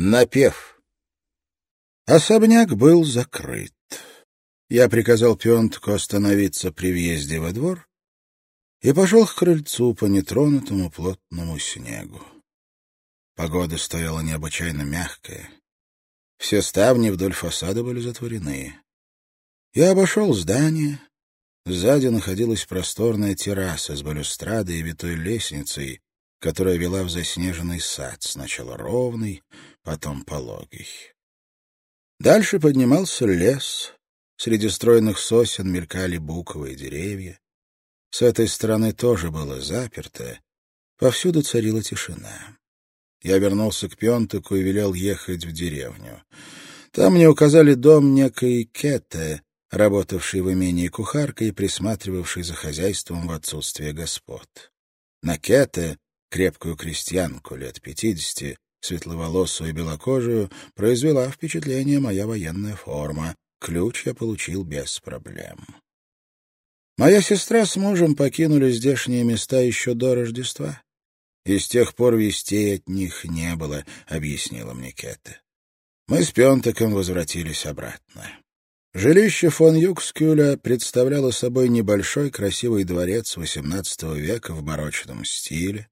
Напев. Особняк был закрыт. Я приказал Пионтку остановиться при въезде во двор и пошел к крыльцу по нетронутому плотному снегу. Погода стояла необычайно мягкая. Все ставни вдоль фасада были затворены. Я обошел здание. Сзади находилась просторная терраса с балюстрадой и витой лестницей, которая вела в заснеженный сад, сначала ровный, потом пологий. Дальше поднимался лес. Среди стройных сосен мелькали буковые деревья. С этой стороны тоже было заперто. Повсюду царила тишина. Я вернулся к Пентаку и велел ехать в деревню. Там мне указали дом некой Кете, работавшей в имении кухаркой и присматривавшей за хозяйством в отсутствие господ. На Кете, крепкую крестьянку лет пятидесяти, светловолосую и белокожую, произвела впечатление моя военная форма. Ключ я получил без проблем. Моя сестра с мужем покинули здешние места еще до Рождества. И с тех пор вестей от них не было, — объяснила мне Кета. Мы с Пентаком возвратились обратно. Жилище фон Юкскюля представляло собой небольшой красивый дворец XVIII века в барочном стиле,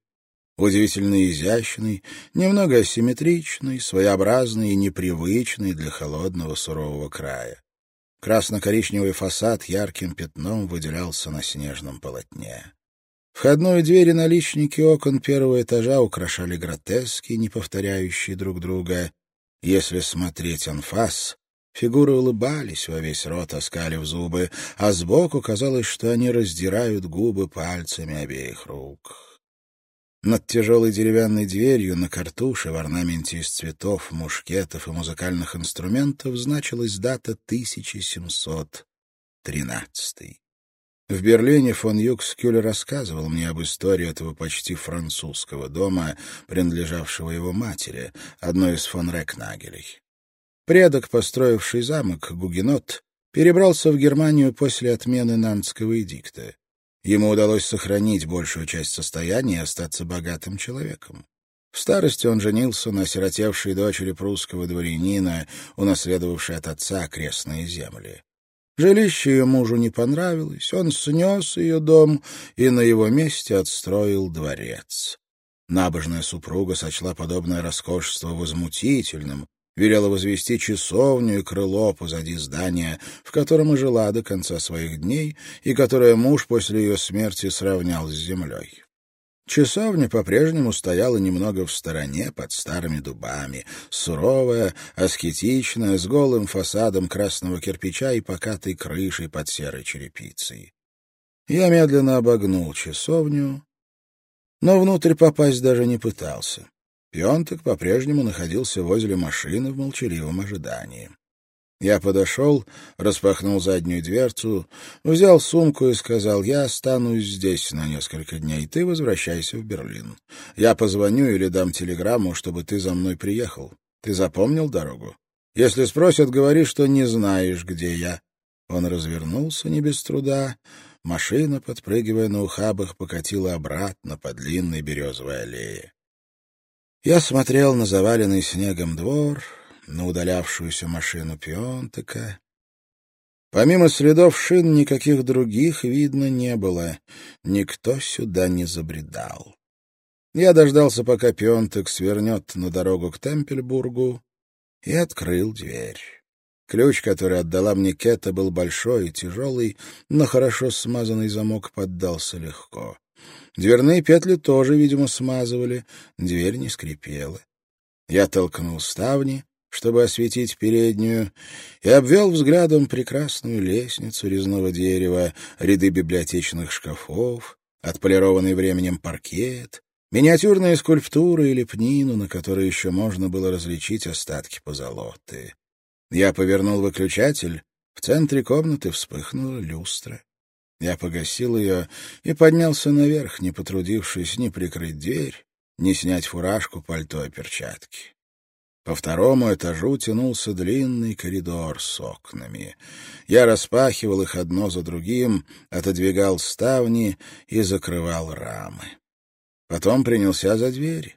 удивительно изящный, немного асимметричный, своеобразный и непривычный для холодного сурового края. Красно-коричневый фасад ярким пятном выделялся на снежном полотне. Входную дверь и наличники окон первого этажа украшали гротески, не повторяющие друг друга. Если смотреть анфас, фигуры улыбались во весь рот, оскалив зубы, а сбоку казалось, что они раздирают губы пальцами обеих рук. Над тяжелой деревянной дверью на картуше в орнаменте из цветов, мушкетов и музыкальных инструментов значилась дата 1713. В Берлине фон Юкскюль рассказывал мне об истории этого почти французского дома, принадлежавшего его матери, одной из фон Рекнагелей. Предок, построивший замок, Гугенот, перебрался в Германию после отмены Нантского эдикта. Ему удалось сохранить большую часть состояния и остаться богатым человеком. В старости он женился на сиротевшей дочери прусского дворянина, унаследовавшей от отца окрестные земли. Жилище ее мужу не понравилось, он снес ее дом и на его месте отстроил дворец. Набожная супруга сочла подобное роскошество возмутительным, велела возвести часовню и крыло позади здания, в котором и жила до конца своих дней, и которое муж после ее смерти сравнял с землей. Часовня по-прежнему стояла немного в стороне, под старыми дубами, суровая, аскетичная, с голым фасадом красного кирпича и покатой крышей под серой черепицей. Я медленно обогнул часовню, но внутрь попасть даже не пытался. Пионток по-прежнему находился возле машины в молчаливом ожидании. Я подошел, распахнул заднюю дверцу, взял сумку и сказал, я останусь здесь на несколько дней, ты возвращайся в Берлин. Я позвоню или дам телеграмму, чтобы ты за мной приехал. Ты запомнил дорогу? Если спросят, говори, что не знаешь, где я. Он развернулся не без труда. Машина, подпрыгивая на ухабах, покатила обратно по длинной березовой аллее. Я смотрел на заваленный снегом двор, на удалявшуюся машину Пионтека. Помимо следов шин никаких других видно не было. Никто сюда не забредал. Я дождался, пока Пионтек свернет на дорогу к Темпельбургу, и открыл дверь. Ключ, который отдала мне Кета, был большой и тяжелый, но хорошо смазанный замок поддался легко. Дверные петли тоже, видимо, смазывали, дверь не скрипела. Я толкнул ставни, чтобы осветить переднюю, и обвел взглядом прекрасную лестницу резного дерева, ряды библиотечных шкафов, отполированный временем паркет, миниатюрные скульптуры и лепнину, на которой еще можно было различить остатки позолоты. Я повернул выключатель, в центре комнаты вспыхнула люстра. Я погасил ее и поднялся наверх, не потрудившись ни прикрыть дверь, ни снять фуражку, пальто и перчатки. По второму этажу тянулся длинный коридор с окнами. Я распахивал их одно за другим, отодвигал ставни и закрывал рамы. Потом принялся за двери.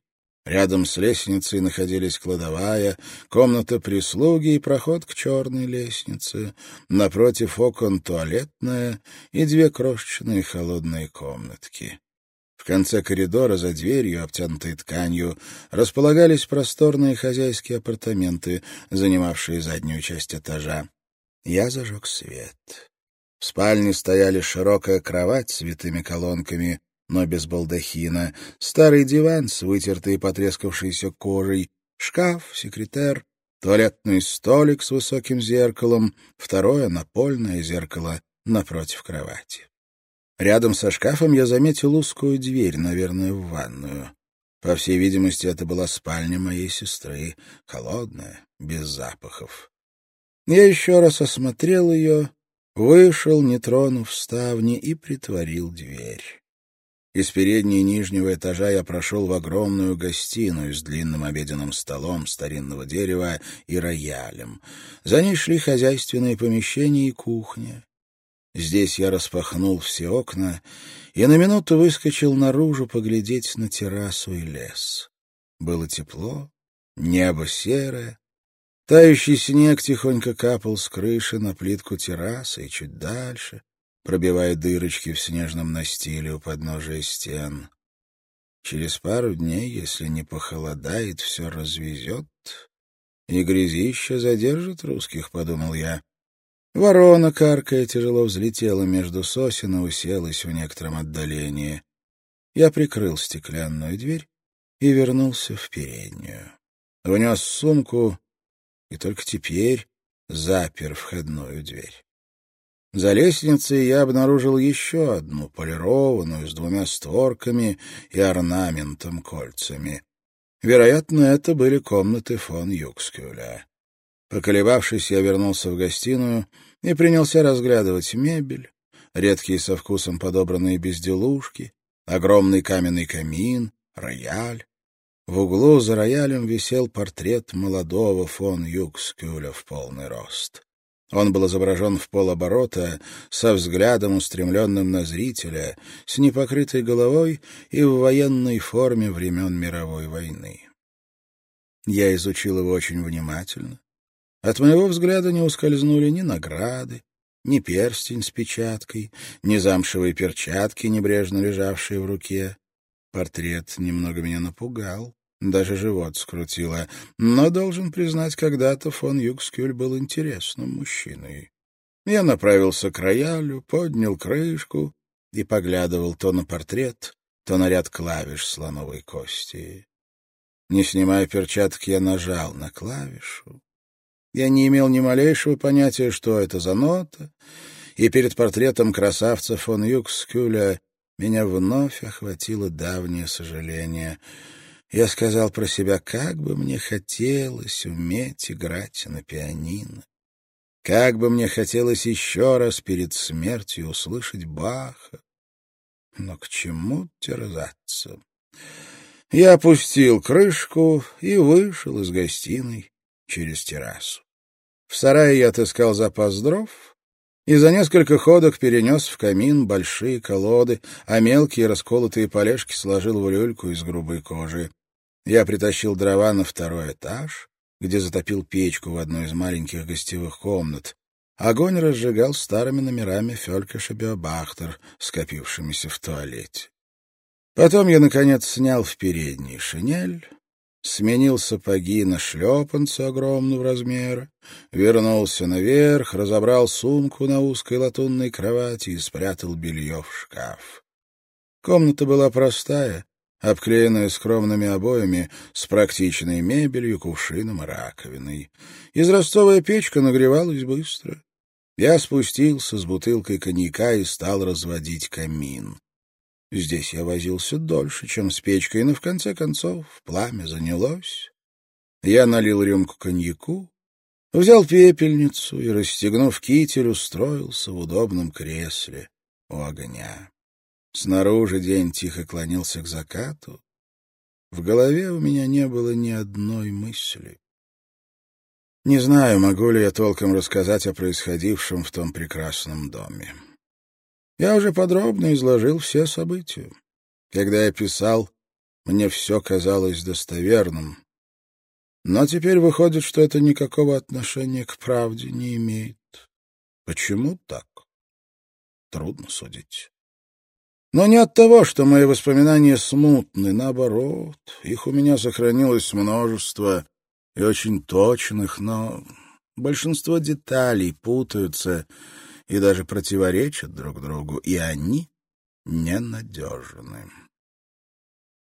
Рядом с лестницей находились кладовая, комната прислуги и проход к черной лестнице. Напротив окон туалетная и две крошечные холодные комнатки. В конце коридора за дверью, обтянутой тканью, располагались просторные хозяйские апартаменты, занимавшие заднюю часть этажа. Я зажег свет. В спальне стояли широкая кровать с витыми колонками, но без балдахина, старый диван с вытертой и потрескавшейся кожей, шкаф, секретер, туалетный столик с высоким зеркалом, второе напольное зеркало напротив кровати. Рядом со шкафом я заметил узкую дверь, наверное, в ванную. По всей видимости, это была спальня моей сестры, холодная, без запахов. Я еще раз осмотрел ее, вышел, не тронув ставни, и притворил дверь. Из передней и нижнего этажа я прошел в огромную гостиную с длинным обеденным столом старинного дерева и роялем. За ней шли хозяйственные помещения и кухня. Здесь я распахнул все окна и на минуту выскочил наружу поглядеть на террасу и лес. Было тепло, небо серое, тающий снег тихонько капал с крыши на плитку террасы и чуть дальше, пробивая дырочки в снежном настиле у подножия стен. Через пару дней, если не похолодает, все развезет, и грязище задержит русских, — подумал я. Ворона, каркая, тяжело взлетела между сосен и уселась в некотором отдалении. Я прикрыл стеклянную дверь и вернулся в переднюю. Внес сумку и только теперь запер входную дверь. За лестницей я обнаружил еще одну, полированную, с двумя створками и орнаментом кольцами. Вероятно, это были комнаты фон Юкскюля. Поколебавшись, я вернулся в гостиную и принялся разглядывать мебель, редкие со вкусом подобранные безделушки, огромный каменный камин, рояль. В углу за роялем висел портрет молодого фон Юкскюля в полный рост. Он был изображен в полоборота, со взглядом, устремленным на зрителя, с непокрытой головой и в военной форме времен мировой войны. Я изучил его очень внимательно. От моего взгляда не ускользнули ни награды, ни перстень с печаткой, ни замшевые перчатки, небрежно лежавшие в руке. Портрет немного меня напугал. Даже живот скрутило. Но, должен признать, когда-то фон Югскюль был интересным мужчиной. Я направился к роялю, поднял крышку и поглядывал то на портрет, то на ряд клавиш слоновой кости. Не снимая перчаток, я нажал на клавишу. Я не имел ни малейшего понятия, что это за нота, и перед портретом красавца фон Югскюля меня вновь охватило давнее сожаление — я сказал про себя, как бы мне хотелось уметь играть на пианино. Как бы мне хотелось еще раз перед смертью услышать Баха. Но к чему терзаться? Я опустил крышку и вышел из гостиной через террасу. В сарае я отыскал запас дров и за несколько ходок перенес в камин большие колоды, а мелкие расколотые полежки сложил в люльку из грубой кожи. Я притащил дрова на второй этаж, где затопил печку в одной из маленьких гостевых комнат. Огонь разжигал старыми номерами Фелькеша Биобахтер, скопившимися в туалете. Потом я, наконец, снял в передней шинель, сменил сапоги на шлепанцы огромного размера, вернулся наверх, разобрал сумку на узкой латунной кровати и спрятал белье в шкаф. Комната была простая, обклеенная скромными обоями, с практичной мебелью, кувшином и раковиной. Израстовая печка нагревалась быстро. Я спустился с бутылкой коньяка и стал разводить камин. Здесь я возился дольше, чем с печкой, но в конце концов пламя занялось. Я налил рюмку коньяку, взял пепельницу и, расстегнув китель, устроился в удобном кресле у огня. Снаружи день тихо клонился к закату. В голове у меня не было ни одной мысли. Не знаю, могу ли я толком рассказать о происходившем в том прекрасном доме. Я уже подробно изложил все события. Когда я писал, мне все казалось достоверным. Но теперь выходит, что это никакого отношения к правде не имеет. Почему так? Трудно судить. Но не от того, что мои воспоминания смутны, наоборот, их у меня сохранилось множество и очень точных, но большинство деталей путаются и даже противоречат друг другу, и они ненадежны.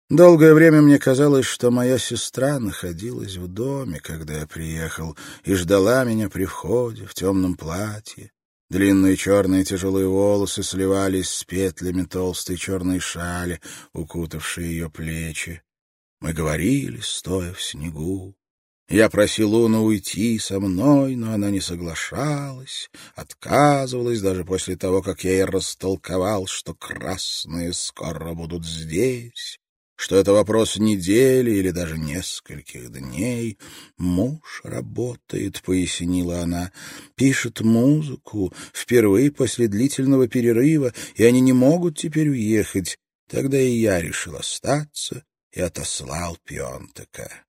Долгое время мне казалось, что моя сестра находилась в доме, когда я приехал, и ждала меня при входе в темном платье, Длинные черные тяжелые волосы сливались с петлями толстой черной шали, укутавшей ее плечи. Мы говорили, стоя в снегу. Я просил Луну уйти со мной, но она не соглашалась, отказывалась даже после того, как я ей растолковал, что красные скоро будут здесь, что это вопрос недели или даже нескольких дней. Муж работает, — пояснила она, — пишет музыку впервые после длительного перерыва, и они не могут теперь уехать. Тогда и я решил остаться и отослал Пионтека.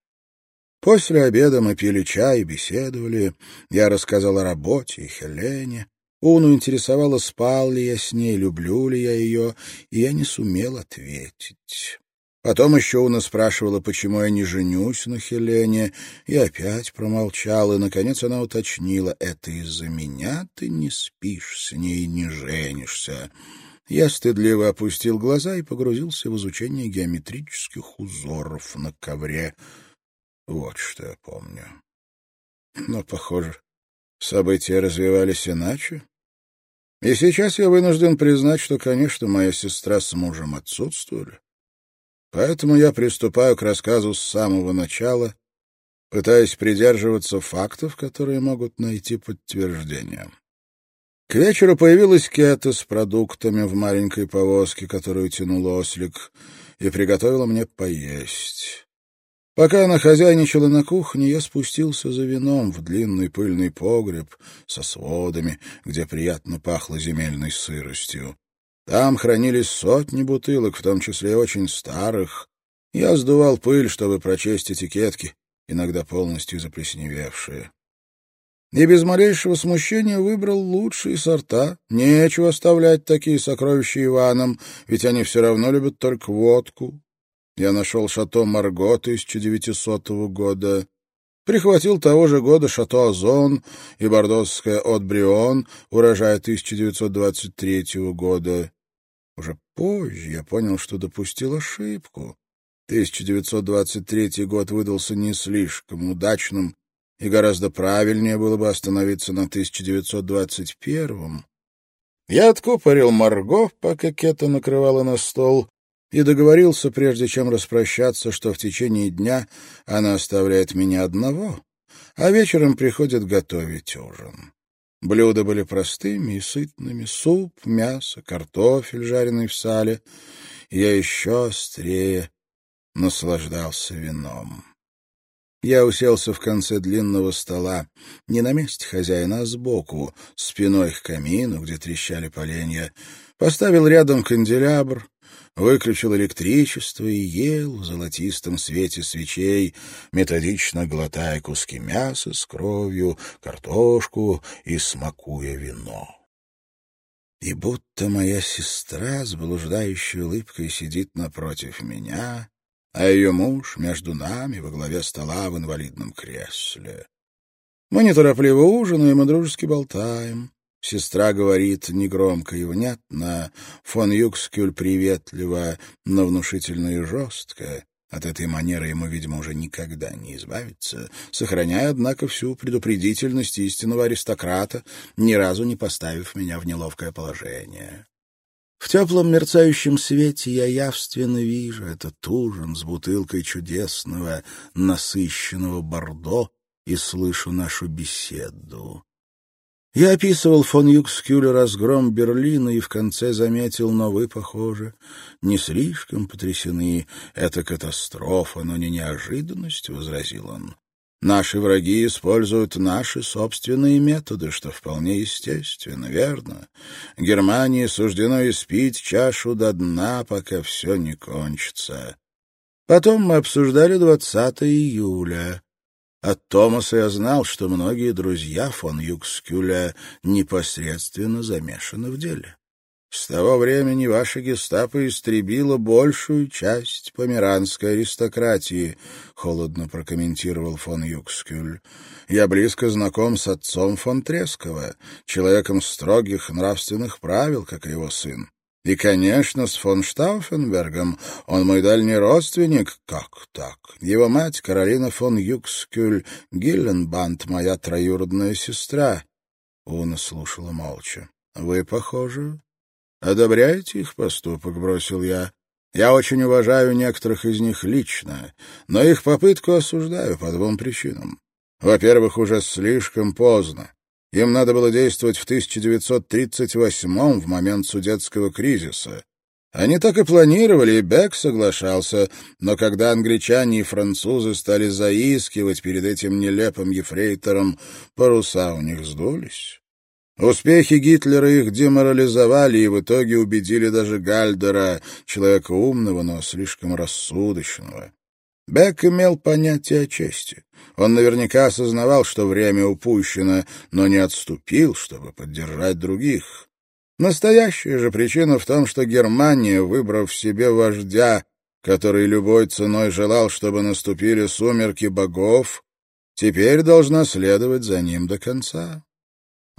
После обеда мы пили чай и беседовали. Я рассказал о работе и Хелене. Уну интересовало, спал ли я с ней, люблю ли я ее, и я не сумел ответить. Потом еще Уна спрашивала, почему я не женюсь на Хелене, и опять промолчал, и, наконец, она уточнила, это из-за меня ты не спишь с ней, не женишься. Я стыдливо опустил глаза и погрузился в изучение геометрических узоров на ковре. Вот что я помню. Но, похоже, события развивались иначе. И сейчас я вынужден признать, что, конечно, моя сестра с мужем отсутствовали. Поэтому я приступаю к рассказу с самого начала, пытаясь придерживаться фактов, которые могут найти подтверждение. К вечеру появилась Кета с продуктами в маленькой повозке, которую тянул ослик, и приготовила мне поесть. Пока она хозяйничала на кухне, я спустился за вином в длинный пыльный погреб со сводами, где приятно пахло земельной сыростью. Там хранились сотни бутылок, в том числе очень старых. Я сдувал пыль, чтобы прочесть этикетки, иногда полностью заплесневевшие. И без малейшего смущения выбрал лучшие сорта. Нечего оставлять такие сокровища Иванам, ведь они все равно любят только водку. Я нашел шато Марго 1900 года, прихватил того же года шато Озон и бордосское Отбрион, урожая 1923 года. Уже позже я понял, что допустил ошибку. 1923 год выдался не слишком удачным, и гораздо правильнее было бы остановиться на 1921-м. Я откупорил Марго, пока Кета накрывала на стол, и договорился, прежде чем распрощаться, что в течение дня она оставляет меня одного, а вечером приходит готовить ужин. Блюда были простыми и сытными. Суп, мясо, картофель, жареный в сале. Я еще острее наслаждался вином. Я уселся в конце длинного стола, не на месте хозяина, а сбоку, спиной к камину, где трещали поленья, поставил рядом канделябр, выключил электричество и ел в золотистом свете свечей, методично глотая куски мяса с кровью, картошку и смакуя вино. И будто моя сестра с блуждающей улыбкой сидит напротив меня, а ее муж между нами во главе стола в инвалидном кресле. Мы неторопливо ужинаем и дружески болтаем. Сестра говорит негромко и внятно, фон Юкскюль приветливо, но внушительно и жестко. От этой манеры ему, видимо, уже никогда не избавиться, сохраняя, однако, всю предупредительность истинного аристократа, ни разу не поставив меня в неловкое положение. В теплом мерцающем свете я явственно вижу этот ужин с бутылкой чудесного, насыщенного бордо и слышу нашу беседу. Я описывал фон Юкскюле разгром Берлина и в конце заметил, но вы, похоже, не слишком потрясены. Это катастрофа, но не неожиданность, — возразил он. Наши враги используют наши собственные методы, что вполне естественно, верно? Германии суждено испить чашу до дна, пока все не кончится. Потом мы обсуждали 20 июля. От Томаса я знал, что многие друзья фон Юкскюля непосредственно замешаны в деле. С того времени ваша гестапо истребила большую часть померанской аристократии, — холодно прокомментировал фон Юкскюль. Я близко знаком с отцом фон Трескова, человеком строгих нравственных правил, как и его сын. И, конечно, с фон Штауфенбергом. Он мой дальний родственник. Как так? Его мать, Каролина фон Юкскюль Гилленбанд, моя троюродная сестра. Уна слушала молча. — Вы, похоже, одобряете их поступок, — бросил я. Я очень уважаю некоторых из них лично, но их попытку осуждаю по двум причинам. Во-первых, уже слишком поздно. Им надо было действовать в 1938 в момент судетского кризиса. Они так и планировали, и Бек соглашался, но когда англичане и французы стали заискивать перед этим нелепым ефрейтором, паруса у них сдулись. Успехи Гитлера их деморализовали и в итоге убедили даже Гальдера, человека умного, но слишком рассудочного. Бек имел понятие о чести. Он наверняка осознавал, что время упущено, но не отступил, чтобы поддержать других. Настоящая же причина в том, что Германия, выбрав себе вождя, который любой ценой желал, чтобы наступили сумерки богов, теперь должна следовать за ним до конца.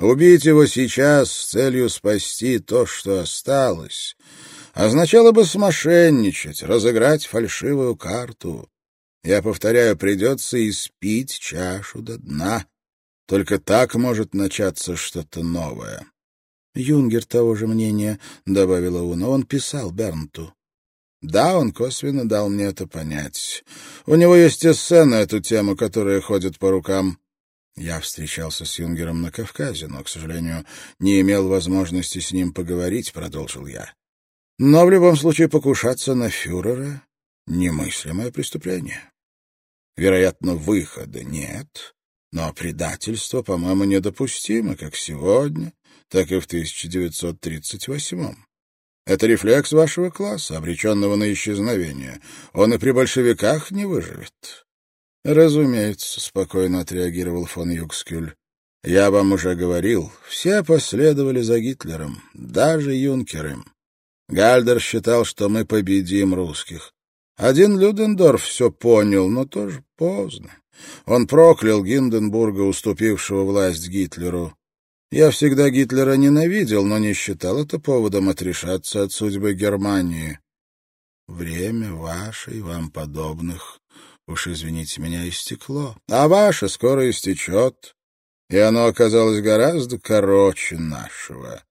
Убить его сейчас с целью спасти то, что осталось, означало бы смошенничать, разыграть фальшивую карту. Я повторяю, придется испить чашу до дна. Только так может начаться что-то новое. Юнгер того же мнения, — добавила Уна. Он писал Бернту. Да, он косвенно дал мне это понять. У него есть эссе на эту тему, которая ходит по рукам. Я встречался с Юнгером на Кавказе, но, к сожалению, не имел возможности с ним поговорить, — продолжил я. Но в любом случае покушаться на фюрера — немыслимое преступление. Вероятно, выхода нет, но предательство, по-моему, недопустимо как сегодня, так и в 1938-м. Это рефлекс вашего класса, обреченного на исчезновение. Он и при большевиках не выживет. Разумеется, спокойно отреагировал фон Юкскюль. Я вам уже говорил, все последовали за Гитлером, даже юнкеры. Гальдер считал, что мы победим русских. Один Людендорф все понял, но тоже поздно. Он проклял Гинденбурга, уступившего власть Гитлеру. Я всегда Гитлера ненавидел, но не считал это поводом отрешаться от судьбы Германии. Время ваше и вам подобных, уж извините меня, истекло, а ваше скоро истечет, и оно оказалось гораздо короче нашего.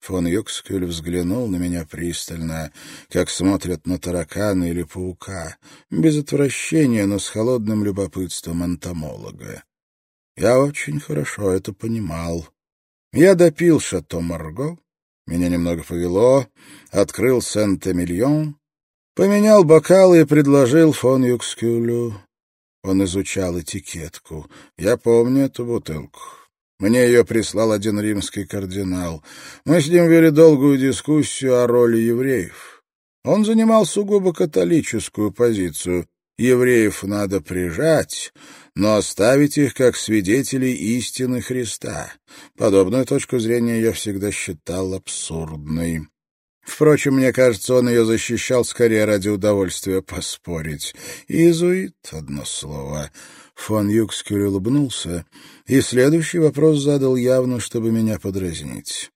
Фон Юкскюль взглянул на меня пристально, как смотрят на таракана или паука, без отвращения, но с холодным любопытством антомолога. Я очень хорошо это понимал. Я допил шато Марго, меня немного повело, открыл Сент-Эмильон, поменял бокалы и предложил фон Юкскюлю. Он изучал этикетку. Я помню эту бутылку. Мне ее прислал один римский кардинал. Мы с ним вели долгую дискуссию о роли евреев. Он занимал сугубо католическую позицию. Евреев надо прижать, но оставить их как свидетелей истины Христа. Подобную точку зрения я всегда считал абсурдной. Впрочем, мне кажется, он ее защищал скорее ради удовольствия поспорить. Иезуит, одно слово. Фон Юкскюль улыбнулся, и следующий вопрос задал явно, чтобы меня подразнить.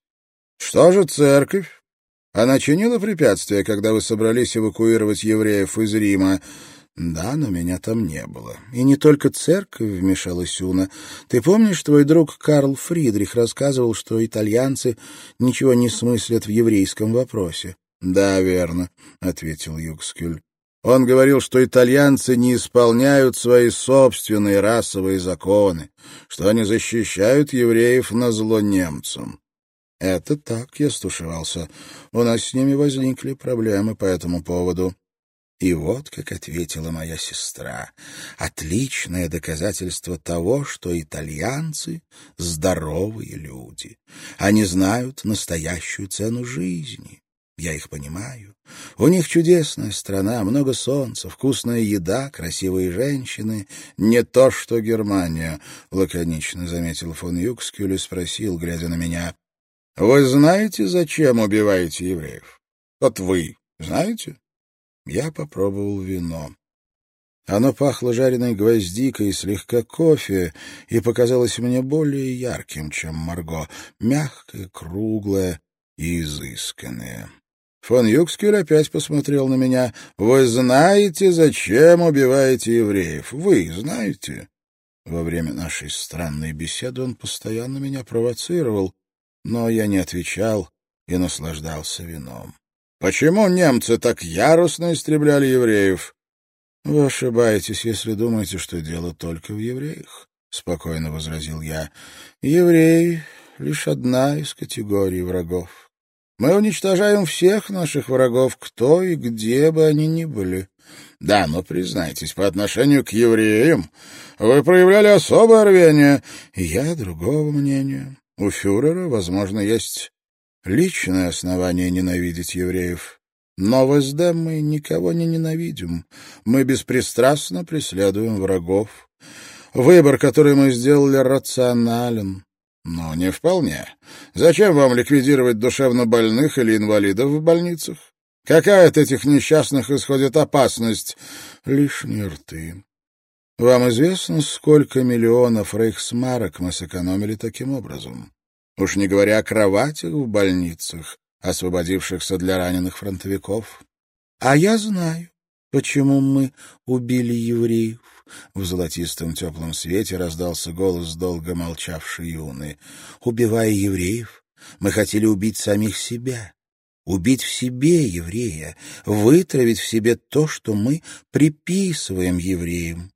«Что же церковь? Она чинила препятствия, когда вы собрались эвакуировать евреев из Рима?» «Да, но меня там не было. И не только церковь вмешалась Уна. Ты помнишь, твой друг Карл Фридрих рассказывал, что итальянцы ничего не смыслят в еврейском вопросе?» «Да, верно», — ответил Юкскюль. Он говорил, что итальянцы не исполняют свои собственные расовые законы, что они защищают евреев на зло немцам. Это так, я стушевался. У нас с ними возникли проблемы по этому поводу. И вот как ответила моя сестра. Отличное доказательство того, что итальянцы — здоровые люди. Они знают настоящую цену жизни. Я их понимаю. У них чудесная страна, много солнца, вкусная еда, красивые женщины. Не то, что Германия, — лаконично заметил фон Юкскюль и спросил, глядя на меня. — Вы знаете, зачем убиваете евреев? Вот вы знаете? Я попробовал вино. Оно пахло жареной гвоздикой и слегка кофе и показалось мне более ярким, чем Марго, мягкое, круглое и изысканное. Фон Юкскер опять посмотрел на меня. «Вы знаете, зачем убиваете евреев? Вы знаете?» Во время нашей странной беседы он постоянно меня провоцировал, но я не отвечал и наслаждался вином. «Почему немцы так яростно истребляли евреев?» «Вы ошибаетесь, если думаете, что дело только в евреях», — спокойно возразил я. «Евреи — лишь одна из категорий врагов. Мы уничтожаем всех наших врагов, кто и где бы они ни были. Да, но признайтесь, по отношению к евреям вы проявляли особое рвение. Я другого мнения. У фюрера, возможно, есть личное основание ненавидеть евреев. Но в СД мы никого не ненавидим. Мы беспристрастно преследуем врагов. Выбор, который мы сделали, рационален. Но не вполне. Зачем вам ликвидировать душевно больных или инвалидов в больницах? Какая от этих несчастных исходит опасность? Лишние рты. Вам известно, сколько миллионов рейхсмарок мы сэкономили таким образом? Уж не говоря о кроватях в больницах, освободившихся для раненых фронтовиков. А я знаю, почему мы убили евреев. В золотистом теплом свете раздался голос долго молчавшей юны. «Убивая евреев, мы хотели убить самих себя, убить в себе еврея, вытравить в себе то, что мы приписываем евреям,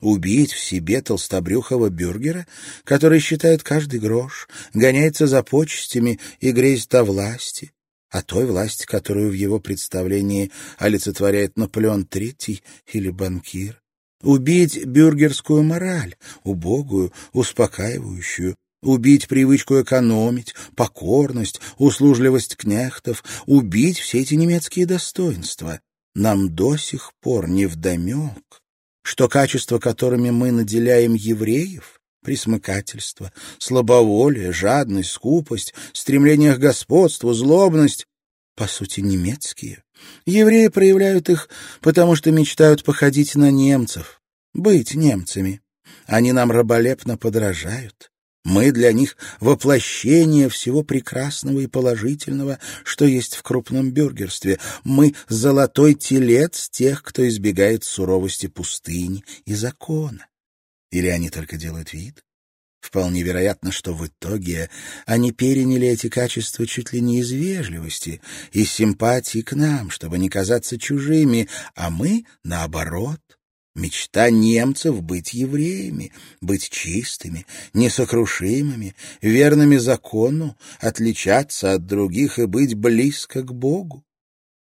убить в себе толстобрюхого бюргера, который считает каждый грош, гоняется за почестями и грезит о власти, о той власти, которую в его представлении олицетворяет Наполеон III или банкир, Убить бюргерскую мораль, убогую, успокаивающую, убить привычку экономить, покорность, услужливость кнехтов, убить все эти немецкие достоинства. Нам до сих пор не вдомек, что качества, которыми мы наделяем евреев, присмыкательство, слабоволие, жадность, скупость, стремление к господству, злобность, по сути, немецкие. Евреи проявляют их, потому что мечтают походить на немцев, быть немцами. Они нам раболепно подражают. Мы для них воплощение всего прекрасного и положительного, что есть в крупном бюргерстве. Мы — золотой телец тех, кто избегает суровости пустыни и закона. Или они только делают вид? Вполне вероятно, что в итоге они переняли эти качества чуть ли не из вежливости, из симпатии к нам, чтобы не казаться чужими, а мы, наоборот, Мечта немцев быть евреями, быть чистыми, несокрушимыми, верными закону, отличаться от других и быть близко к Богу.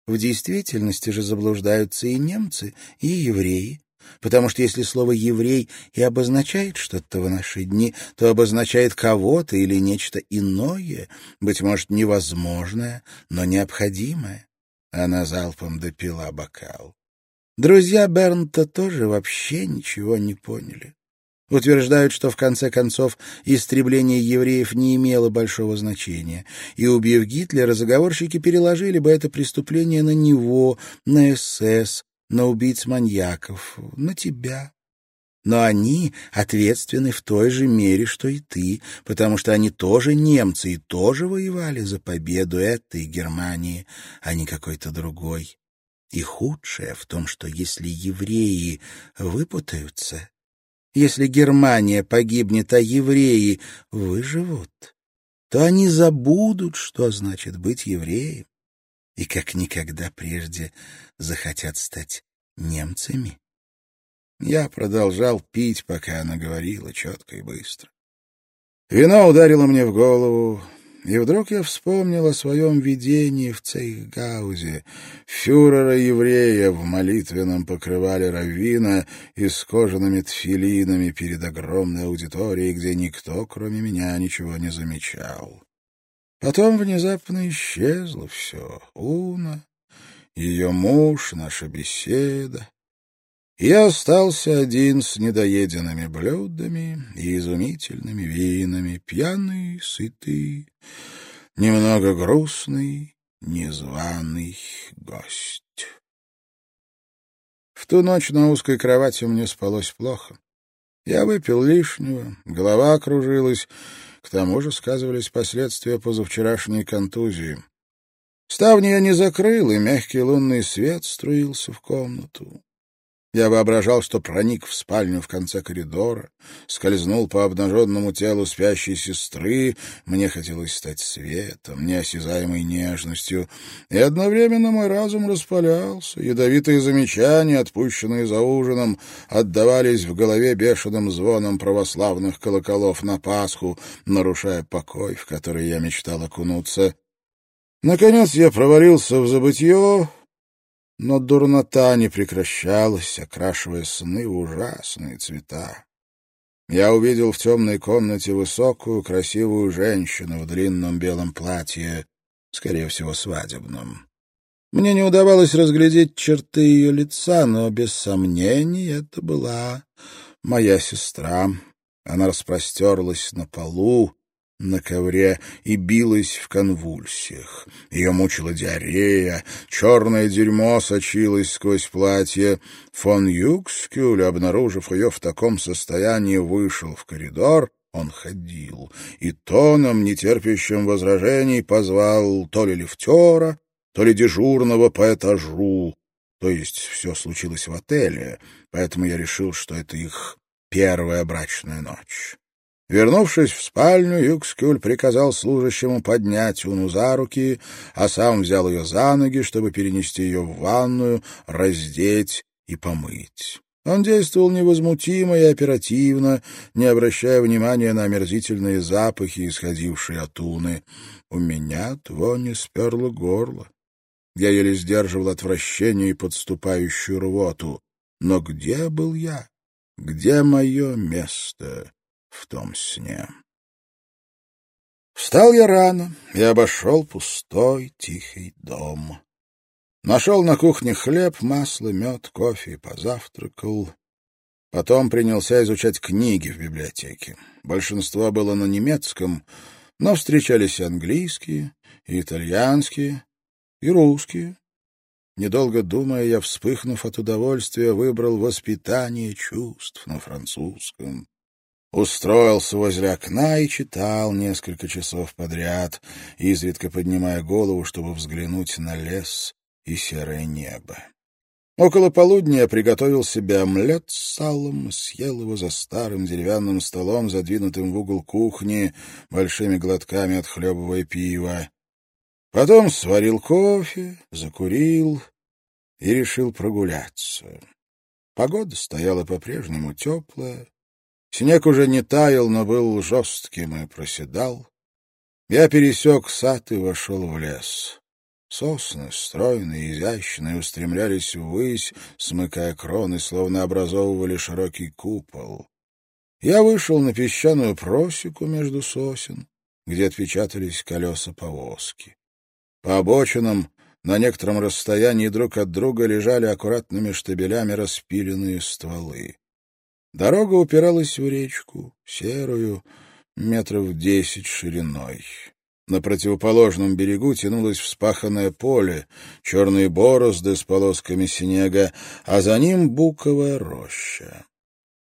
В действительности же заблуждаются и немцы, и евреи, потому что если слово «еврей» и обозначает что-то в наши дни, то обозначает кого-то или нечто иное, быть может, невозможное, но необходимое. Она залпом допила бокал. Друзья Бернта тоже вообще ничего не поняли. Утверждают, что в конце концов истребление евреев не имело большого значения, и, убив Гитлера, заговорщики переложили бы это преступление на него, на СС, на убийц-маньяков, на тебя. Но они ответственны в той же мере, что и ты, потому что они тоже немцы и тоже воевали за победу этой Германии, а не какой-то другой. И худшее в том, что если евреи выпутаются, если Германия погибнет, а евреи выживут, то они забудут, что значит быть евреем, и как никогда прежде захотят стать немцами. Я продолжал пить, пока она говорила четко и быстро. Вино ударило мне в голову, и вдруг я вспомнил о своем видении в Цейхгаузе, фюрера-еврея в молитвенном покрывале раввина и с кожаными тфилинами перед огромной аудиторией, где никто, кроме меня, ничего не замечал. Потом внезапно исчезло все. Уна, ее муж, наша беседа. Я остался один с недоеденными блюдами и изумительными винами, пьяный, сытый, немного грустный, незваный гость. В ту ночь на узкой кровати мне спалось плохо. Я выпил лишнего, голова кружилась, к тому же сказывались последствия позавчерашней контузии. Ставни я не закрыл, и мягкий лунный свет струился в комнату. Я воображал, что проник в спальню в конце коридора, скользнул по обнаженному телу спящей сестры, мне хотелось стать светом, неосязаемой нежностью, и одновременно мой разум распалялся, ядовитые замечания, отпущенные за ужином, отдавались в голове бешеным звоном православных колоколов на Пасху, нарушая покой, в который я мечтал окунуться. Наконец я провалился в забытье, но дурнота не прекращалась, окрашивая сны в ужасные цвета. Я увидел в темной комнате высокую, красивую женщину в длинном белом платье, скорее всего, свадебном. Мне не удавалось разглядеть черты ее лица, но, без сомнений, это была моя сестра. Она распростерлась на полу, на ковре и билась в конвульсиях. Ее мучила диарея, черное дерьмо сочилось сквозь платье. Фон Юкскюль, обнаружив ее в таком состоянии, вышел в коридор, он ходил, и тоном, нетерпящим возражений, позвал то ли лифтера, то ли дежурного по этажу. То есть все случилось в отеле, поэтому я решил, что это их первая брачная ночь. Вернувшись в спальню, Юкскюль приказал служащему поднять Уну за руки, а сам взял ее за ноги, чтобы перенести ее в ванную, раздеть и помыть. Он действовал невозмутимо и оперативно, не обращая внимания на омерзительные запахи, исходившие от Уны. У меня от вони сперло горло. Я еле сдерживал отвращение и подступающую рвоту. Но где был я? Где мое место? В том сне. Встал я рано и обошел пустой тихий дом. Нашел на кухне хлеб, масло, мед, кофе и позавтракал. Потом принялся изучать книги в библиотеке. Большинство было на немецком, но встречались и английские, и итальянские, и русские. Недолго думая, я, вспыхнув от удовольствия, выбрал «Воспитание чувств» на французском устроился возле окна и читал несколько часов подряд, изредка поднимая голову, чтобы взглянуть на лес и серое небо. Около полудня я приготовил себе омлет с салом, съел его за старым деревянным столом, задвинутым в угол кухни, большими глотками отхлебывая пиво. Потом сварил кофе, закурил и решил прогуляться. Погода стояла по-прежнему теплая, Снег уже не таял, но был жестким и проседал. Я пересек сад и вошел в лес. Сосны, стройные, изящные, устремлялись ввысь, смыкая кроны, словно образовывали широкий купол. Я вышел на песчаную просеку между сосен, где отпечатались колеса повозки. По обочинам на некотором расстоянии друг от друга лежали аккуратными штабелями распиленные стволы. Дорога упиралась в речку, серую, метров десять шириной. На противоположном берегу тянулось вспаханное поле, черные борозды с полосками снега, а за ним буковая роща.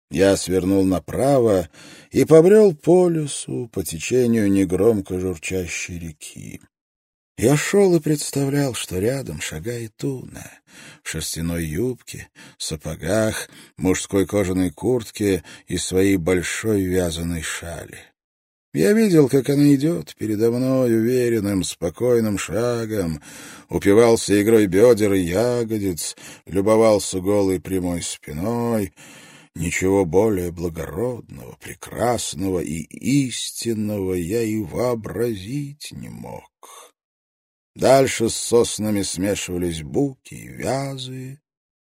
Я свернул направо и побрел по лесу по течению негромко журчащей реки. Я шел и представлял, что рядом шагает Туна в шерстяной юбке, сапогах, мужской кожаной куртке и своей большой вязаной шали. Я видел, как она идет передо мной уверенным, спокойным шагом, упивался игрой бедер и ягодиц, любовался голой прямой спиной. Ничего более благородного, прекрасного и истинного я и вообразить не мог. Дальше с соснами смешивались буки и вязы.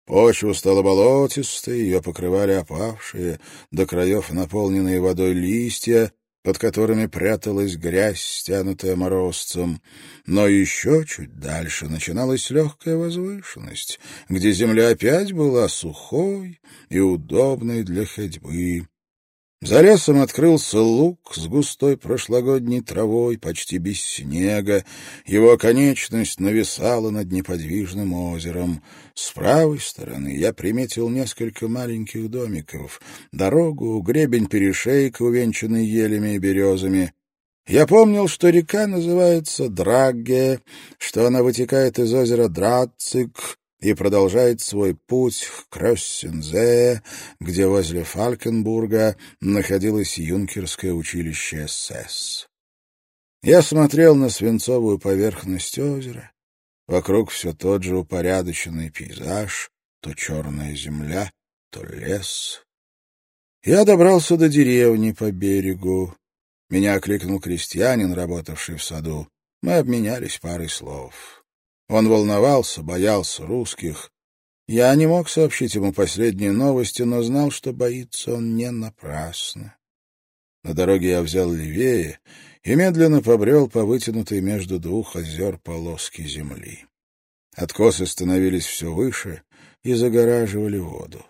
Почва стала болотистой, ее покрывали опавшие, до краев наполненные водой листья, под которыми пряталась грязь, стянутая морозцем. Но еще чуть дальше начиналась легкая возвышенность, где земля опять была сухой и удобной для ходьбы. За лесом открылся луг с густой прошлогодней травой, почти без снега. Его оконечность нависала над неподвижным озером. С правой стороны я приметил несколько маленьких домиков, дорогу, гребень-перешейка, увенчанный елями и березами. Я помнил, что река называется Драгге, что она вытекает из озера Драцик, и продолжает свой путь к Кроссензе, где возле Фалькенбурга находилось юнкерское училище СС. Я смотрел на свинцовую поверхность озера. Вокруг все тот же упорядоченный пейзаж, то черная земля, то лес. Я добрался до деревни по берегу. Меня окликнул крестьянин, работавший в саду. Мы обменялись парой слов. Он волновался, боялся русских. Я не мог сообщить ему последние новости, но знал, что боится он не напрасно. На дороге я взял левее и медленно побрел по вытянутой между двух озер полоски земли. Откосы становились все выше и загораживали воду.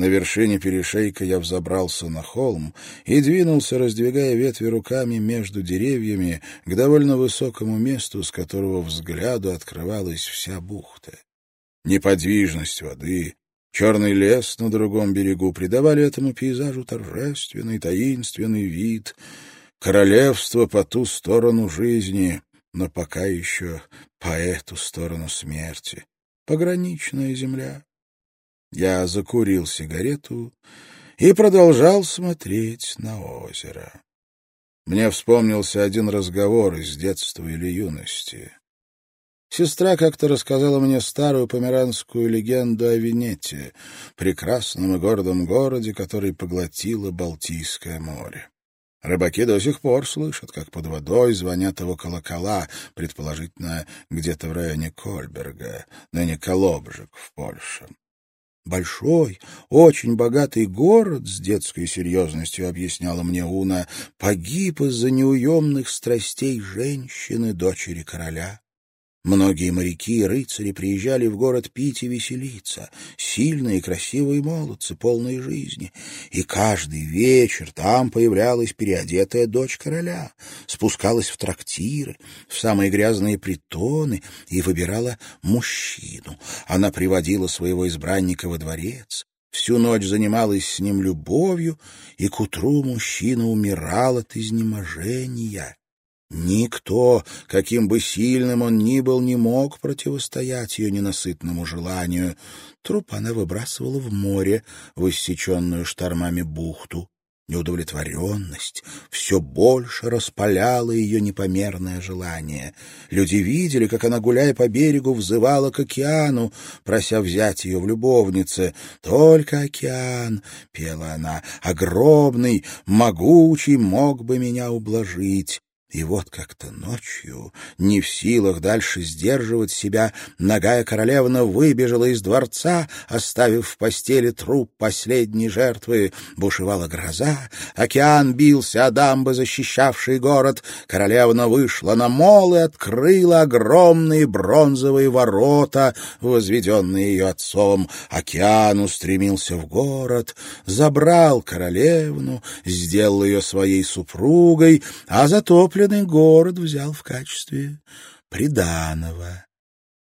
На вершине перешейка я взобрался на холм и двинулся, раздвигая ветви руками между деревьями к довольно высокому месту, с которого взгляду открывалась вся бухта. Неподвижность воды, черный лес на другом берегу придавали этому пейзажу торжественный, таинственный вид, королевство по ту сторону жизни, но пока еще по эту сторону смерти, пограничная земля. Я закурил сигарету и продолжал смотреть на озеро. Мне вспомнился один разговор из детства или юности. Сестра как-то рассказала мне старую померанскую легенду о Венете, прекрасном и гордом городе, который поглотило Балтийское море. Рыбаки до сих пор слышат, как под водой звонят его колокола, предположительно, где-то в районе Кольберга, ныне Колобжик в Польше. Большой, очень богатый город, с детской серьезностью объясняла мне Уна, погиб из-за неуемных страстей женщины, дочери короля. Многие моряки и рыцари приезжали в город пить и веселиться, сильные и красивые молодцы, полные жизни. И каждый вечер там появлялась переодетая дочь короля, спускалась в трактиры, в самые грязные притоны и выбирала мужчину. Она приводила своего избранника во дворец, всю ночь занималась с ним любовью, и к утру мужчина умирал от изнеможения. Никто, каким бы сильным он ни был, не мог противостоять ее ненасытному желанию. Труп она выбрасывала в море, в иссеченную штормами бухту. Неудовлетворенность все больше распаляла ее непомерное желание. Люди видели, как она, гуляя по берегу, взывала к океану, прося взять ее в любовнице. «Только океан», — пела она, — «огромный, могучий мог бы меня ублажить». И вот как-то ночью, не в силах дальше сдерживать себя, ногая королевна выбежала из дворца, оставив в постели труп последней жертвы. Бушевала гроза, океан бился о дамбы, защищавшие город. Королевна вышла на мол и открыла огромные бронзовые ворота, возведенные ее отцом. Океан устремился в город, забрал королевну, сделал ее своей супругой, а затопленный затопленный город взял в качестве приданого.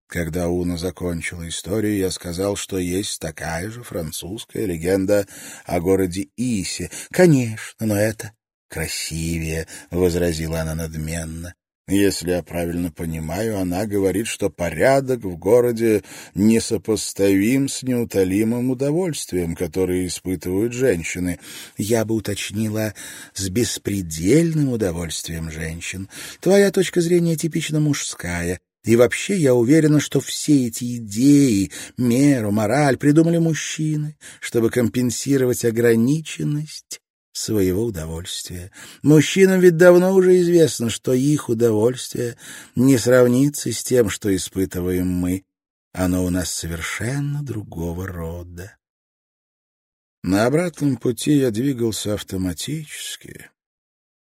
Когда Уна закончила историю, я сказал, что есть такая же французская легенда о городе Исе. «Конечно, но это красивее», — возразила она надменно. Если я правильно понимаю, она говорит, что порядок в городе несопоставим с неутолимым удовольствием, которое испытывают женщины. Я бы уточнила, с беспредельным удовольствием женщин. Твоя точка зрения типично мужская. И вообще я уверена, что все эти идеи, меру, мораль придумали мужчины, чтобы компенсировать ограниченность своего удовольствия. Мужчинам ведь давно уже известно, что их удовольствие не сравнится с тем, что испытываем мы. Оно у нас совершенно другого рода. На обратном пути я двигался автоматически,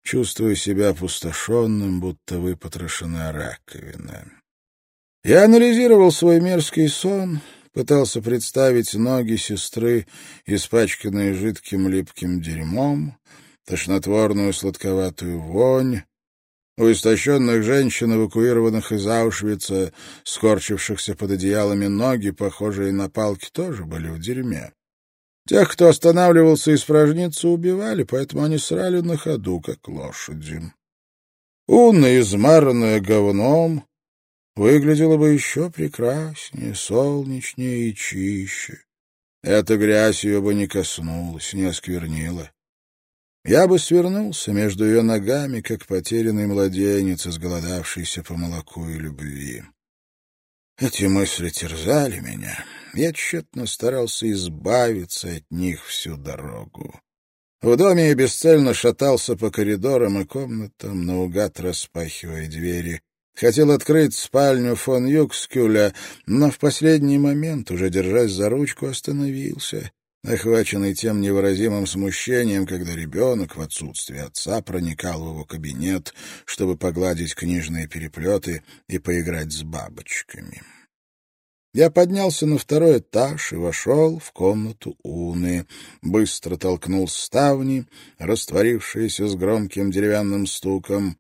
чувствуя себя опустошенным, будто выпотрошенная раковина. Я анализировал свой мерзкий сон, пытался представить ноги сестры, испачканные жидким липким дерьмом, тошнотворную сладковатую вонь, у истощенных женщин, эвакуированных из Аушвица, скорчившихся под одеялами ноги, похожие на палки, тоже были в дерьме. Тех, кто останавливался испражниться, убивали, поэтому они срали на ходу, как лошади. Унна, измаранная говном, выглядела бы еще прекраснее, солнечнее и чище. Эта грязь ее бы не коснулась, не осквернила. Я бы свернулся между ее ногами, как потерянный младенец, изголодавшийся по молоку и любви. Эти мысли терзали меня. Я тщетно старался избавиться от них всю дорогу. В доме я бесцельно шатался по коридорам и комнатам, наугад распахивая двери. Хотел открыть спальню фон Юкскюля, но в последний момент, уже держась за ручку, остановился охваченный тем невыразимым смущением, когда ребенок в отсутствие отца проникал в его кабинет, чтобы погладить книжные переплеты и поиграть с бабочками. Я поднялся на второй этаж и вошел в комнату Уны, быстро толкнул ставни, растворившиеся с громким деревянным стуком.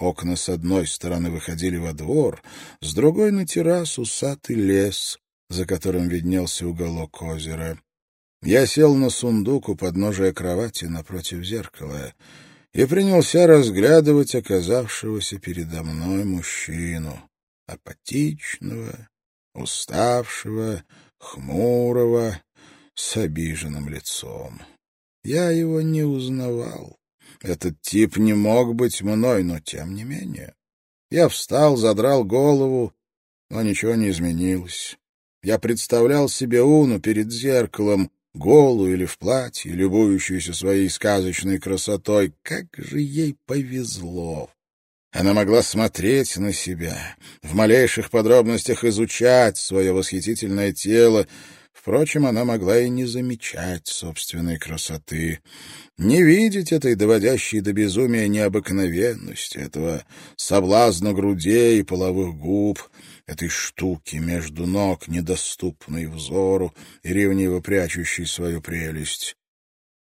Окна с одной стороны выходили во двор, с другой — на террасу, сад и лес, за которым виднелся уголок озера. Я сел на сундук у подножия кровати напротив зеркала и принялся разглядывать оказавшегося передо мной мужчину, апатичного, уставшего, хмурого, с обиженным лицом. Я его не узнавал. Этот тип не мог быть мной, но тем не менее. Я встал, задрал голову, но ничего не изменилось. Я представлял себе Уну перед зеркалом, голую или в платье, любующуюся своей сказочной красотой. Как же ей повезло! Она могла смотреть на себя, в малейших подробностях изучать свое восхитительное тело. Впрочем, она могла и не замечать собственной красоты, не видеть этой доводящей до безумия необыкновенности, этого соблазна грудей и половых губ, этой штуки между ног, недоступной взору и ревниво прячущей свою прелесть.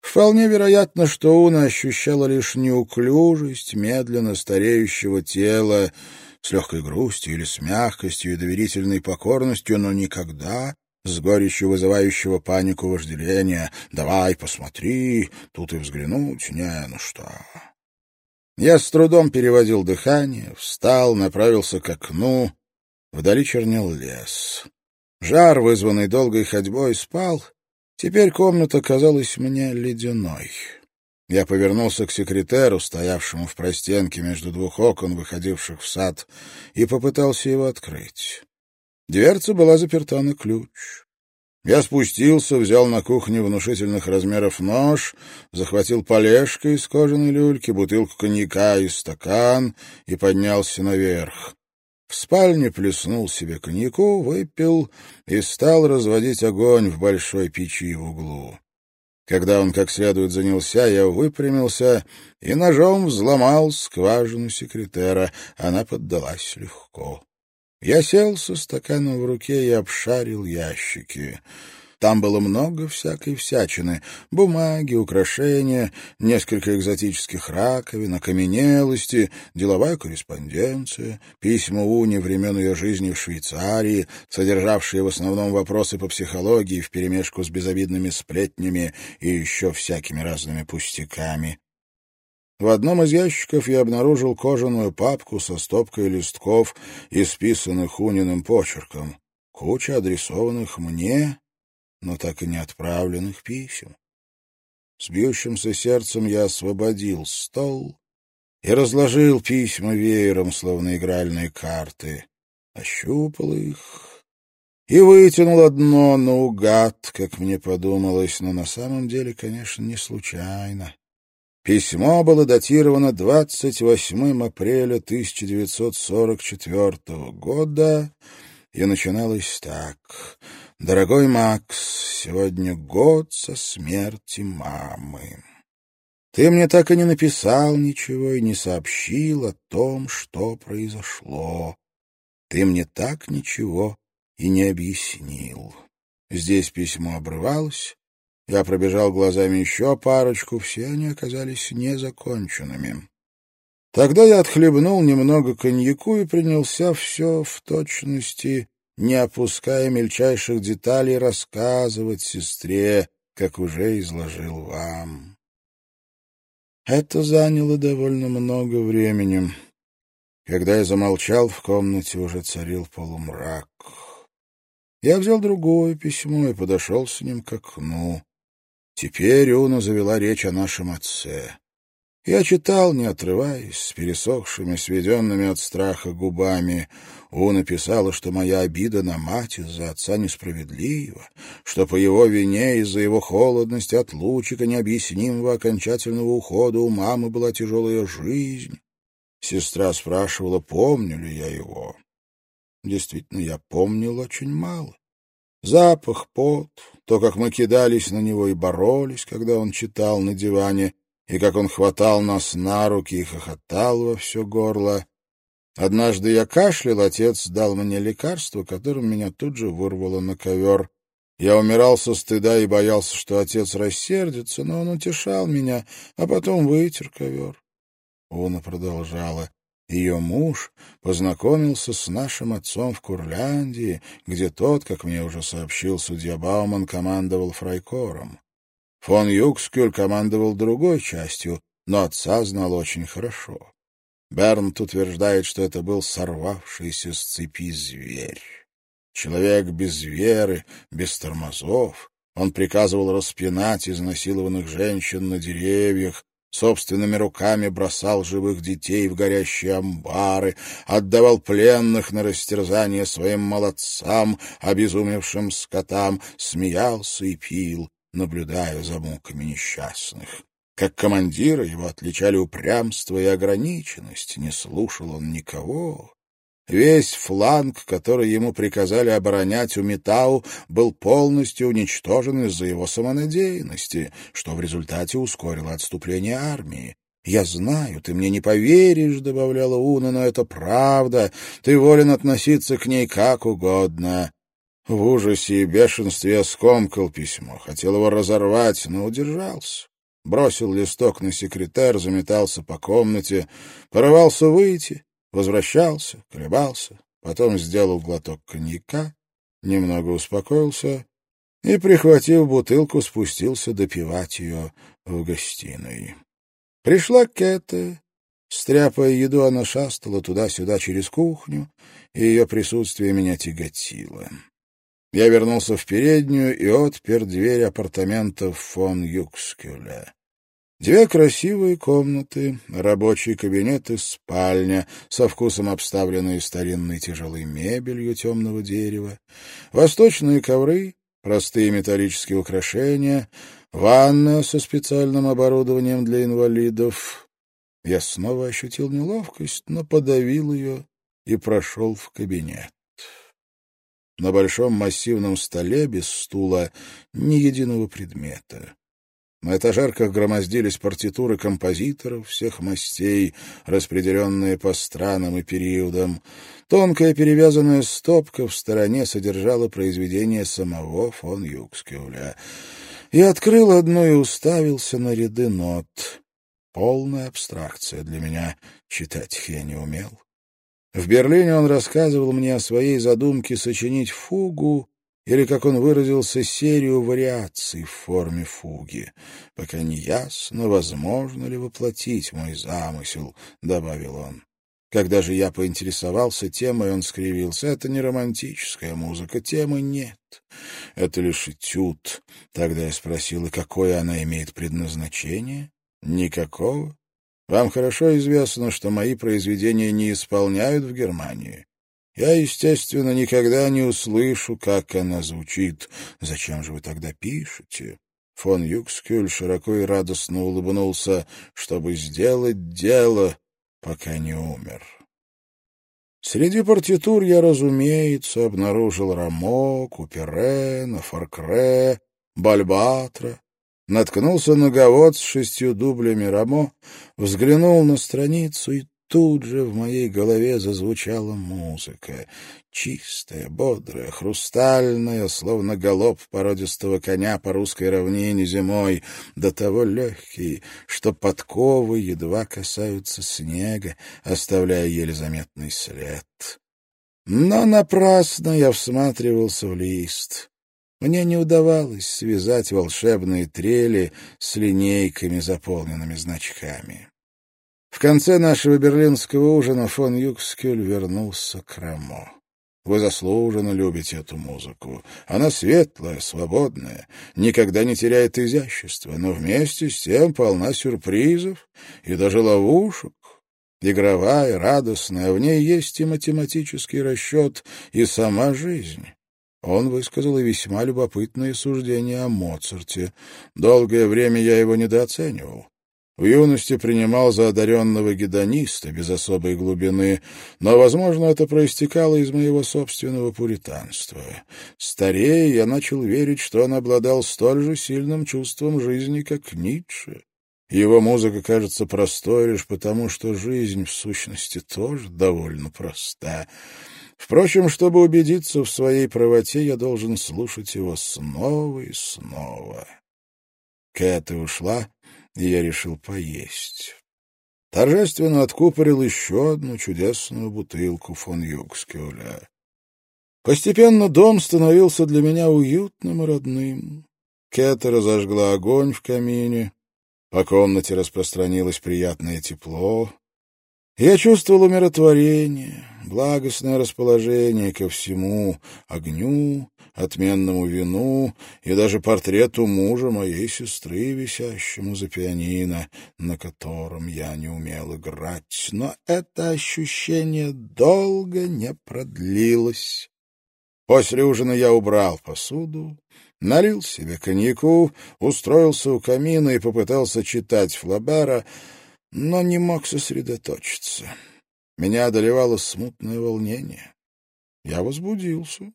Вполне вероятно, что Уна ощущала лишь неуклюжесть медленно стареющего тела с легкой грустью или с мягкостью и доверительной покорностью, но никогда с горечью вызывающего панику вожделения. «Давай, посмотри, тут и взглянуть, не, ну что...» Я с трудом переводил дыхание, встал, направился к окну, Вдали чернел лес. Жар, вызванный долгой ходьбой, спал. Теперь комната казалась мне ледяной. Я повернулся к секретеру, стоявшему в простенке между двух окон, выходивших в сад, и попытался его открыть. Дверца была заперта на ключ. Я спустился, взял на кухне внушительных размеров нож, захватил полежка из кожаной люльки, бутылку коньяка и стакан и поднялся наверх. В спальне плеснул себе коньяку, выпил и стал разводить огонь в большой печи в углу. Когда он как следует занялся, я выпрямился и ножом взломал скважину секретера. Она поддалась легко. Я сел со стаканом в руке и обшарил ящики. Там было много всякой всячины. Бумаги, украшения, несколько экзотических раковин, окаменелости, деловая корреспонденция, письма Уни времен ее жизни в Швейцарии, содержавшие в основном вопросы по психологии вперемешку с безобидными сплетнями и еще всякими разными пустяками. В одном из ящиков я обнаружил кожаную папку со стопкой листков, исписанных Униным почерком. Куча адресованных мне но так и не отправленных писем. С бьющимся сердцем я освободил стол и разложил письма веером, словно игральные карты, ощупал их и вытянул одно наугад, как мне подумалось, но на самом деле, конечно, не случайно. Письмо было датировано 28 апреля 1944 года и начиналось так — «Дорогой Макс, сегодня год со смерти мамы». Ты мне так и не написал ничего и не сообщил о том, что произошло. Ты мне так ничего и не объяснил. Здесь письмо обрывалось. Я пробежал глазами еще парочку, все они оказались незаконченными. Тогда я отхлебнул немного коньяку и принялся все в точности, не опуская мельчайших деталей, рассказывать сестре, как уже изложил вам. Это заняло довольно много времени. Когда я замолчал, в комнате уже царил полумрак. Я взял другое письмо и подошел с ним к окну. Теперь Уна завела речь о нашем отце. Я читал, не отрываясь, с пересохшими, сведенными от страха губами. Уна писала, что моя обида на мать из-за отца несправедлива, что по его вине, из-за его холодности, отлучика, необъяснимого окончательного ухода у мамы была тяжелая жизнь, Сестра спрашивала, помню ли я его. Действительно, я помнил очень мало. Запах, пот, то, как мы кидались на него и боролись, когда он читал на диване, и как он хватал нас на руки и хохотал во все горло. Однажды я кашлял, отец дал мне лекарство, которым меня тут же вырвало на ковер. Я умирал со стыда и боялся, что отец рассердится, но он утешал меня, а потом вытер ковер. Уна продолжала. Ее муж познакомился с нашим отцом в Курляндии, где тот, как мне уже сообщил судья Бауман, командовал фрайкором. Фон Юкскюль командовал другой частью, но отца знал очень хорошо. Бернт утверждает, что это был сорвавшийся с цепи зверь. Человек без веры, без тормозов. Он приказывал распинать изнасилованных женщин на деревьях, собственными руками бросал живых детей в горящие амбары, отдавал пленных на растерзание своим молодцам, обезумевшим скотам, смеялся и пил, наблюдая за муками несчастных. Как командира его отличали упрямство и ограниченность, не слушал он никого. Весь фланг, который ему приказали оборонять у Метау, был полностью уничтожен из-за его самонадеянности, что в результате ускорило отступление армии. «Я знаю, ты мне не поверишь», — добавляла Уна, — «но это правда. Ты волен относиться к ней как угодно». В ужасе и бешенстве я скомкал письмо, хотел его разорвать, но удержался. Бросил листок на секретарь, заметался по комнате, порывался выйти, Возвращался, колебался, потом сделал глоток коньяка, немного успокоился и, прихватив бутылку, спустился допивать ее в гостиной. Пришла Кэта. Стряпая еду, она шастала туда-сюда через кухню, и ее присутствие меня тяготило. Я вернулся в переднюю и отпер дверь апартаментов фон Юкскюля. Две красивые комнаты, рабочий кабинет и спальня, со вкусом обставленные старинной тяжелой мебелью темного дерева, восточные ковры, простые металлические украшения, ванна со специальным оборудованием для инвалидов. Я снова ощутил неловкость, но подавил ее и прошел в кабинет. На большом массивном столе без стула ни единого предмета. На этажерках громоздились партитуры композиторов всех мастей, распределенные по странам и периодам. Тонкая перевязанная стопка в стороне содержала произведение самого фон Юкскюля. Я открыл одно и уставился на ряды нот. Полная абстракция для меня. Читать я не умел. В Берлине он рассказывал мне о своей задумке сочинить фугу или, как он выразился, серию вариаций в форме фуги. «Пока не ясно, возможно ли воплотить мой замысел», — добавил он. Когда же я поинтересовался темой, он скривился. Это не романтическая музыка, темы нет. Это лишь этюд. Тогда я спросил, и какое она имеет предназначение? Никакого. Вам хорошо известно, что мои произведения не исполняют в Германии. Я, естественно, никогда не услышу, как она звучит. Зачем же вы тогда пишете? Фон Юкскюль широко и радостно улыбнулся, чтобы сделать дело, пока не умер. Среди партитур я, разумеется, обнаружил Рамо, Куперена, Фаркре, Бальбатра, наткнулся на говод с шестью дублями рамо, взглянул на страницу и тут же в моей голове зазвучала музыка. Чистая, бодрая, хрустальная, словно галоп породистого коня по русской равнине зимой, до того легкий, что подковы едва касаются снега, оставляя еле заметный след. Но напрасно я всматривался в лист. Мне не удавалось связать волшебные трели с линейками, заполненными значками. В конце нашего берлинского ужина фон Юкскюль вернулся к Рамо. Вы заслуженно любите эту музыку. Она светлая, свободная, никогда не теряет изящества, но вместе с тем полна сюрпризов и даже ловушек. Игровая, радостная, в ней есть и математический расчет, и сама жизнь. Он высказал и весьма любопытные суждения о Моцарте. Долгое время я его недооценивал. В юности принимал за одаренного гедониста без особой глубины, но, возможно, это проистекало из моего собственного пуританства. Старее я начал верить, что он обладал столь же сильным чувством жизни, как Ницше. Его музыка кажется простой лишь потому, что жизнь, в сущности, тоже довольно проста. Впрочем, чтобы убедиться в своей правоте, я должен слушать его снова и снова. Кэта ушла, и я решил поесть. Торжественно откупорил еще одну чудесную бутылку фон Югскюля. Постепенно дом становился для меня уютным и родным. Кэта разожгла огонь в камине. По комнате распространилось приятное тепло. Я чувствовал умиротворение, благостное расположение ко всему — огню, отменному вину и даже портрету мужа моей сестры, висящему за пианино, на котором я не умел играть. Но это ощущение долго не продлилось. После ужина я убрал посуду, налил себе коньяку, устроился у камина и попытался читать Флабера, но не мог сосредоточиться. Меня одолевало смутное волнение. Я возбудился.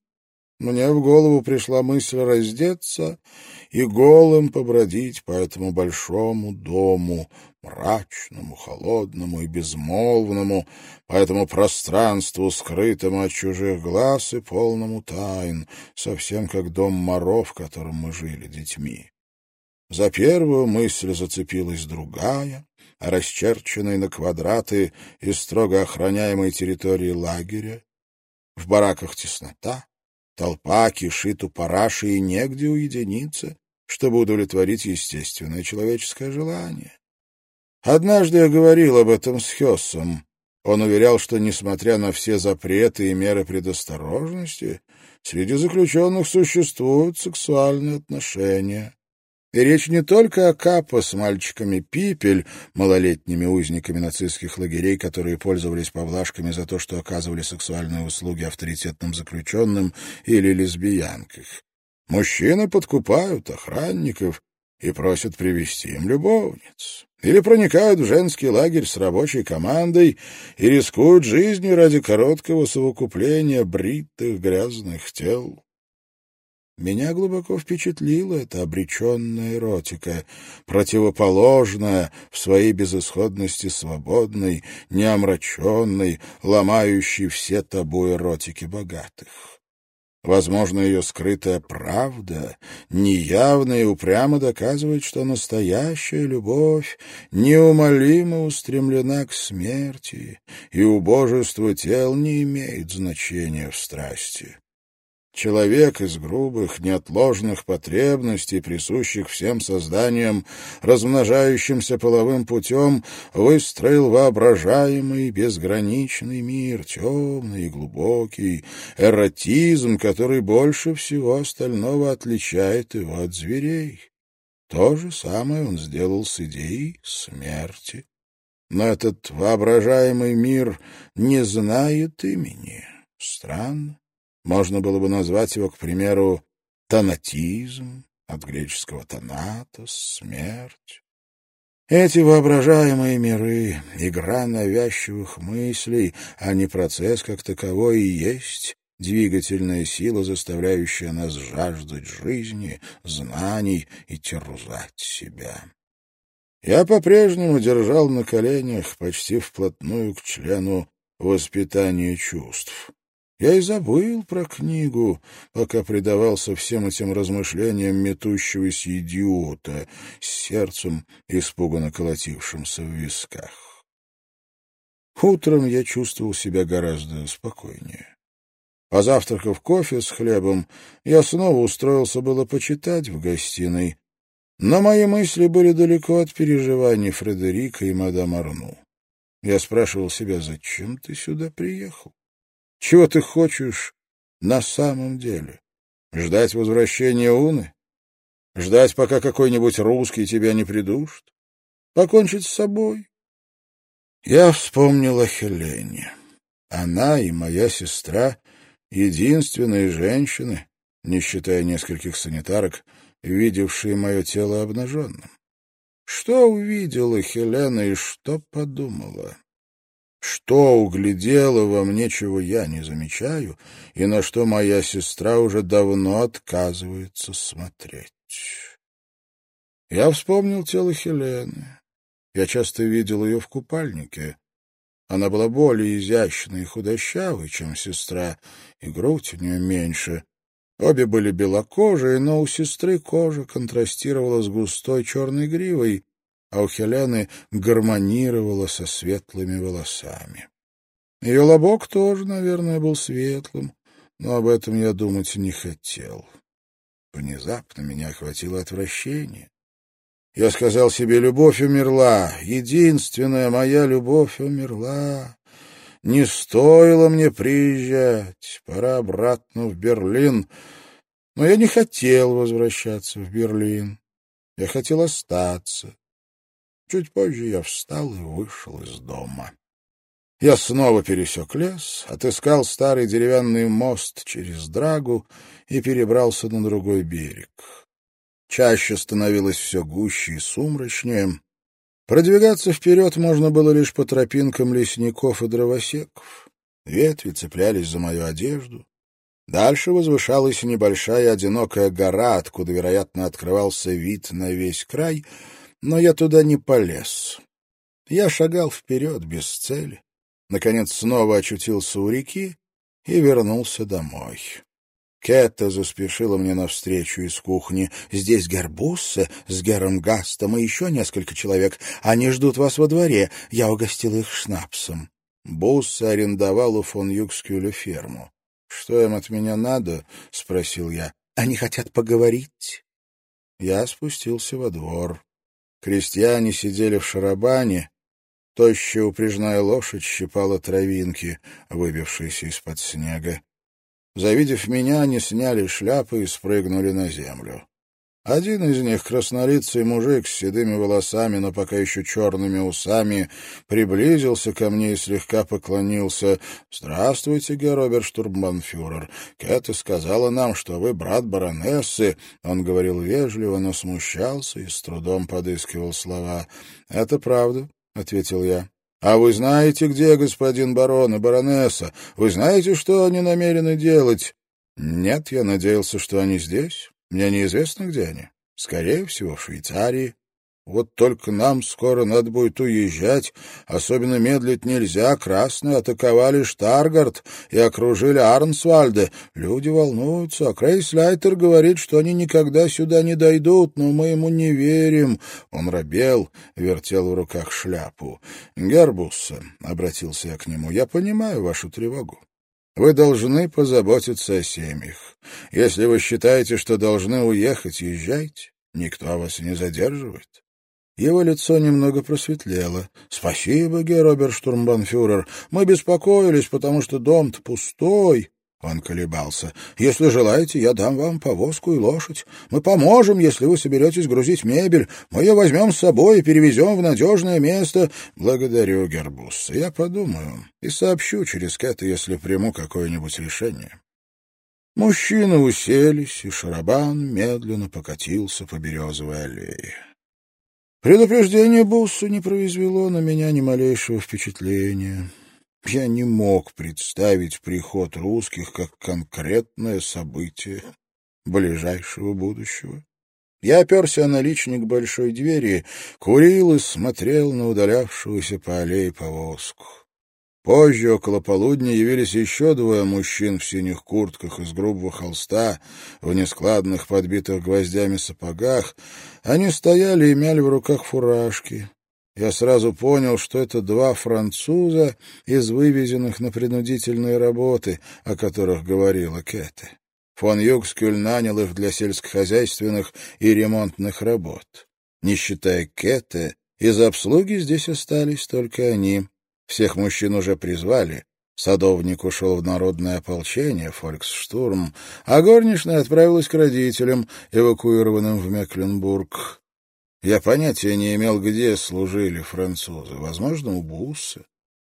Мне в голову пришла мысль раздеться и голым побродить по этому большому дому, мрачному, холодному и безмолвному, по этому пространству, скрытому от чужих глаз и полному тайн, совсем как дом Моро, в котором мы жили детьми. За первую мысль зацепилась другая, расчерченная на квадраты из строго охраняемой территории лагеря. В бараках теснота, Толпа кишит у параши, и негде уединиться, чтобы удовлетворить естественное человеческое желание. Однажды я говорил об этом с Хессом. Он уверял, что, несмотря на все запреты и меры предосторожности, среди заключенных существуют сексуальные отношения. И речь не только о Капо с мальчиками Пипель, малолетними узниками нацистских лагерей, которые пользовались поблажками за то, что оказывали сексуальные услуги авторитетным заключенным или лесбиянках. Мужчины подкупают охранников и просят привести им любовниц. Или проникают в женский лагерь с рабочей командой и рискуют жизнью ради короткого совокупления бритых грязных тел. Меня глубоко впечатлила эта обреченная эротика, противоположная в своей безысходности свободной, неомраченной, ломающей все табу эротики богатых. Возможно, ее скрытая правда, неявная и упрямо доказывает, что настоящая любовь неумолимо устремлена к смерти, и убожество тел не имеет значения в страсти. Человек из грубых, неотложных потребностей, присущих всем созданиям, размножающимся половым путем, выстроил воображаемый безграничный мир, темный и глубокий, эротизм, который больше всего остального отличает его от зверей. То же самое он сделал с идеей смерти. Но этот воображаемый мир не знает имени. Странно. Можно было бы назвать его, к примеру, тонатизм, от греческого «тонатос» — смерть. Эти воображаемые миры, игра навязчивых мыслей, а не процесс как таковой и есть двигательная сила, заставляющая нас жаждать жизни, знаний и терзать себя. Я по-прежнему держал на коленях почти вплотную к члену воспитания чувств. Я и забыл про книгу, пока предавался всем этим размышлениям метущегося идиота с сердцем, испуганно колотившимся в висках. Утром я чувствовал себя гораздо спокойнее. Позавтракав кофе с хлебом, я снова устроился было почитать в гостиной, но мои мысли были далеко от переживаний Фредерика и мадам Арну. Я спрашивал себя, зачем ты сюда приехал? Чего ты хочешь на самом деле? Ждать возвращения Уны? Ждать, пока какой-нибудь русский тебя не придушит? Покончить с собой? Я вспомнил о Хелене. Она и моя сестра — единственные женщины, не считая нескольких санитарок, видевшие мое тело обнаженным. Что увидела Хелена и что подумала? Что углядела во мне, чего я не замечаю, и на что моя сестра уже давно отказывается смотреть? Я вспомнил тело Хелены. Я часто видел ее в купальнике. Она была более изящной и худощавой, чем сестра, и грудь у нее меньше. Обе были белокожие, но у сестры кожа контрастировала с густой черной гривой, а у Хелены гармонировала со светлыми волосами. Ее лобок тоже, наверное, был светлым, но об этом я думать не хотел. Внезапно меня охватило отвращение. Я сказал себе, любовь умерла, единственная моя любовь умерла. Не стоило мне приезжать, пора обратно в Берлин. Но я не хотел возвращаться в Берлин. Я хотел остаться. Чуть позже я встал и вышел из дома. Я снова пересек лес, отыскал старый деревянный мост через Драгу и перебрался на другой берег. Чаще становилось все гуще и сумрачнее. Продвигаться вперед можно было лишь по тропинкам лесников и дровосеков. Ветви цеплялись за мою одежду. Дальше возвышалась небольшая одинокая гора, откуда, вероятно, открывался вид на весь край — но я туда не полез. Я шагал вперед без цели. Наконец снова очутился у реки и вернулся домой. Кетта заспешила мне навстречу из кухни. «Здесь Гербуссе с Гером Гастом и еще несколько человек. Они ждут вас во дворе. Я угостил их шнапсом». Буссе арендовал у фон Юкскюля ферму. «Что им от меня надо?» — спросил я. «Они хотят поговорить». Я спустился во двор. Крестьяне сидели в шарабане. Тощая упряжная лошадь щипала травинки, выбившиеся из-под снега. Завидев меня, они сняли шляпы и спрыгнули на землю. Один из них, краснолицый мужик с седыми волосами, но пока еще черными усами, приблизился ко мне и слегка поклонился. «Здравствуйте, Геробер Штурмбанфюрер. Кэта сказала нам, что вы брат баронессы». Он говорил вежливо, но смущался и с трудом подыскивал слова. «Это правда», — ответил я. «А вы знаете, где господин барон и баронесса? Вы знаете, что они намерены делать?» «Нет, я надеялся, что они здесь». Мне неизвестно, где они. Скорее всего, в Швейцарии. Вот только нам скоро надо будет уезжать. Особенно медлить нельзя. Красные атаковали Штаргард и окружили Арнсвальде. Люди волнуются. Крейслайтер говорит, что они никогда сюда не дойдут, но мы ему не верим. Он робел, вертел в руках шляпу. «Гербусса», — обратился я к нему, — «я понимаю вашу тревогу. Вы должны позаботиться о семьях. Если вы считаете, что должны уехать, езжайте. Никто вас не задерживает. Его лицо немного просветлело. — Спасибо, Геробер Штурмбанфюрер. Мы беспокоились, потому что дом-то пустой. Он колебался. «Если желаете, я дам вам повозку и лошадь. Мы поможем, если вы соберетесь грузить мебель. Мы ее возьмем с собой и перевезем в надежное место. Благодарю, Гербус. Я подумаю и сообщу через Кэта, если приму какое-нибудь решение». Мужчины уселись, и Шарабан медленно покатился по березовой аллее. Предупреждение Буссу не произвело на меня ни малейшего впечатления. Я не мог представить приход русских как конкретное событие ближайшего будущего. Я оперся на личник большой двери, курил и смотрел на удалявшуюся по аллее повозку. Позже, около полудня, явились еще двое мужчин в синих куртках из грубого холста, в нескладных, подбитых гвоздями сапогах. Они стояли и мяли в руках фуражки. Я сразу понял, что это два француза из вывезенных на принудительные работы, о которых говорила Кэте. Фон Юкскюль нанял их для сельскохозяйственных и ремонтных работ. Не считая Кэте, из обслуги здесь остались только они. Всех мужчин уже призвали. Садовник ушел в народное ополчение, фольксштурм, а горничная отправилась к родителям, эвакуированным в Мекленбург. Я понятия не имел, где служили французы. Возможно, у Бусса.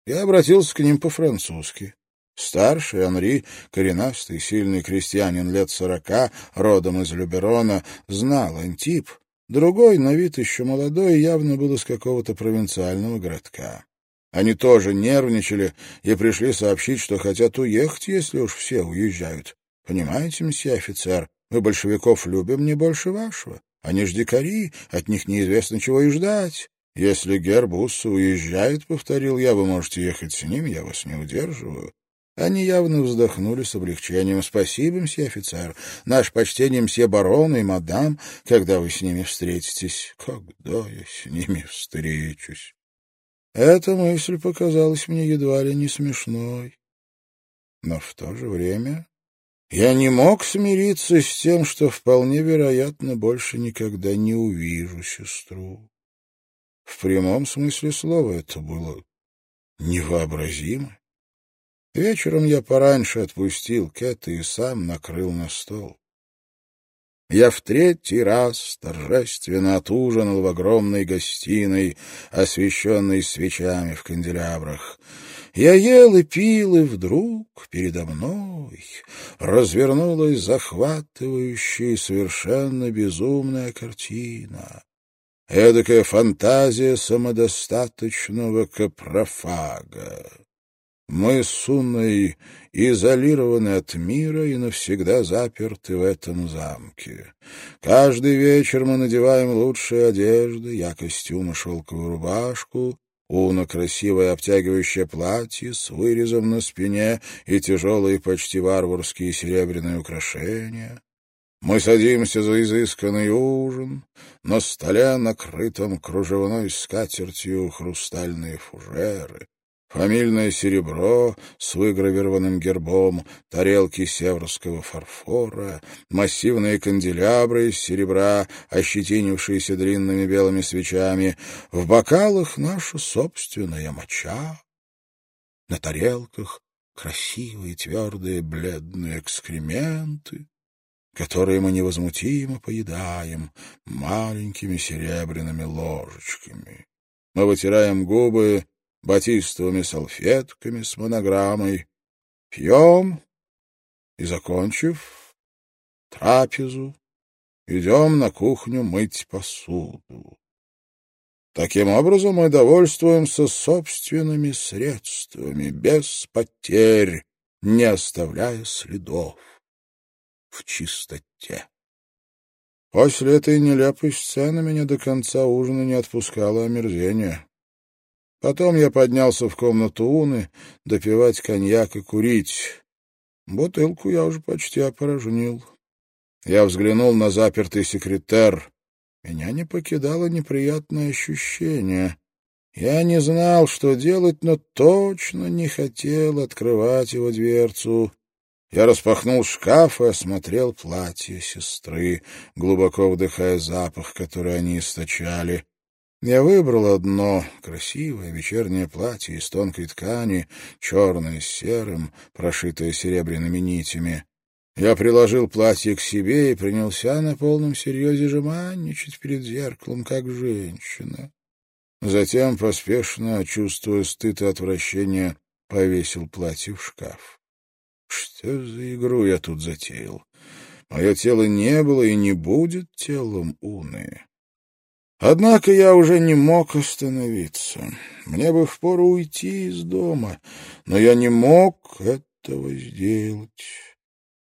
Я обратился к ним по-французски. Старший Анри, коренастый, сильный крестьянин лет сорока, родом из Люберона, знал Антип. Другой, на вид еще молодой, явно был из какого-то провинциального городка. Они тоже нервничали и пришли сообщить, что хотят уехать, если уж все уезжают. Понимаете, мсье офицер, мы большевиков любим не больше вашего. Они ж дикари, от них неизвестно чего и ждать. Если Гербус уезжает, — повторил я, — вы можете ехать с ним, я вас не удерживаю. Они явно вздохнули с облегчением. «Спасибо, мсье офицер. Наш почтение мсье барон и мадам, когда вы с ними встретитесь». «Когда я с ними встречусь?» Эта мысль показалась мне едва ли не смешной. Но в то же время я не мог смириться с тем, что вполне вероятно больше никогда не увижу сестру. В прямом смысле слова это было невообразимо. Вечером я пораньше отпустил Кэта и сам накрыл на стол. Я в третий раз торжественно отужинал в огромной гостиной, освещенной свечами в канделябрах. Я ел и пил, и вдруг передо мной развернулась захватывающая и совершенно безумная картина. Эдакая фантазия самодостаточного капрофага. Мы с Унной изолированы от мира и навсегда заперты в этом замке. Каждый вечер мы надеваем лучшие одежды, я костюм и шелковую рубашку, Уна красивое обтягивающее платье с вырезом на спине и тяжелые почти варварские серебряные украшения. Мы садимся за изысканный ужин. На столе, накрытом кружевной скатертью, хрустальные фужеры фамильное серебро с выгравированным гербом, тарелки северского фарфора, массивные канделябры из серебра, ощетинившиеся длинными белыми свечами, в бокалах наша собственная моча, на тарелках красивые, твердые, бледные экскременты, которые мы невозмутимо поедаем маленькими серебряными ложечками. Мы вытираем губы батистовыми салфетками с монограммой. Пьем и, закончив трапезу, идем на кухню мыть посуду. Таким образом, мы довольствуемся собственными средствами, без потерь, не оставляя следов, в чистоте. После этой нелепой сцены меня до конца ужина не отпускало омерзение. Потом я поднялся в комнату Уны допивать коньяк и курить. Бутылку я уже почти опорожнил. Я взглянул на запертый секретер. Меня не покидало неприятное ощущение. Я не знал, что делать, но точно не хотел открывать его дверцу. Я распахнул шкаф и осмотрел платье сестры, глубоко вдыхая запах, который они источали. Я выбрал одно красивое вечернее платье из тонкой ткани, черное с серым, прошитое серебряными нитями. Я приложил платье к себе и принялся на полном серьезе жеманничать перед зеркалом, как женщина. Затем, поспешно, чувствуя стыд и отвращение, повесил платье в шкаф. Что за игру я тут затеял? Мое тело не было и не будет телом Уны. Однако я уже не мог остановиться. Мне бы впору уйти из дома, но я не мог этого сделать.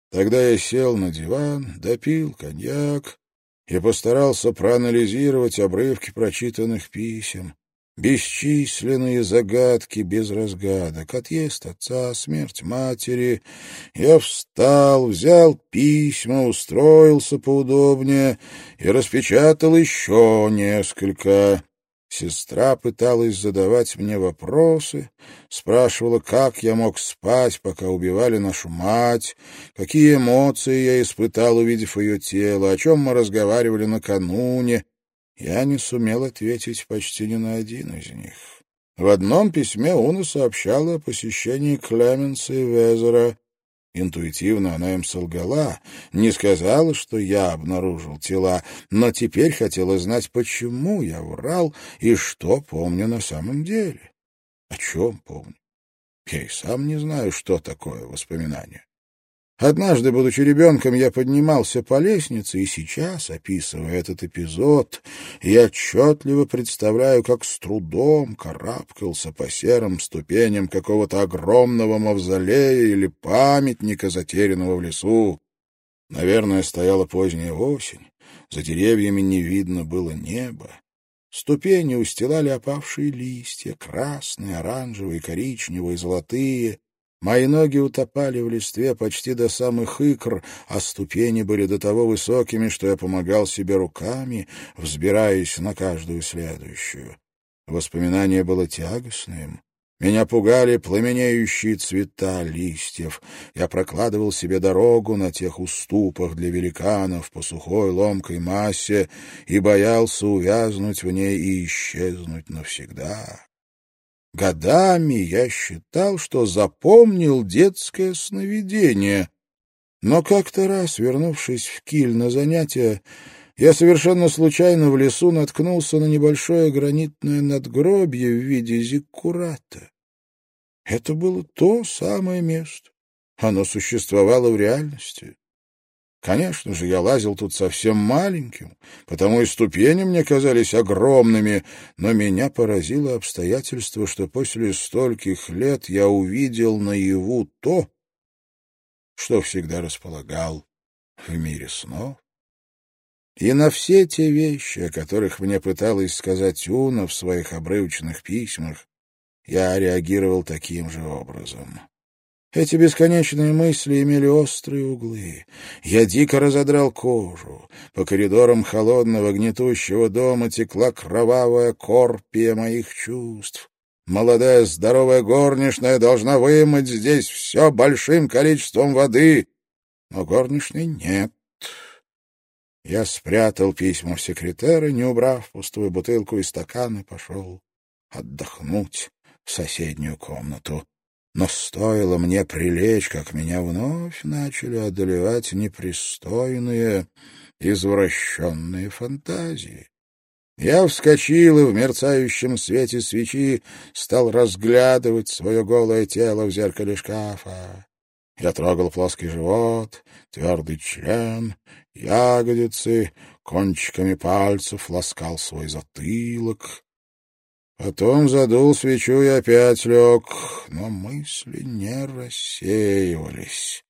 Тогда я сел на диван, допил коньяк и постарался проанализировать обрывки прочитанных писем. Бесчисленные загадки без разгадок. Отъезд отца, смерть матери. Я встал, взял письма, устроился поудобнее и распечатал еще несколько. Сестра пыталась задавать мне вопросы, спрашивала, как я мог спать, пока убивали нашу мать, какие эмоции я испытал, увидев ее тело, о чем мы разговаривали накануне, я не сумел ответить почти ни на один из них. В одном письме Уна сообщала о посещении Клеменса и Везера. Интуитивно она им солгала, не сказала, что я обнаружил тела, но теперь хотела знать, почему я врал и что помню на самом деле. О чем помню? Я и сам не знаю, что такое воспоминание. Однажды, будучи ребенком, я поднимался по лестнице, и сейчас, описывая этот эпизод, я отчетливо представляю, как с трудом карабкался по серым ступеням какого-то огромного мавзолея или памятника, затерянного в лесу. Наверное, стояла поздняя осень, за деревьями не видно было неба. Ступени устилали опавшие листья, красные, оранжевые, коричневые, золотые. Мои ноги утопали в листве почти до самых икр, а ступени были до того высокими, что я помогал себе руками, взбираясь на каждую следующую. Воспоминание было тягостным. Меня пугали пламенеющие цвета листьев. Я прокладывал себе дорогу на тех уступах для великанов по сухой ломкой массе и боялся увязнуть в ней и исчезнуть навсегда. Годами я считал, что запомнил детское сновидение. Но как-то раз, вернувшись в Киль на занятия, я совершенно случайно в лесу наткнулся на небольшое гранитное надгробье в виде зиккурата. Это было то самое место. Оно существовало в реальности. Конечно же, я лазил тут совсем маленьким, потому и ступени мне казались огромными, но меня поразило обстоятельство, что после стольких лет я увидел наяву то, что всегда располагал в мире снов. И на все те вещи, о которых мне пыталась сказать Уна в своих обрывочных письмах, я реагировал таким же образом. Эти бесконечные мысли имели острые углы. Я дико разодрал кожу. По коридорам холодного гнетущего дома текла кровавая корпия моих чувств. Молодая здоровая горничная должна вымыть здесь все большим количеством воды. Но горничной нет. Я спрятал письма в секретарь не убрав пустую бутылку и стакан, и пошел отдохнуть в соседнюю комнату. Но стоило мне прилечь, как меня вновь начали одолевать непристойные, извращенные фантазии. Я вскочил и в мерцающем свете свечи стал разглядывать свое голое тело в зеркале шкафа. Я трогал плоский живот, твердый член, ягодицы, кончиками пальцев ласкал свой затылок. Потом задул свечу и опять лег, но мысли не рассеивались.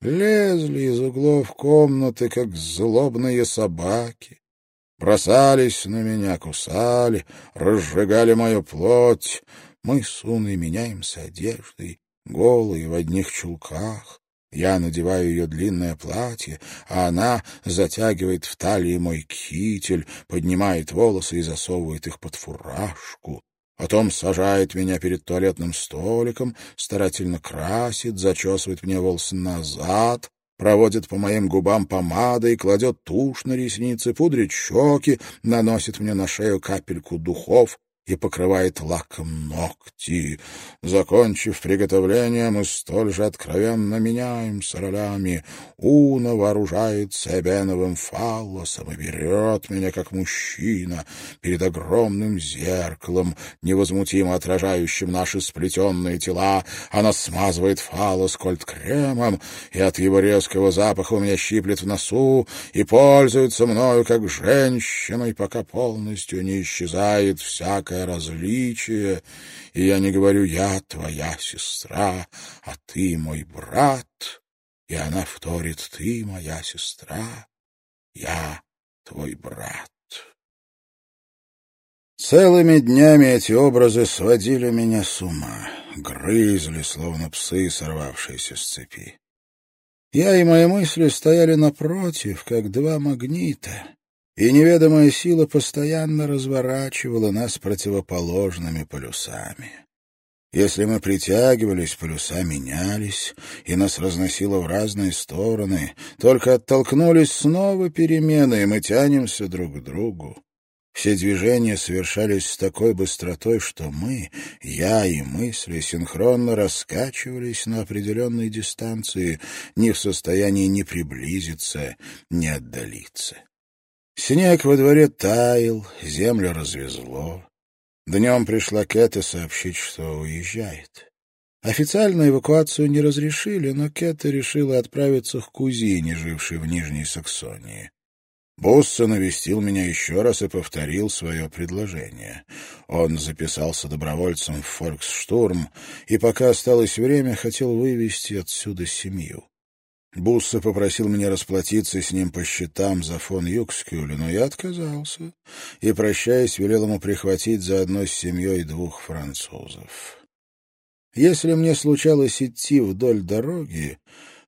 Лезли из углов комнаты, как злобные собаки. Бросались на меня, кусали, разжигали мою плоть. Мы с Уной меняемся одеждой, голые в одних чулках. Я надеваю ее длинное платье, а она затягивает в талии мой китель, поднимает волосы и засовывает их под фуражку. Потом сажает меня перед туалетным столиком, старательно красит, зачесывает мне волосы назад, проводит по моим губам помадой, кладет тушь на ресницы, пудрит щеки, наносит мне на шею капельку духов, и покрывает лаком ногти. Закончив приготовление, мы столь же откровенно меняемся ролями. Уна вооружается эбеновым фаллосом и берет меня, как мужчина, перед огромным зеркалом, невозмутимо отражающим наши сплетенные тела. Она смазывает фаллос кольт-кремом, и от его резкого запаха у меня щиплет в носу, и пользуется мною, как женщиной, пока полностью не исчезает всякая всякое различие, и я не говорю «я твоя сестра», а «ты мой брат», и она вторит «ты моя сестра, я твой брат». Целыми днями эти образы сводили меня с ума, грызли, словно псы, сорвавшиеся с цепи. Я и мои мысли стояли напротив, как два магнита, и неведомая сила постоянно разворачивала нас противоположными полюсами. Если мы притягивались, полюса менялись, и нас разносило в разные стороны. Только оттолкнулись снова перемены, и мы тянемся друг к другу. Все движения совершались с такой быстротой, что мы, я и мысли, синхронно раскачивались на определенной дистанции, не в состоянии ни приблизиться, ни отдалиться. Снег во дворе таял, землю развезло. Днем пришла Кэта сообщить, что уезжает. Официально эвакуацию не разрешили, но Кэта решила отправиться к кузине, жившей в Нижней Саксонии. Босса навестил меня еще раз и повторил свое предложение. Он записался добровольцем в «Фольксштурм» и, пока осталось время, хотел вывести отсюда семью. Бусса попросил меня расплатиться с ним по счетам за фон Юкскюле, но я отказался и, прощаясь, велел ему прихватить заодно с семьей двух французов. Если мне случалось идти вдоль дороги,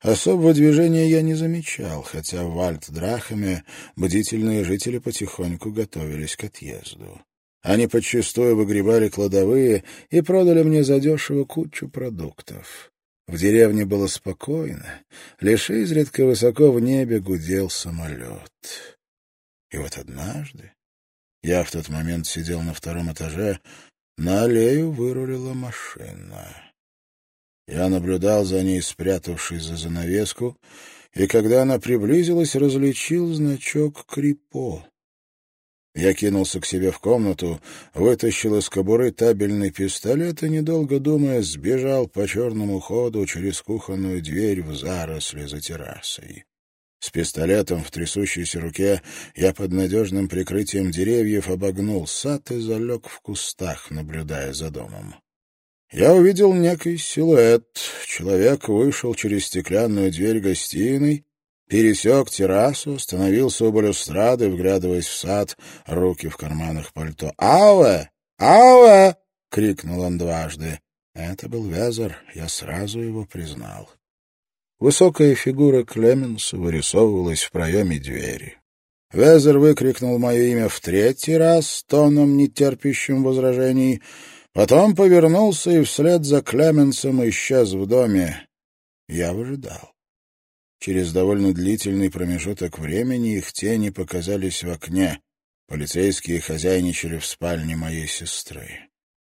особого движения я не замечал, хотя в Вальт-Драхаме бдительные жители потихоньку готовились к отъезду. Они подчистую выгребали кладовые и продали мне задешево кучу продуктов. В деревне было спокойно, лишь изредка высоко в небе гудел самолет. И вот однажды, я в тот момент сидел на втором этаже, на аллею вырулила машина. Я наблюдал за ней, спрятавшись за занавеску, и когда она приблизилась, различил значок «Крипо». Я кинулся к себе в комнату, вытащил из кобуры табельный пистолет и, недолго думая, сбежал по черному ходу через кухонную дверь в заросли за террасой. С пистолетом в трясущейся руке я под надежным прикрытием деревьев обогнул сад и залег в кустах, наблюдая за домом. Я увидел некий силуэт. Человек вышел через стеклянную дверь гостиной пересек террасу, остановился у балюстрады, вглядываясь в сад, руки в карманах пальто. «Ауэ! Ауэ!» — крикнул он дважды. Это был Везер, я сразу его признал. Высокая фигура Клеменса вырисовывалась в проеме двери. Везер выкрикнул мое имя в третий раз, тоном нетерпящим возражений, потом повернулся и вслед за Клеменсом исчез в доме. Я выжидал. Через довольно длительный промежуток времени их тени показались в окне. Полицейские хозяйничали в спальне моей сестры.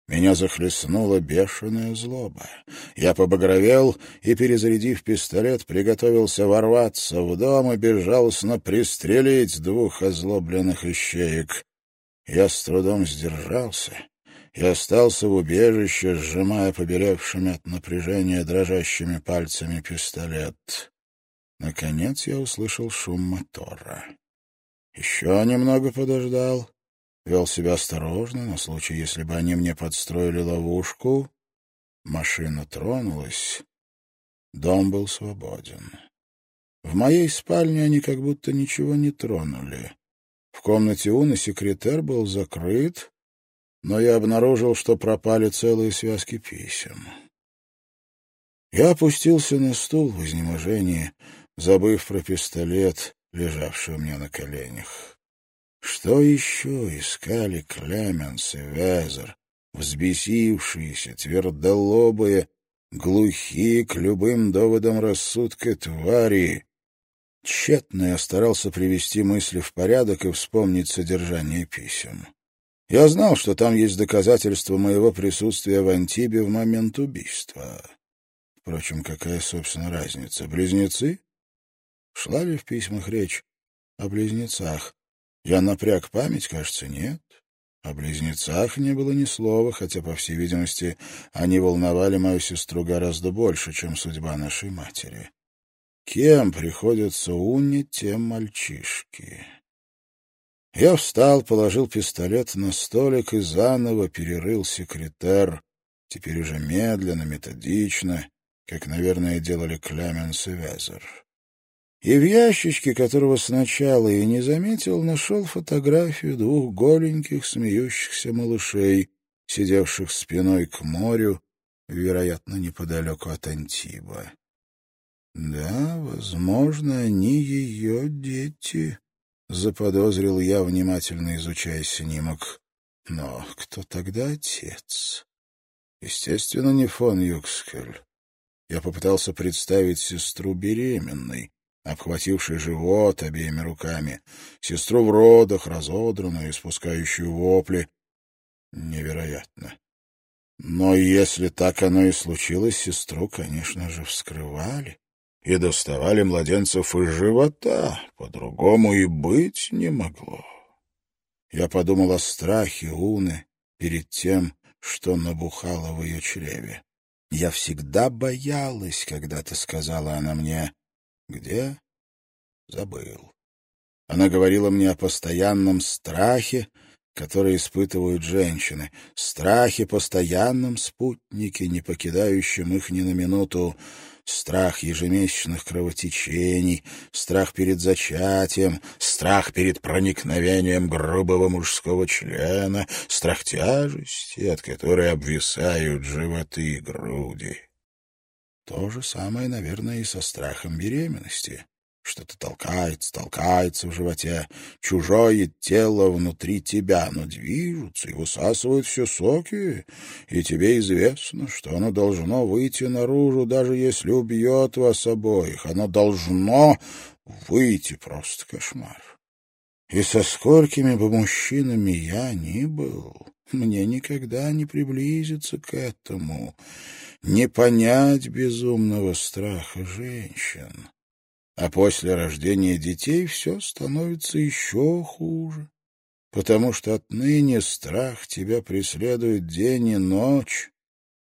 Меня захлестнула бешеная злоба. Я побагровел и, перезарядив пистолет, приготовился ворваться в дом и безжалостно пристрелить двух озлобленных ищеек. Я с трудом сдержался и остался в убежище, сжимая побелевшими от напряжения дрожащими пальцами пистолет. Наконец я услышал шум мотора. Еще немного подождал, вел себя осторожно, на случай, если бы они мне подстроили ловушку. Машина тронулась. Дом был свободен. В моей спальне они как будто ничего не тронули. В комнате Уны секретарь был закрыт, но я обнаружил, что пропали целые связки писем. Я опустился на стул в изнеможении, забыв про пистолет, лежавший у меня на коленях. Что еще искали Клеменс и Везер, взбесившиеся, твердолобые, глухие к любым доводам рассудка твари? Тщетно я старался привести мысли в порядок и вспомнить содержание писем. Я знал, что там есть доказательства моего присутствия в Антибе в момент убийства. Впрочем, какая, собственно, разница? Близнецы? Шла ли в письмах речь о близнецах? Я напряг память, кажется, нет. О близнецах не было ни слова, хотя, по всей видимости, они волновали мою сестру гораздо больше, чем судьба нашей матери. Кем приходится Унне, тем мальчишки. Я встал, положил пистолет на столик и заново перерыл секретер, теперь уже медленно, методично, как, наверное, делали Клеменс и Везер. И в ящичке, которого сначала и не заметил, нашел фотографию двух голеньких смеющихся малышей, сидевших спиной к морю, вероятно, неподалеку от Антиба. Да, возможно, они ее дети, — заподозрил я, внимательно изучая снимок. Но кто тогда отец? Естественно, не фон Юкскель. Я попытался представить сестру беременной, обхвативший живот обеими руками, сестру в родах, разодранную, испускающую вопли. Невероятно. Но если так оно и случилось, сестру, конечно же, вскрывали и доставали младенцев из живота. По-другому и быть не могло. Я подумал о страхе Уны перед тем, что набухало в ее чреве. Я всегда боялась, когда-то сказала она мне, где? Забыл. Она говорила мне о постоянном страхе, который испытывают женщины, страхе постоянном спутнике, не покидающем их ни на минуту, страх ежемесячных кровотечений, страх перед зачатием, страх перед проникновением грубого мужского члена, страх тяжести, от которой обвисают животы и груди. То же самое, наверное, и со страхом беременности. Что-то толкается, толкается в животе, чужое тело внутри тебя, но движутся и высасывают все соки, и тебе известно, что оно должно выйти наружу, даже если убьет вас обоих. Оно должно выйти, просто кошмар. И со сколькими бы мужчинами я ни был, мне никогда не приблизиться к этому не понять безумного страха женщин. А после рождения детей все становится еще хуже, потому что отныне страх тебя преследует день и ночь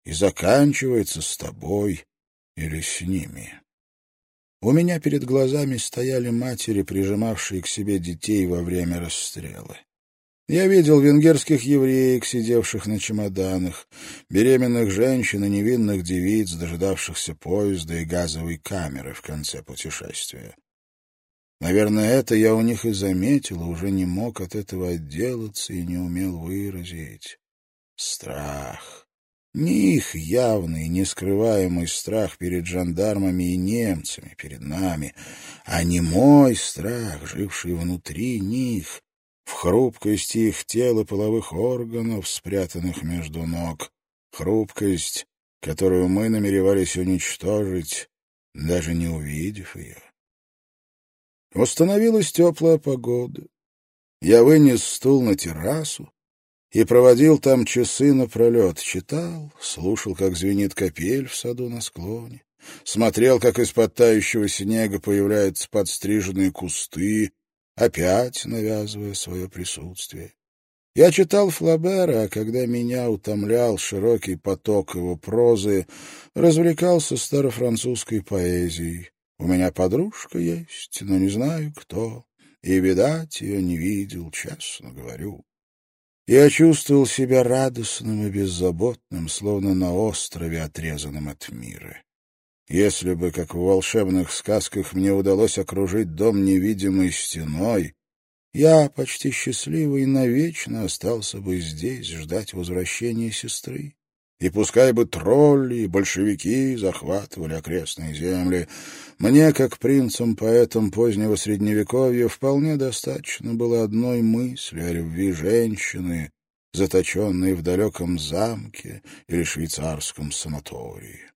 и заканчивается с тобой или с ними. У меня перед глазами стояли матери, прижимавшие к себе детей во время расстрела. Я видел венгерских евреек, сидевших на чемоданах, беременных женщин и невинных девиц, дожидавшихся поезда и газовой камеры в конце путешествия. Наверное, это я у них и заметил, уже не мог от этого отделаться и не умел выразить. Страх. Не их явный, нескрываемый страх перед жандармами и немцами, перед нами, а не мой страх, живший внутри них, в хрупкости их тела половых органов, спрятанных между ног, хрупкость, которую мы намеревались уничтожить, даже не увидев ее. Установилась теплая погода. Я вынес стул на террасу и проводил там часы напролет, читал, слушал, как звенит капель в саду на склоне, смотрел, как из-под тающего снега появляются подстриженные кусты, опять навязывая свое присутствие. Я читал Флабера, а когда меня утомлял широкий поток его прозы, развлекался старофранцузской поэзией. У меня подружка есть, но не знаю кто, и, видать, ее не видел, честно говорю. Я чувствовал себя радостным и беззаботным, словно на острове, отрезанном от мира. Если бы, как в волшебных сказках, мне удалось окружить дом невидимой стеной, я, почти счастливый, навечно остался бы здесь ждать возвращения сестры. И пускай бы тролли и большевики захватывали окрестные земли, мне, как принцам-поэтам позднего Средневековья, вполне достаточно было одной мысли о любви женщины, заточенной в далеком замке или швейцарском санатории.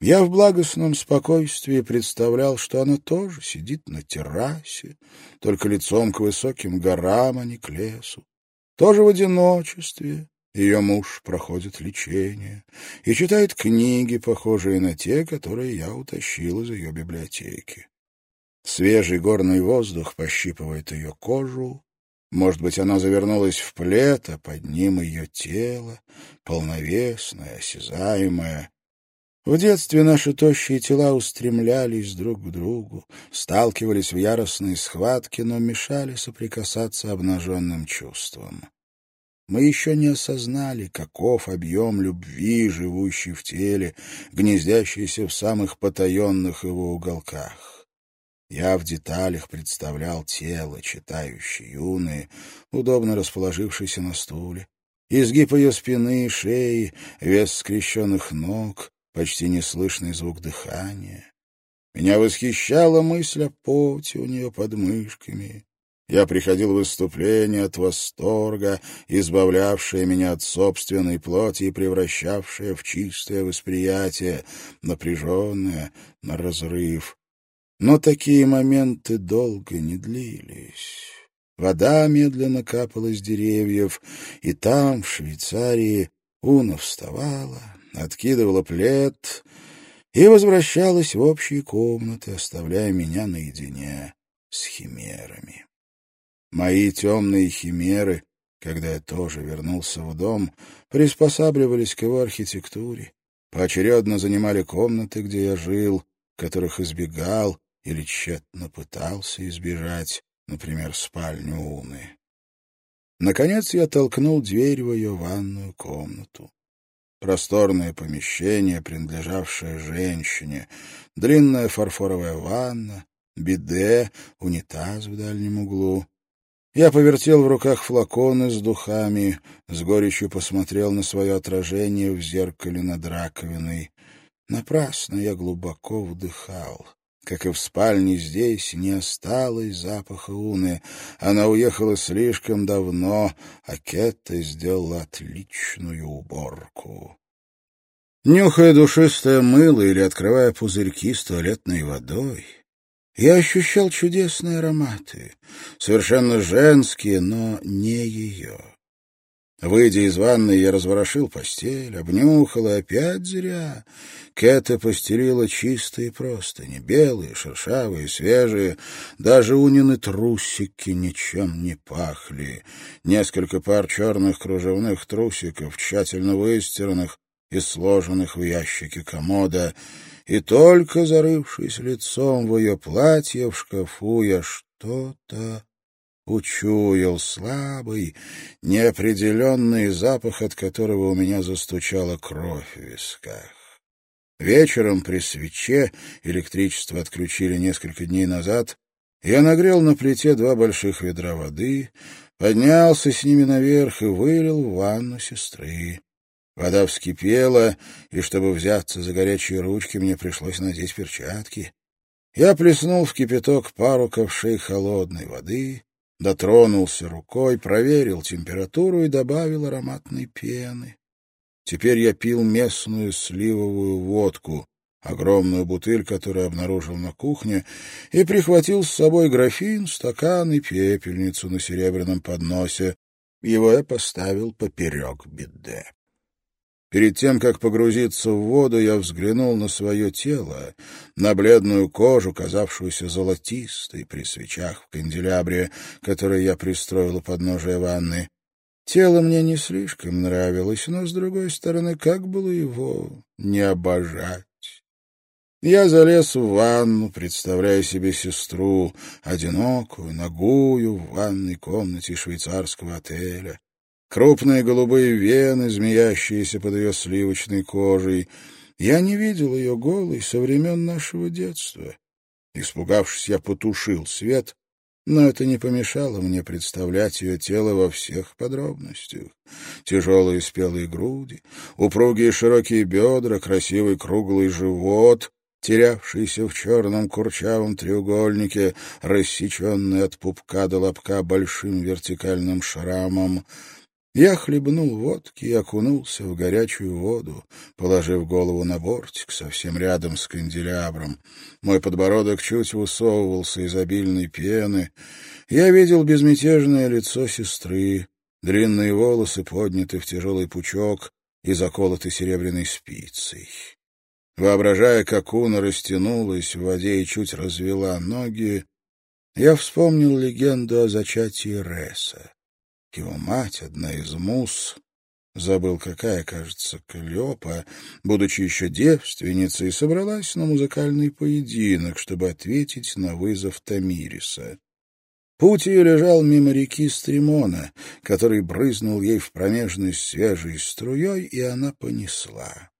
Я в благостном спокойствии представлял, что она тоже сидит на террасе, только лицом к высоким горам, а не к лесу. тоже в одиночестве. Ее муж проходит лечение и читает книги, похожие на те, которые я утащил из ее библиотеки. Свежий горный воздух пощипывает ее кожу. Может быть, она завернулась в плед, а под ним ее тело, полновесное, осязаемое. В детстве наши тощие тела устремлялись друг к другу, сталкивались в яростные схватки, но мешали соприкасаться обнаженным чувствам. Мы еще не осознали, каков объем любви, живущий в теле, гнездящийся в самых потаенных его уголках. Я в деталях представлял тело, читающей юны, удобно расположившейся на стуле, изгиб ее спины и шеи, вес скрещенных ног, почти неслышный звук дыхания. Меня восхищала мысль о поте у нее под мышками. Я приходил в выступление от восторга, избавлявшее меня от собственной плоти и превращавшее в чистое восприятие, напряженное, на разрыв. Но такие моменты долго не длились. Вода медленно капала с деревьев, и там, в Швейцарии, Уна вставала, откидывала плед и возвращалась в общие комнаты, оставляя меня наедине с химерами. Мои темные химеры, когда я тоже вернулся в дом, приспосабливались к его архитектуре, поочередно занимали комнаты, где я жил, которых избегал или тщетно пытался избежать, например, спальню Уны. Наконец я толкнул дверь в ее ванную комнату. Просторное помещение, принадлежавшее женщине, длинная фарфоровая ванна, биде, унитаз в дальнем углу. Я повертел в руках флаконы с духами, с горечью посмотрел на свое отражение в зеркале над раковиной. Напрасно я глубоко вдыхал. Как и в спальне здесь, не осталось запаха уны. Она уехала слишком давно, а Кетта сделала отличную уборку. Нюхая душистое мыло или открывая пузырьки с туалетной водой, я ощущал чудесные ароматы, совершенно женские, но не ее. Выйдя из ванной, я разворошил постель, обнюхал, и опять зря. Кэта постелила чистые простыни, белые, шершавые, свежие. Даже унины трусики ничем не пахли. Несколько пар черных кружевных трусиков, тщательно выстиранных и сложенных в ящике комода. И только зарывшись лицом в ее платье в шкафу, я что-то учуял слабый, неопределенный запах, от которого у меня застучала кровь в висках. Вечером при свече, электричество отключили несколько дней назад, я нагрел на плите два больших ведра воды, поднялся с ними наверх и вылил в ванну сестры. Вода вскипела, и чтобы взяться за горячие ручки, мне пришлось надеть перчатки. Я плеснул в кипяток пару ковшей холодной воды, Дотронулся рукой, проверил температуру и добавил ароматной пены. Теперь я пил местную сливовую водку, огромную бутыль, которую обнаружил на кухне, и прихватил с собой графин, стакан и пепельницу на серебряном подносе. Его я поставил поперек биде. Перед тем, как погрузиться в воду, я взглянул на свое тело, на бледную кожу, казавшуюся золотистой при свечах в канделябре, который я пристроил у подножия ванны. Тело мне не слишком нравилось, но, с другой стороны, как было его не обожать? Я залез в ванну, представляя себе сестру, одинокую, ногую, в ванной комнате швейцарского отеля крупные голубые вены, змеящиеся под ее сливочной кожей. Я не видел ее голой со времен нашего детства. Испугавшись, я потушил свет, но это не помешало мне представлять ее тело во всех подробностях. Тяжелые спелые груди, упругие широкие бедра, красивый круглый живот, терявшийся в черном курчавом треугольнике, рассеченный от пупка до лобка большим вертикальным шрамом — я хлебнул водки и окунулся в горячую воду, положив голову на бортик совсем рядом с канделябром. Мой подбородок чуть высовывался из обильной пены. Я видел безмятежное лицо сестры, длинные волосы подняты в тяжелый пучок и заколоты серебряной спицей. Воображая, как Уна растянулась в воде и чуть развела ноги, я вспомнил легенду о зачатии Реса. Его мать, одна из мус, забыл какая, кажется, Калиопа, будучи еще девственницей, собралась на музыкальный поединок, чтобы ответить на вызов Тамириса. Путь ее лежал мимо реки Стримона, который брызнул ей в промежность свежей струей, и она понесла.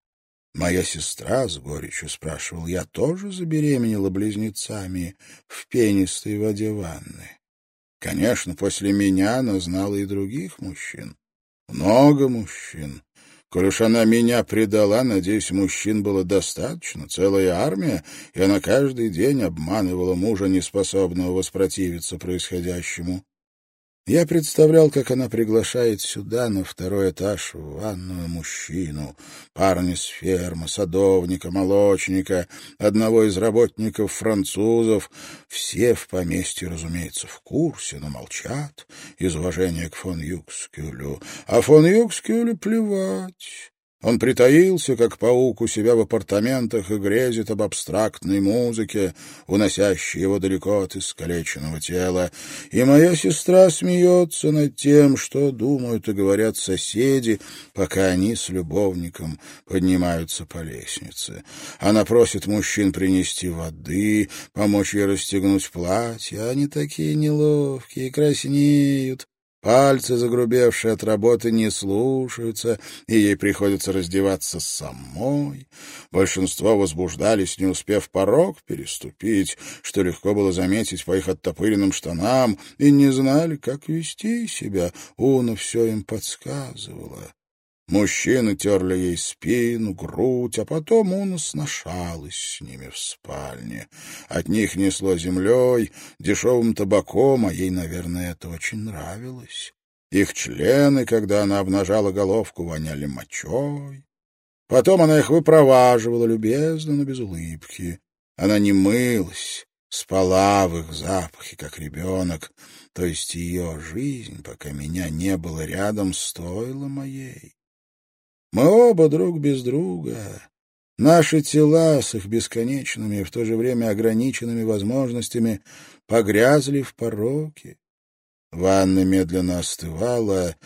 Моя сестра с горечью спрашивал, я тоже забеременела близнецами в пенистой воде ванны. Конечно, после меня она знала и других мужчин. Много мужчин. Коль уж она меня предала, надеюсь, мужчин было достаточно, целая армия, и она каждый день обманывала мужа, неспособного воспротивиться происходящему. Я представлял, как она приглашает сюда, на второй этаж, в ванную мужчину, парня с фермы, садовника, молочника, одного из работников французов. Все в поместье, разумеется, в курсе, но молчат из уважения к фон Юкскюлю. А фон Юкскюлю плевать. Он притаился, как паук, у себя в апартаментах и грезит об абстрактной музыке, уносящей его далеко от искалеченного тела. И моя сестра смеется над тем, что думают и говорят соседи, пока они с любовником поднимаются по лестнице. Она просит мужчин принести воды, помочь ей расстегнуть платье. Они такие неловкие, краснеют, Пальцы, загрубевшие от работы, не слушаются, и ей приходится раздеваться самой. Большинство возбуждались, не успев порог переступить, что легко было заметить по их оттопыренным штанам, и не знали, как вести себя. Уна все им подсказывала. Мужчины терли ей спину, грудь, а потом Уна сношалась с ними в спальне. От них несло землей, дешевым табаком, а ей, наверное, это очень нравилось. Их члены, когда она обнажала головку, воняли мочой. Потом она их выпроваживала любезно, но без улыбки. Она не мылась, спала в их запахе, как ребенок, то есть ее жизнь, пока меня не было рядом, стоила моей. Мы оба друг без друга. Наши тела с их бесконечными и в то же время ограниченными возможностями погрязли в пороке. Ванна медленно остывала,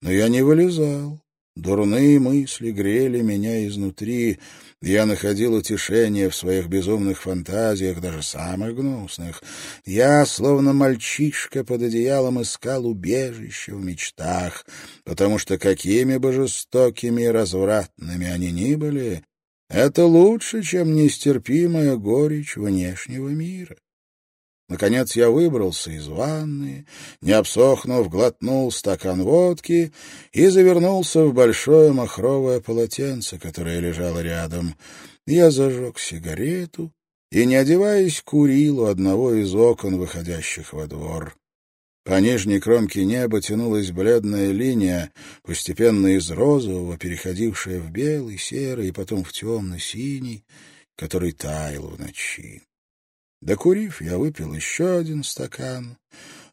но я не вылезал. Дурные мысли грели меня изнутри. Я находил утешение в своих безумных фантазиях, даже самых гнусных. Я, словно мальчишка под одеялом, искал убежище в мечтах, потому что какими бы жестокими и развратными они ни были, это лучше, чем нестерпимая горечь внешнего мира. Наконец я выбрался из ванны, не обсохнув, глотнул стакан водки и завернулся в большое махровое полотенце, которое лежало рядом. Я зажег сигарету и, не одеваясь, курил у одного из окон, выходящих во двор. По нижней кромке неба тянулась бледная линия, постепенно из розового, переходившая в белый, серый и потом в темно-синий, который таял в ночи. Докурив, я выпил еще один стакан,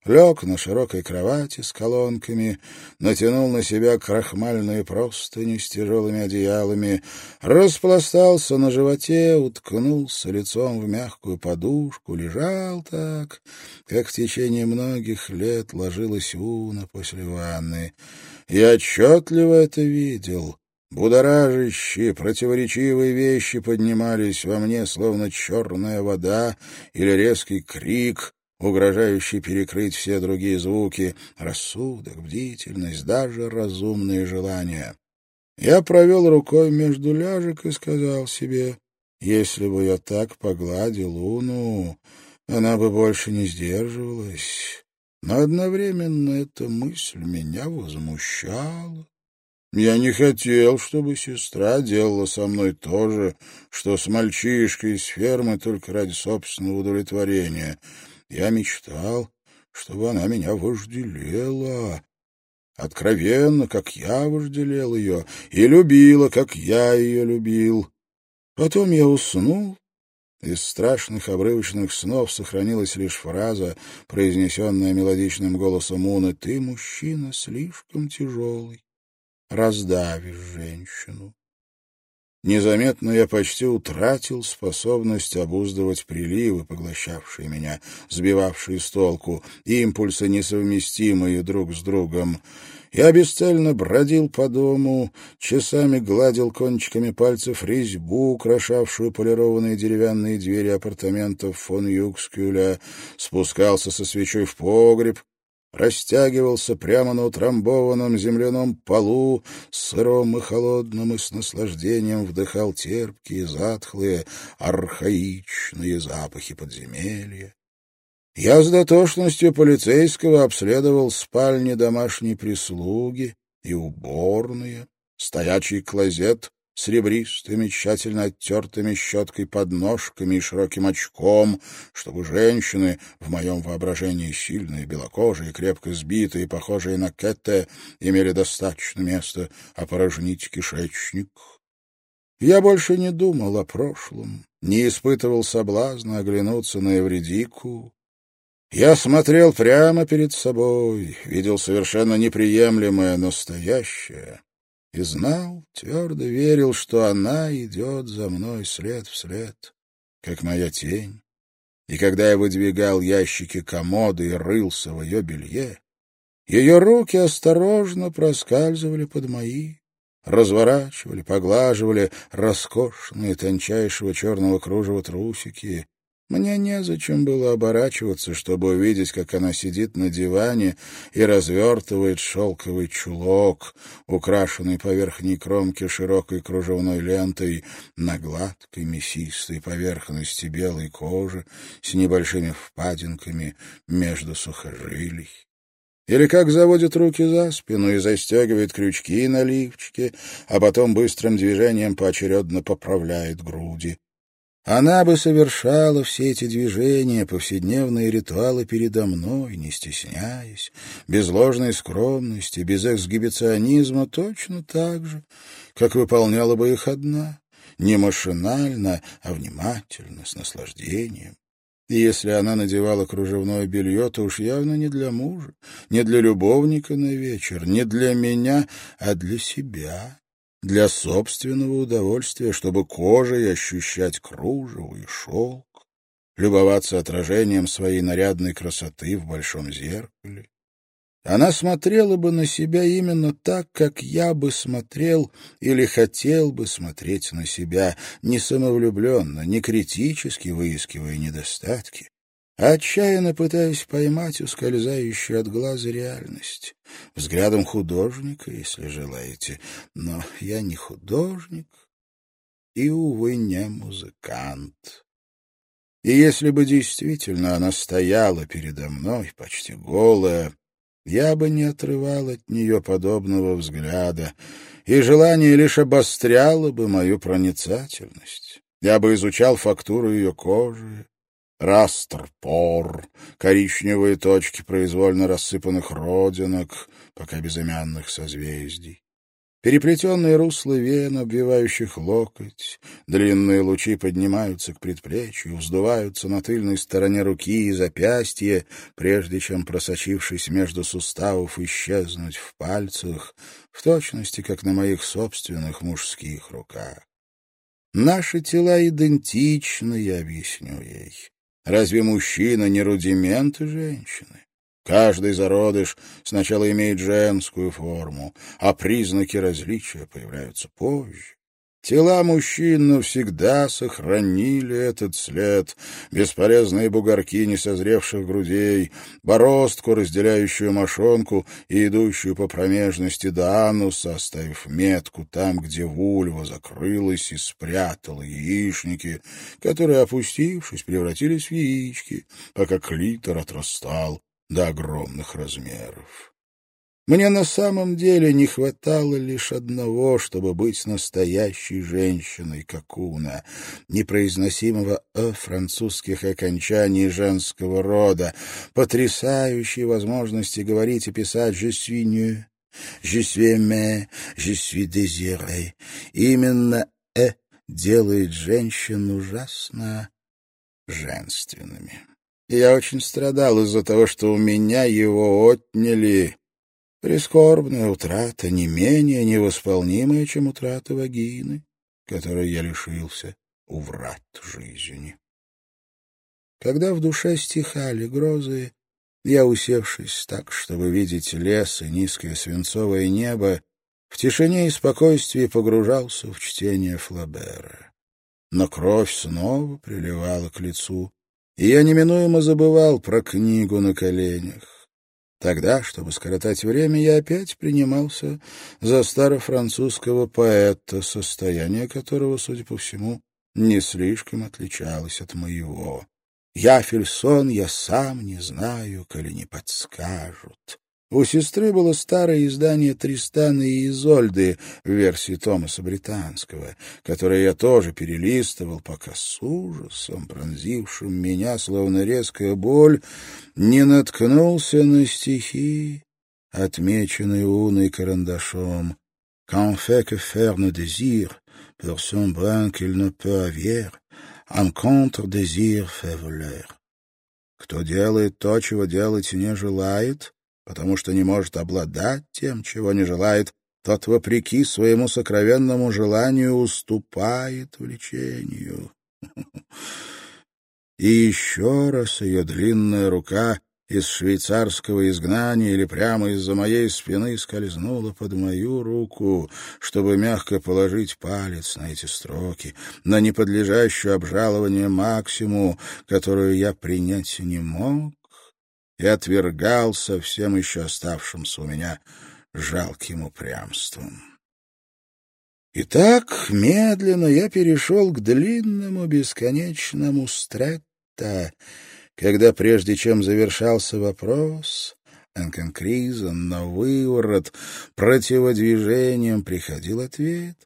лег на широкой кровати с колонками, натянул на себя крахмальные простыни с тяжелыми одеялами, распластался на животе, уткнулся лицом в мягкую подушку, лежал так, как в течение многих лет ложилась Уна после ванны. Я отчетливо это видел — Будоражащие, противоречивые вещи поднимались во мне, словно черная вода или резкий крик, угрожающий перекрыть все другие звуки, рассудок, бдительность, даже разумные желания. Я провел рукой между ляжек и сказал себе, если бы я так погладил Луну, она бы больше не сдерживалась. Но одновременно эта мысль меня возмущала. Я не хотел, чтобы сестра делала со мной то же, что с мальчишкой из фермы только ради собственного удовлетворения. Я мечтал, чтобы она меня вожделела, откровенно, как я вожделел ее, и любила, как я ее любил. Потом я уснул Из страшных обрывочных снов сохранилась лишь фраза, произнесенная мелодичным голосом Уны «Ты, мужчина, слишком тяжелый, раздавишь женщину». Незаметно я почти утратил способность обуздывать приливы, поглощавшие меня, сбивавшие с толку, импульсы, несовместимые друг с другом. Я бесцельно бродил по дому, часами гладил кончиками пальцев резьбу, украшавшую полированные деревянные двери апартаментов фон Юкскюля, спускался со свечой в погреб, растягивался прямо на утрамбованном земляном полу, сыром и холодным, и с наслаждением вдыхал терпкие, затхлые, архаичные запахи подземелья. Я с дотошностью полицейского обследовал спальни домашней прислуги и уборные, стоячий клозет с ребристыми, тщательно оттертыми щеткой подножками и широким очком, чтобы женщины, в моем воображении сильные, белокожие, крепко сбитые, похожие на Кетте, имели достаточно места опорожнить кишечник. Я больше не думал о прошлом, не испытывал соблазна оглянуться на Эвредику. Я смотрел прямо перед собой, видел совершенно неприемлемое настоящее и знал, твердо верил, что она идет за мной след в след, как моя тень. И когда я выдвигал ящики комоды и рылся в ее белье, ее руки осторожно проскальзывали под мои, разворачивали, поглаживали роскошные тончайшего черного кружева трусики, мне незачем было оборачиваться, чтобы увидеть, как она сидит на диване и развертывает шелковый чулок, украшенный по верхней кромке широкой кружевной лентой на гладкой мясистой поверхности белой кожи с небольшими впадинками между сухожилий. Или как заводит руки за спину и застегивает крючки на лифчике, а потом быстрым движением поочередно поправляет груди. Она бы совершала все эти движения, повседневные ритуалы передо мной, не стесняясь, без ложной скромности, без эксгибиционизма, точно так же, как выполняла бы их одна, не машинально, а внимательно, с наслаждением. И если она надевала кружевное белье, то уж явно не для мужа, не для любовника на вечер, не для меня, а для себя для собственного удовольствия, чтобы кожей ощущать кружево и шелк, любоваться отражением своей нарядной красоты в большом зеркале. Она смотрела бы на себя именно так, как я бы смотрел или хотел бы смотреть на себя, не самовлюбленно, не критически выискивая недостатки, отчаянно пытаясь поймать ускользающую от глаза реальность, взглядом художника, если желаете. Но я не художник и, увы, не музыкант. И если бы действительно она стояла передо мной, почти голая, я бы не отрывал от нее подобного взгляда, и желание лишь обостряло бы мою проницательность. Я бы изучал фактуру ее кожи, растрпор, коричневые точки произвольно рассыпанных родинок, пока безымянных созвездий. Переплетенные русла вен, обвивающих локоть, длинные лучи поднимаются к предплечью, вздуваются на тыльной стороне руки и запястья, прежде чем, просочившись между суставов, исчезнуть в пальцах, в точности, как на моих собственных мужских руках. Наши тела идентичны, я объясню ей. Разве мужчина не рудименты женщины? Каждый зародыш сначала имеет женскую форму, а признаки различия появляются позже. Тела мужчин навсегда сохранили этот след, бесполезные бугорки несозревших грудей, бороздку, разделяющую мошонку и идущую по промежности до ануса, оставив метку там, где вульва закрылась и спрятала яичники, которые, опустившись, превратились в яички, пока клитор отрастал до огромных размеров. Мне на самом деле не хватало лишь одного, чтобы быть настоящей женщиной, как Уна, непроизносимого «э» французских окончаний женского рода, потрясающей возможности говорить и писать «je suis nu», «je suis aimé», «je suis désiré». Именно «э» делает женщин ужасно женственными. Я очень страдал из-за того, что у меня его отняли. Прискорбная утрата, не менее невосполнимая, чем утрата вагины, которой я лишился у врат жизни. Когда в душе стихали грозы, я, усевшись так, чтобы видеть лес и низкое свинцовое небо, в тишине и спокойствии погружался в чтение Флабера. Но кровь снова приливала к лицу, и я неминуемо забывал про книгу на коленях. Тогда, чтобы скоротать время, я опять принимался за старофранцузского поэта, состояние которого, судя по всему, не слишком отличалось от моего. Я, Фельсон, я сам не знаю, коли не подскажут. У сестры было старое издание «Тристана и Изольды» в версии Томаса Британского, которое я тоже перелистывал, пока с ужасом, пронзившим меня, словно резкая боль, не наткнулся на стихи, отмеченные уной карандашом. «Quand fait que faire ne désire, pour son brin qu'il ne peut avoir, un contre-désir fait voleur». Кто делает то, чего делать не желает, потому что не может обладать тем, чего не желает, тот, вопреки своему сокровенному желанию, уступает влечению. И еще раз ее длинная рука из швейцарского изгнания или прямо из-за моей спины скользнула под мою руку, чтобы мягко положить палец на эти строки, на неподлежащую обжалованию максиму, которую я принять не мог, и отвергался всем еще оставшимся у меня жалким упрямством. Итак, медленно я перешел к длинному бесконечному стретто, когда, прежде чем завершался вопрос, Энконкризон на выворот, противодвижением приходил ответ.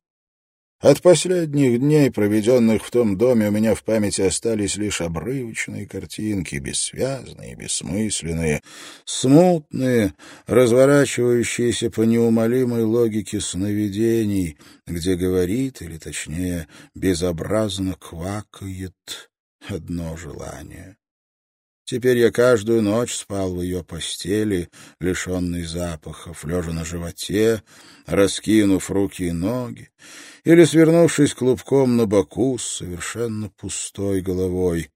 От последних дней, проведенных в том доме, у меня в памяти остались лишь обрывочные картинки, бессвязные, бессмысленные, смутные, разворачивающиеся по неумолимой логике сновидений, где говорит, или точнее, безобразно квакает одно желание. Теперь я каждую ночь спал в ее постели, лишенный запахов, лежа на животе, раскинув руки и ноги, или свернувшись клубком на боку с совершенно пустой головой.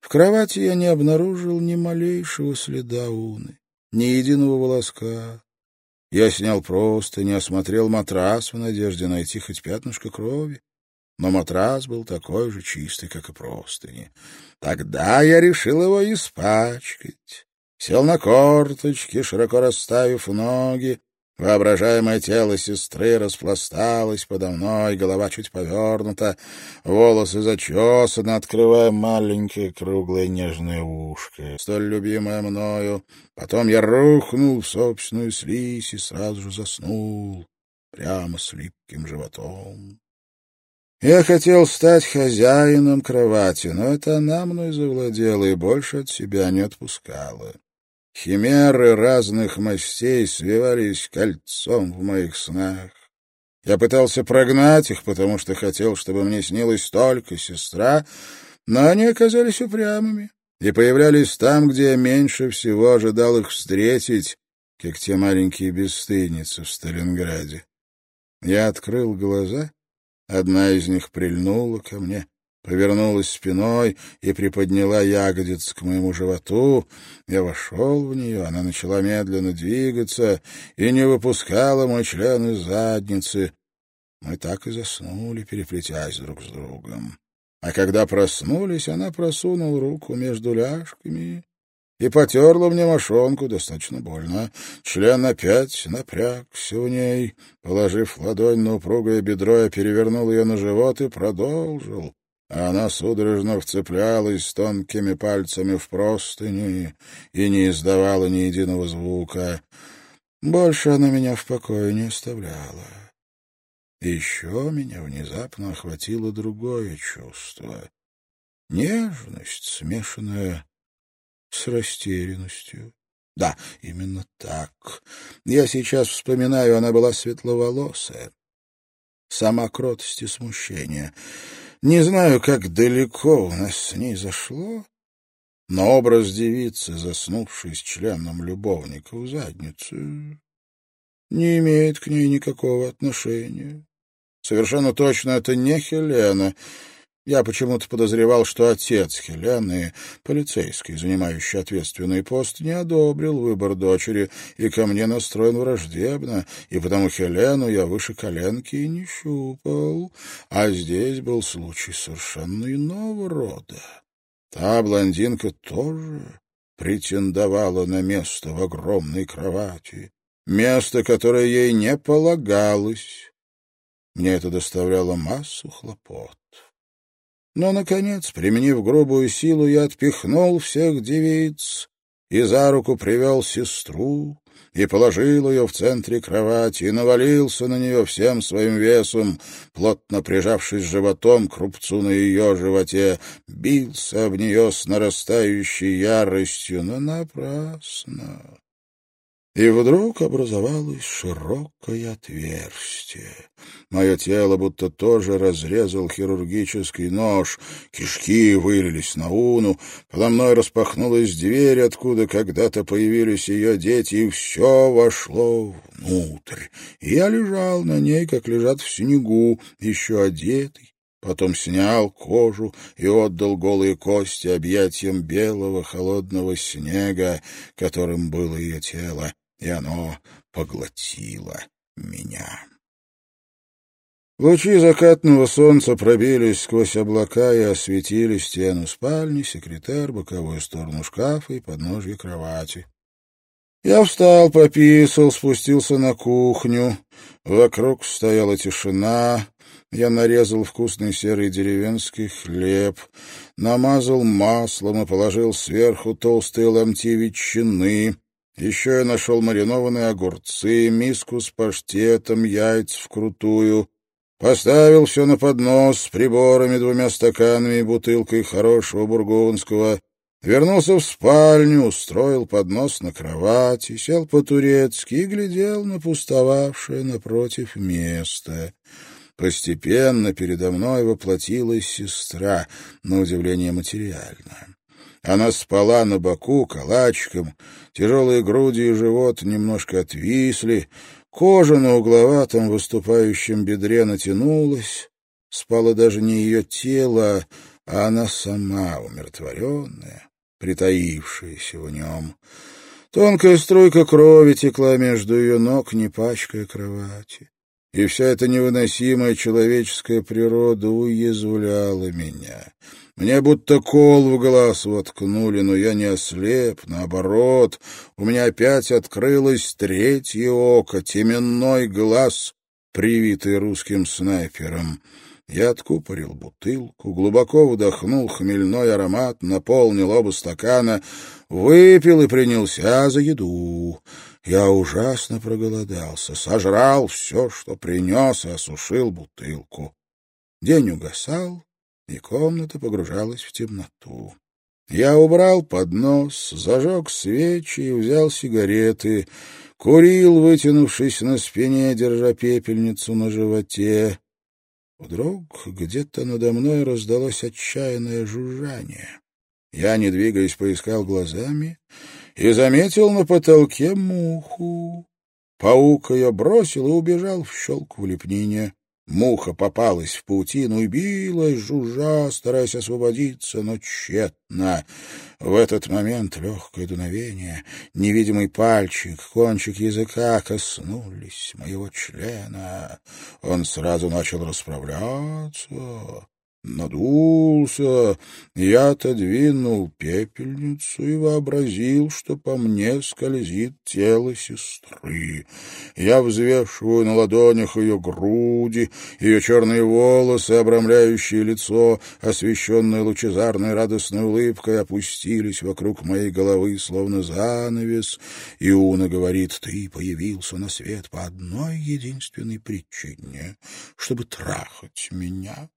В кровати я не обнаружил ни малейшего следа уны, ни единого волоска. Я снял просто, не осмотрел матрас в надежде найти хоть пятнышко крови но матрас был такой же чистый, как и простыни. Тогда я решил его испачкать. Сел на корточки, широко расставив ноги. Воображаемое тело сестры распласталось подо мной, голова чуть повернута, волосы зачесаны, открывая маленькое круглое нежное ушко, столь любимое мною. Потом я рухнул в собственную слизь и сразу же заснул, прямо с липким животом. Я хотел стать хозяином кровати, но это она мной завладела и больше от себя не отпускала. Химеры разных мастей свивались кольцом в моих снах. Я пытался прогнать их, потому что хотел, чтобы мне снилась только сестра, но они оказались упрямыми и появлялись там, где я меньше всего ожидал их встретить, как те маленькие бесстыдницы в Сталинграде. Я открыл глаза Одна из них прильнула ко мне, повернулась спиной и приподняла ягодиц к моему животу. Я вошел в нее, она начала медленно двигаться и не выпускала мой член из задницы. Мы так и заснули, переплетясь друг с другом. А когда проснулись, она просунула руку между ляжками и потерла мне мошонку достаточно больно. Член опять напрягся в ней. Положив ладонь на упругое бедро, я перевернул ее на живот и продолжил. Она судорожно вцеплялась тонкими пальцами в простыни и не издавала ни единого звука. Больше она меня в покое не оставляла. еще меня внезапно охватило другое чувство. Нежность, смешанная с растерянностью. Да, именно так. Я сейчас вспоминаю, она была светловолосая. Сама кротость и смущение. Не знаю, как далеко у нас с ней зашло, но образ девицы, заснувшей с членом любовника в заднице, не имеет к ней никакого отношения. Совершенно точно это не Хелена. Я почему-то подозревал, что отец Хелены, полицейский, занимающий ответственный пост, не одобрил выбор дочери и ко мне настроен враждебно, и потому Хелену я выше коленки и не щупал. А здесь был случай совершенно иного рода. Та блондинка тоже претендовала на место в огромной кровати, место, которое ей не полагалось. Мне это доставляло массу хлопот. Но, наконец, применив грубую силу, я отпихнул всех девиц и за руку привел сестру, и положил ее в центре кровати, и навалился на нее всем своим весом, плотно прижавшись животом к рубцу на ее животе, бился об нее с нарастающей яростью, но напрасно. И вдруг образовалось широкое отверстие. Мое тело будто тоже разрезал хирургический нож, кишки вылились на уну, подо мной распахнулась дверь, откуда когда-то появились ее дети, и все вошло внутрь. Я лежал на ней, как лежат в снегу, еще одетый, Потом снял кожу и отдал голые кости объятиям белого холодного снега, которым было ее тело и оно поглотило меня. Лучи закатного солнца пробились сквозь облака и осветили стену спальни, секретарь, боковую сторону шкафа и подножье кровати. Я встал, пописал, спустился на кухню. Вокруг стояла тишина. Я нарезал вкусный серый деревенский хлеб, намазал маслом и положил сверху толстые ломти ветчины. Еще я нашел маринованные огурцы, миску с паштетом, яйца вкрутую. Поставил все на поднос с приборами, двумя стаканами и бутылкой хорошего бургундского. Вернулся в спальню, устроил поднос на кровати, сел по-турецки и глядел на пустовавшее напротив место. Постепенно передо мной воплотилась сестра, на удивление материальная. Она спала на боку калачиком, тяжелые груди и живот немножко отвисли, кожа на угловатом выступающем бедре натянулась, спало даже не ее тело, а она сама умиротворенная, притаившаяся в нем. Тонкая струйка крови текла между ее ног, не пачкая кровати. И вся эта невыносимая человеческая природа уязвляла меня. Мне будто кол в глаз воткнули, но я не ослеп, наоборот, у меня опять открылось третье око, теменной глаз, привитый русским снайпером. Я откупорил бутылку, глубоко вдохнул хмельной аромат, наполнил оба стакана, выпил и принялся за еду. Я ужасно проголодался, сожрал все, что принес, и осушил бутылку. День угасал, и комната погружалась в темноту. Я убрал поднос, зажег свечи и взял сигареты, курил, вытянувшись на спине, держа пепельницу на животе. Вдруг где-то надо мной раздалось отчаянное жужжание. Я, не двигаясь, поискал глазами и заметил на потолке муху. Паук ее бросил и убежал в щелку в лепнине. Муха попалась в паутину и билась, жужжа, стараясь освободиться, но тщетно. В этот момент легкое дуновение, невидимый пальчик, кончик языка коснулись моего члена. Он сразу начал расправляться надулся, я отодвинул пепельницу и вообразил, что по мне скользит тело сестры. Я взвешиваю на ладонях ее груди, ее черные волосы, обрамляющие лицо, освещенные лучезарной радостной улыбкой, опустились вокруг моей головы, словно занавес. И Уна говорит, ты появился на свет по одной единственной причине, чтобы трахать меня.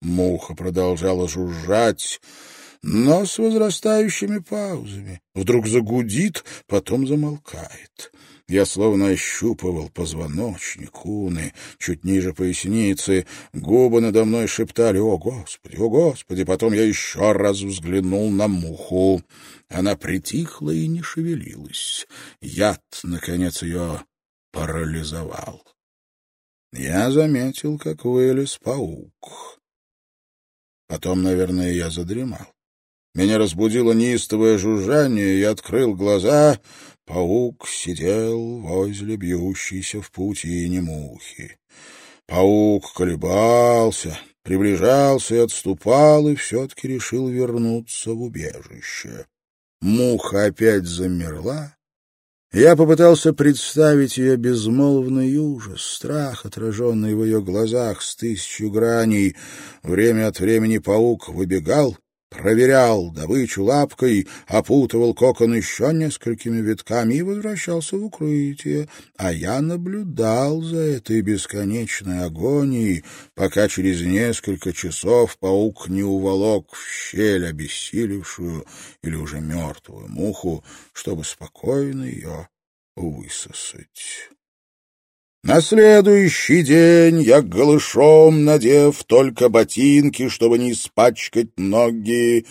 Муха продолжала жужжать, но с возрастающими паузами. Вдруг загудит, потом замолкает. Я словно ощупывал позвоночник, уны, чуть ниже поясницы. Губы надо мной шептали «О, Господи! О, Господи!» Потом я еще раз взглянул на муху. Она притихла и не шевелилась. Яд, наконец, ее парализовал. Я заметил, как вылез паук. Потом, наверное, я задремал. Меня разбудило неистовое жужжание, я открыл глаза. Паук сидел возле бьющейся в паутине мухи. Паук колебался, приближался и отступал, и все-таки решил вернуться в убежище. Муха опять замерла. Я попытался представить ее безмолвный ужас, страх, отраженный в ее глазах с тысячу граней. Время от времени паук выбегал, проверял добычу лапкой, опутывал кокон еще несколькими витками и возвращался в укрытие, а я наблюдал за этой бесконечной агонией, пока через несколько часов паук не уволок в щель обессилевшую или уже мертвую муху, чтобы спокойно ее высосать. На следующий день я голышом, надев только ботинки, чтобы не испачкать ноги,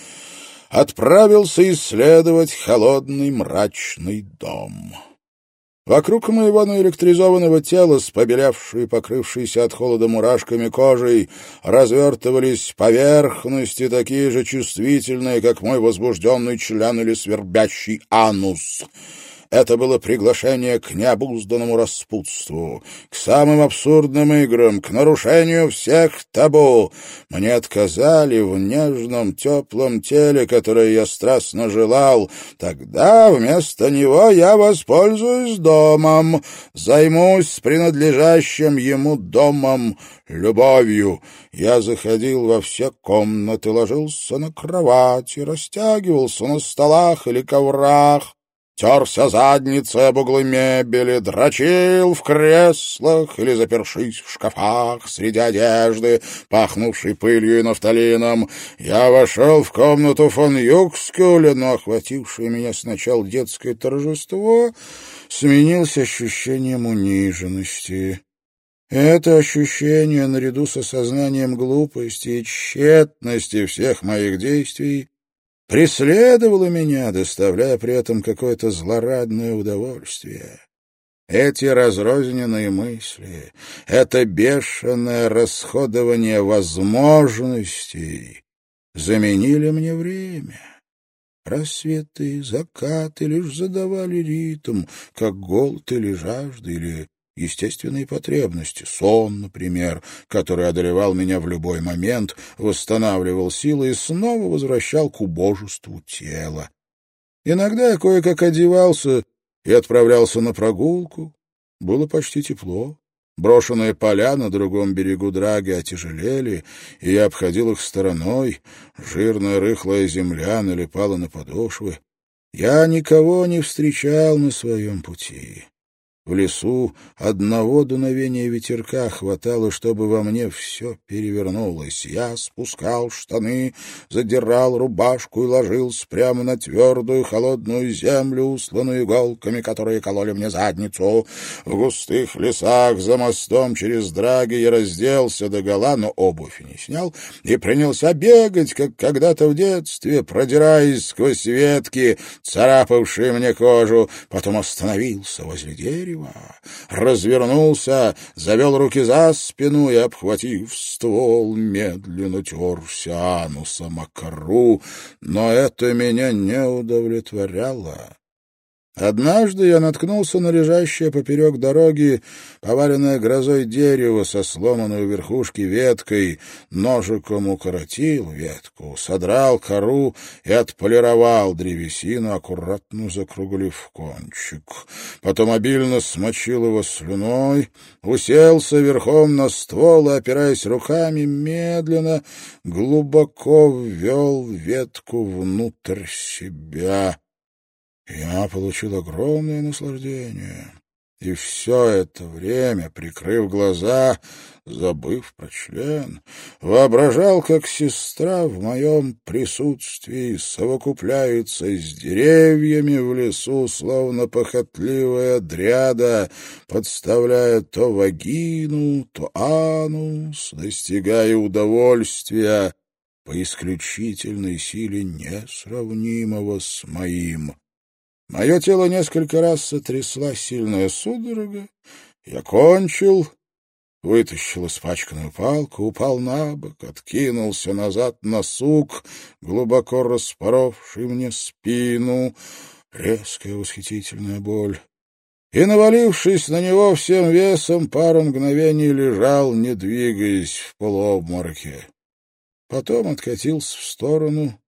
отправился исследовать холодный мрачный дом. Вокруг моего наэлектризованного тела, с побелевшей и покрывшейся от холода мурашками кожей, развертывались поверхности, такие же чувствительные, как мой возбужденный член или свербящий анус — это было приглашение к необузданному распутству, к самым абсурдным играм, к нарушению всех табу. Мне отказали в нежном, теплом теле, которое я страстно желал. Тогда вместо него я воспользуюсь домом, займусь принадлежащим ему домом, любовью. Я заходил во все комнаты, ложился на кровати, растягивался на столах или коврах, терся задницей об углы мебели, дрочил в креслах или запершись в шкафах среди одежды, пахнувшей пылью и нафталином. Я вошел в комнату фон Юкскюля, но охватившее меня сначала детское торжество сменилось ощущением униженности. Это ощущение, наряду с осознанием глупости и тщетности всех моих действий, преследовала меня, доставляя при этом какое-то злорадное удовольствие. Эти разрозненные мысли, это бешеное расходование возможностей заменили мне время. Рассветы, закаты лишь задавали ритм, как голод или жажда, или естественные потребности, сон, например, который одолевал меня в любой момент, восстанавливал силы и снова возвращал к убожеству тела. Иногда я кое-как одевался и отправлялся на прогулку. Было почти тепло. Брошенные поля на другом берегу Драги отяжелели, и я обходил их стороной. Жирная рыхлая земля налипала на подошвы. Я никого не встречал на своем пути. В лесу одного дуновения ветерка хватало, чтобы во мне все перевернулось. Я спускал штаны, задирал рубашку и ложился прямо на твердую холодную землю, усланную иголками, которые кололи мне задницу. В густых лесах за мостом через драги я разделся догола, но обувь не снял, и принялся бегать, как когда-то в детстве, продираясь сквозь ветки, царапавшие мне кожу. Потом остановился возле дерева дерева, развернулся, завел руки за спину и, обхватив ствол, медленно терся анусом о кору, но это меня не удовлетворяло. Однажды я наткнулся на лежащее поперек дороги поваленное грозой дерево со сломанной у верхушки веткой, ножиком укоротил ветку, содрал кору и отполировал древесину, аккуратно закруглив кончик. Потом обильно смочил его слюной, уселся верхом на ствол и, опираясь руками, медленно, глубоко ввел ветку внутрь себя. Я получил огромное наслаждение. И все это время, прикрыв глаза, забыв про член, воображал, как сестра в моем присутствии совокупляется с деревьями в лесу, словно похотливая дряда, подставляя то вагину, то анус, достигая удовольствия по исключительной силе несравнимого с моим. Мое тело несколько раз сотрясла сильная судорога. Я кончил, вытащил испачканную палку, упал на бок, откинулся назад на сук, глубоко распоровший мне спину. Резкая восхитительная боль. И, навалившись на него всем весом, пару мгновений лежал, не двигаясь в полуобмороке. Потом откатился в сторону,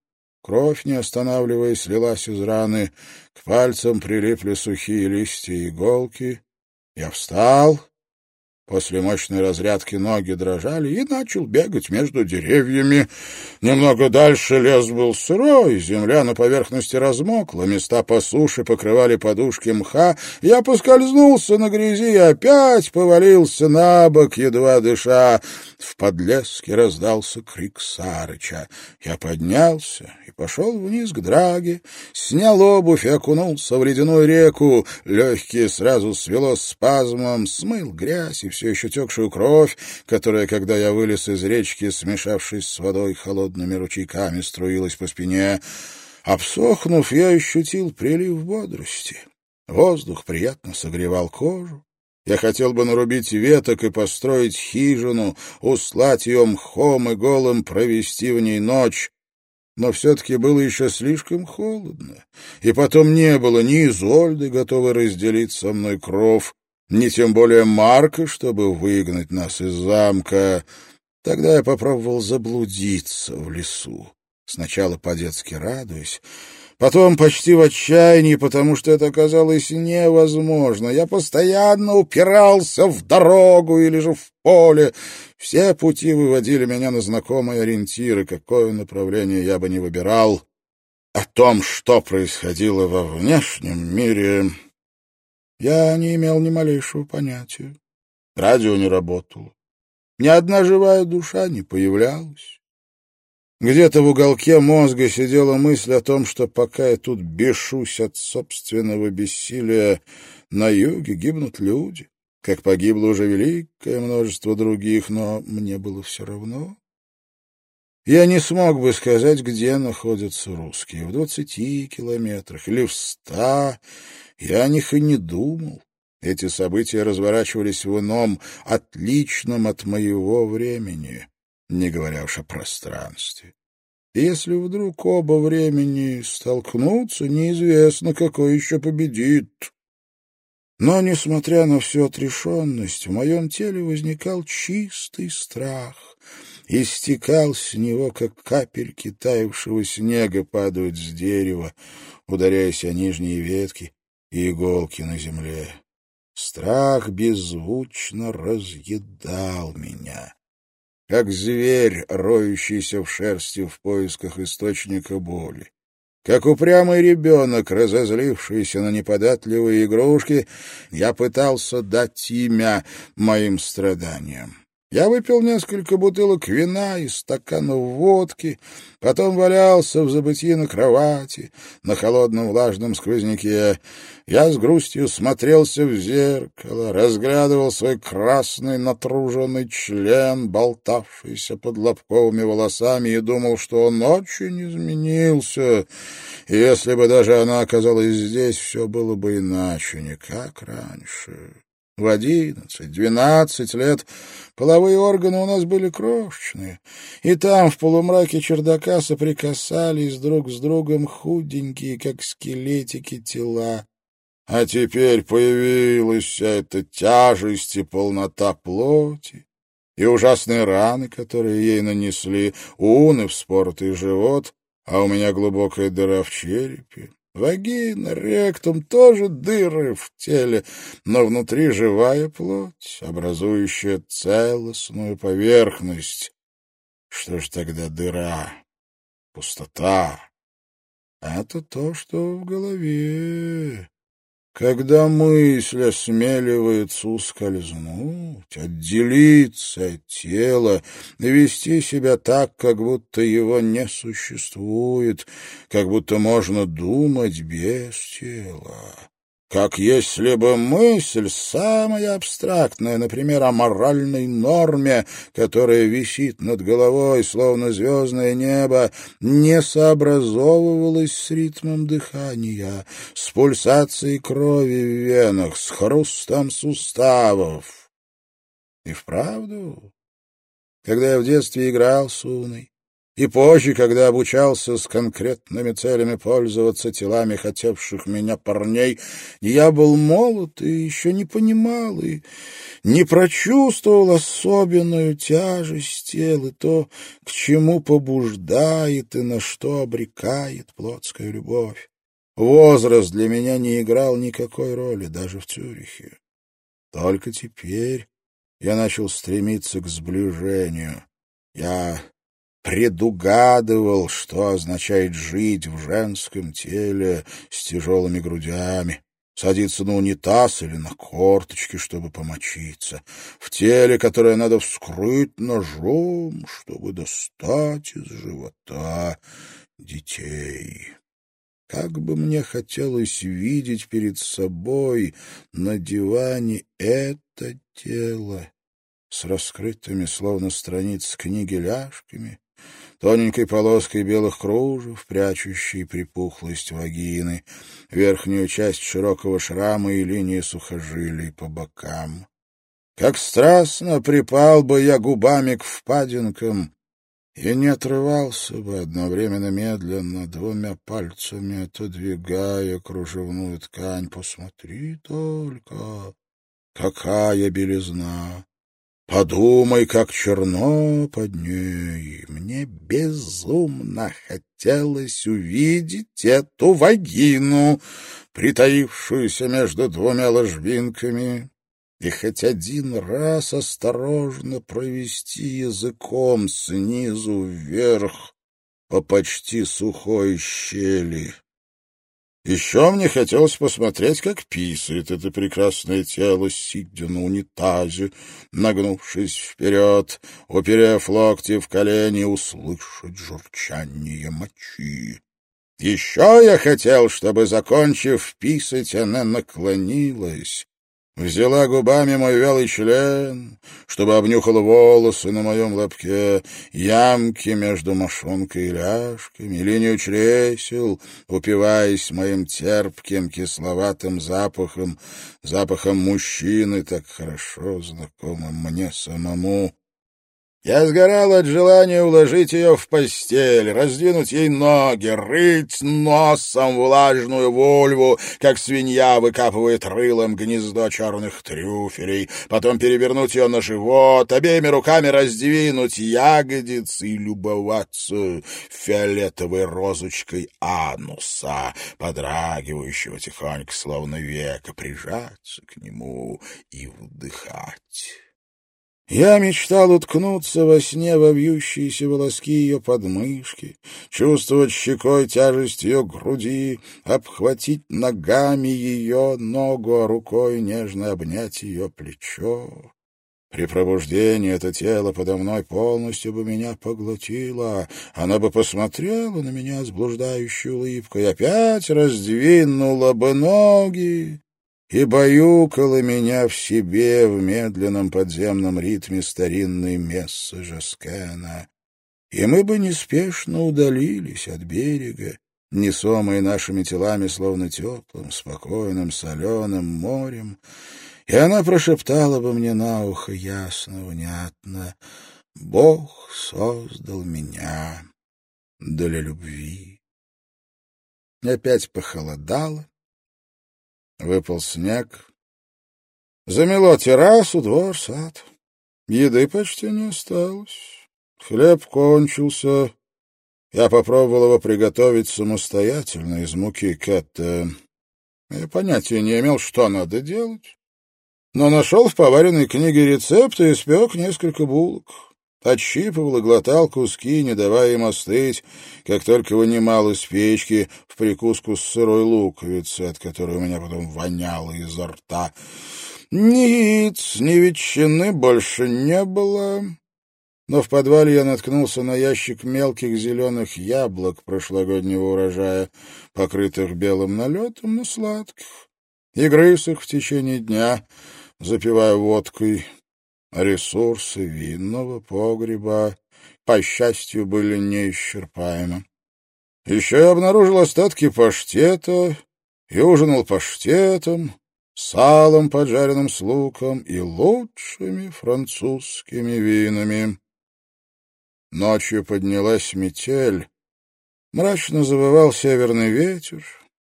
Кровь, не останавливаясь, лилась из раны. К пальцам прилипли сухие листья и иголки. Я встал, После мощной разрядки ноги дрожали и начал бегать между деревьями. Немного дальше лес был сырой, земля на поверхности размокла, места по суше покрывали подушки мха. Я поскользнулся на грязи и опять повалился на бок, едва дыша. В подлеске раздался крик Сарыча. Я поднялся и пошел вниз к драге, снял обувь и окунулся в ледяную реку. Легкие сразу свело спазмом, смыл грязь и все еще текшую кровь, которая, когда я вылез из речки, смешавшись с водой холодными ручейками, струилась по спине. Обсохнув, я ощутил прилив бодрости. Воздух приятно согревал кожу. Я хотел бы нарубить веток и построить хижину, услать ее мхом и голым провести в ней ночь, но все-таки было еще слишком холодно, и потом не было ни Изольды, готовой разделить со мной кров, ни тем более Марка, чтобы выгнать нас из замка. Тогда я попробовал заблудиться в лесу. Сначала по-детски радуясь, потом почти в отчаянии, потому что это оказалось невозможно. Я постоянно упирался в дорогу или же в поле. Все пути выводили меня на знакомые ориентиры, какое направление я бы не выбирал. О том, что происходило во внешнем мире, я не имел ни малейшего понятия. Радио не работало. Ни одна живая душа не появлялась. Где-то в уголке мозга сидела мысль о том, что пока я тут бешусь от собственного бессилия, на юге гибнут люди, как погибло уже великое множество других, но мне было все равно. Я не смог бы сказать, где находятся русские, в двадцати километрах или в ста, я о них и не думал. Эти события разворачивались в ином, отличном от моего времени, не говоря уж о пространстве. Если вдруг оба времени столкнутся, неизвестно, какой еще победит. Но, несмотря на всю отрешенность, в моем теле возникал чистый страх, и стекал с него, как капельки таявшего снега падают с дерева, ударяясь о нижние ветки, и иголки на земле. Страх беззвучно разъедал меня, как зверь, роющийся в шерсти в поисках источника боли. Как упрямый ребенок, разозлившийся на неподатливые игрушки, я пытался дать имя моим страданиям. Я выпил несколько бутылок вина и стаканов водки, потом валялся в забытии на кровати, на холодном влажном сквозняке. Я с грустью смотрелся в зеркало, разглядывал свой красный натруженный член, болтавшийся под лобковыми волосами, и думал, что он очень изменился. И если бы даже она оказалась здесь, все было бы иначе, не как раньше. В одиннадцать, двенадцать лет половые органы у нас были крошечные, и там, в полумраке чердака, соприкасались друг с другом худенькие, как скелетики, тела. А теперь появилась вся эта тяжесть и полнота плоти, и ужасные раны, которые ей нанесли, уны, вспоротый живот, а у меня глубокая дыра в черепе. Вагина, ректум — тоже дыры в теле, но внутри живая плоть, образующая целостную поверхность. Что ж тогда дыра? Пустота. Это то, что в голове. Когда мысль осмеливается ускользнуть, отделиться от тела, вести себя так, как будто его не существует, как будто можно думать без тела как если бы мысль самая абстрактная, например, о моральной норме, которая висит над головой, словно звездное небо, не сообразовывалась с ритмом дыхания, с пульсацией крови в венах, с хрустом суставов. И вправду, когда я в детстве играл с Уной, и позже, когда обучался с конкретными целями пользоваться телами хотевших меня парней, я был молод и еще не понимал, и не прочувствовал особенную тяжесть тел и то, к чему побуждает и на что обрекает плотская любовь. Возраст для меня не играл никакой роли, даже в Цюрихе. Только теперь я начал стремиться к сближению. Я предугадывал, что означает жить в женском теле с тяжелыми грудями, садиться на унитаз или на корточки, чтобы помочиться, в теле, которое надо вскрыть ножом, чтобы достать из живота детей. Как бы мне хотелось видеть перед собой на диване это тело с раскрытыми, словно страниц книги, ляжками, тоненькой полоской белых кружев, прячущей припухлость вагины, верхнюю часть широкого шрама и линии сухожилий по бокам. Как страстно припал бы я губами к впадинкам и не отрывался бы одновременно медленно двумя пальцами, отодвигая кружевную ткань. Посмотри только, какая белизна! Подумай, как черно под ней. Мне безумно хотелось увидеть эту вагину, притаившуюся между двумя ложбинками, и хоть один раз осторожно провести языком снизу вверх по почти сухой щели. Еще мне хотелось посмотреть, как писает это прекрасное тело, сидя на унитазе, нагнувшись вперед, уперев локти в колени, услышать журчание мочи. Еще я хотел, чтобы, закончив писать, она наклонилась, Взяла губами мой вялый член, чтобы обнюхала волосы на моем лобке, ямки между мошонкой и ляжками, линию чресел, упиваясь моим терпким кисловатым запахом, запахом мужчины, так хорошо знакомым мне самому. Я сгорал от желания уложить ее в постель, раздвинуть ей ноги, рыть носом влажную вольву, как свинья выкапывает рылом гнездо черных трюфелей, потом перевернуть ее на живот, обеими руками раздвинуть ягодицы и любоваться фиолетовой розочкой ануса, подрагивающего тихонько, словно века, прижаться к нему и вдыхать. Я мечтал уткнуться во сне во вьющиеся волоски ее подмышки, чувствовать щекой тяжесть ее груди, обхватить ногами ее ногу, а рукой нежно обнять ее плечо. При пробуждении это тело подо мной полностью бы меня поглотило. Она бы посмотрела на меня с блуждающей улыбкой, опять раздвинула бы ноги и баюкала меня в себе в медленном подземном ритме старинной мессы Жаскена. И мы бы неспешно удалились от берега, несомые нашими телами словно теплым, спокойным, соленым морем, и она прошептала бы мне на ухо ясно, внятно, «Бог создал меня для любви». Опять похолодало, Выпал снег. Замело террасу, двор, сад. Еды почти не осталось. Хлеб кончился. Я попробовал его приготовить самостоятельно из муки кэтта. Я понятия не имел, что надо делать. Но нашел в поваренной книге рецепт и испек несколько булок. Отщипывал и глотал куски, не давая им остыть, как только вынимал из печки в прикуску с сырой луковицы, от которой у меня потом воняло изо рта. Ни яиц, ни ветчины больше не было, но в подвале я наткнулся на ящик мелких зеленых яблок прошлогоднего урожая, покрытых белым налетом, но сладких, и грыз их в течение дня, запивая водкой. Ресурсы винного погреба, по счастью, были неисчерпаемы. Еще я обнаружил остатки паштета и ужинал паштетом, салом, поджаренным с луком и лучшими французскими винами. Ночью поднялась метель, мрачно завывал северный ветер,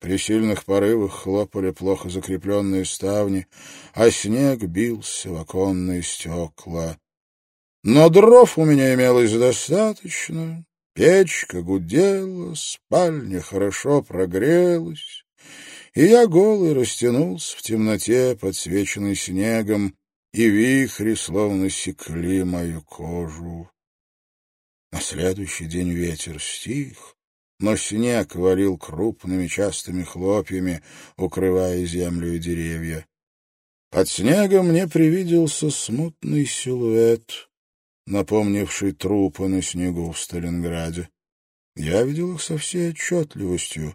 при сильных порывах хлопали плохо закрепленные ставни, а снег бился в оконные стекла. Но дров у меня имелось достаточно, печка гудела, спальня хорошо прогрелась, и я голый растянулся в темноте, подсвеченный снегом, и вихри словно секли мою кожу. На следующий день ветер стих, но снег валил крупными частыми хлопьями, укрывая землю и деревья. Под снегом мне привиделся смутный силуэт, напомнивший трупы на снегу в Сталинграде. Я видел их со всей отчетливостью.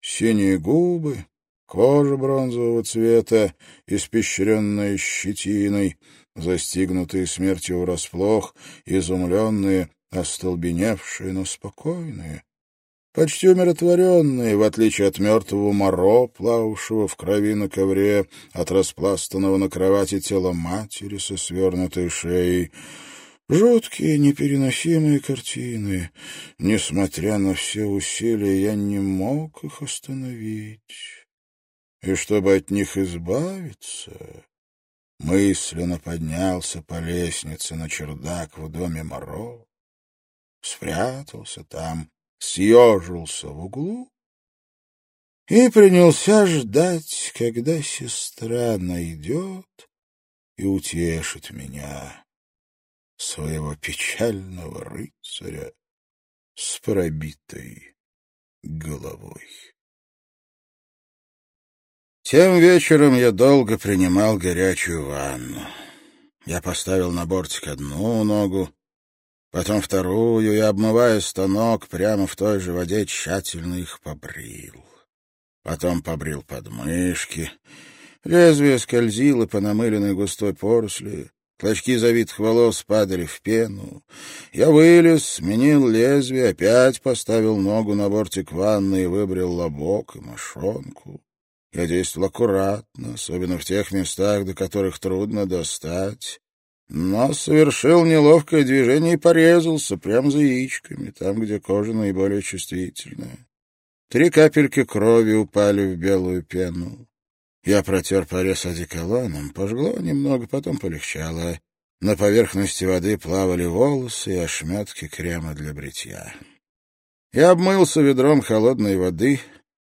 Синие губы, кожа бронзового цвета, испещренная щетиной, застигнутые смертью врасплох, изумленные, остолбеневшие, но спокойные, почти умиротворенные, в отличие от мертвого Моро, плававшего в крови на ковре, от распластанного на кровати тела матери со свернутой шеей. Жуткие, непереносимые картины. Несмотря на все усилия, я не мог их остановить. И чтобы от них избавиться, мысленно поднялся по лестнице на чердак в доме Моро спрятался там, съежился в углу и принялся ждать, когда сестра найдет и утешит меня, своего печального рыцаря с пробитой головой. Тем вечером я долго принимал горячую ванну. Я поставил на бортик одну ногу, потом вторую, и, обмывая станок, прямо в той же воде тщательно их побрил. Потом побрил подмышки. Лезвие скользило по намыленной густой поросли. Клочки завитых волос падали в пену. Я вылез, сменил лезвие, опять поставил ногу на бортик ванны и выбрил лобок и мошонку. Я действовал аккуратно, особенно в тех местах, до которых трудно достать но совершил неловкое движение и порезался прямо за яичками, там, где кожа наиболее чувствительная. Три капельки крови упали в белую пену. Я протер порез одеколоном, пожгло немного, потом полегчало. На поверхности воды плавали волосы и ошметки крема для бритья. Я обмылся ведром холодной воды,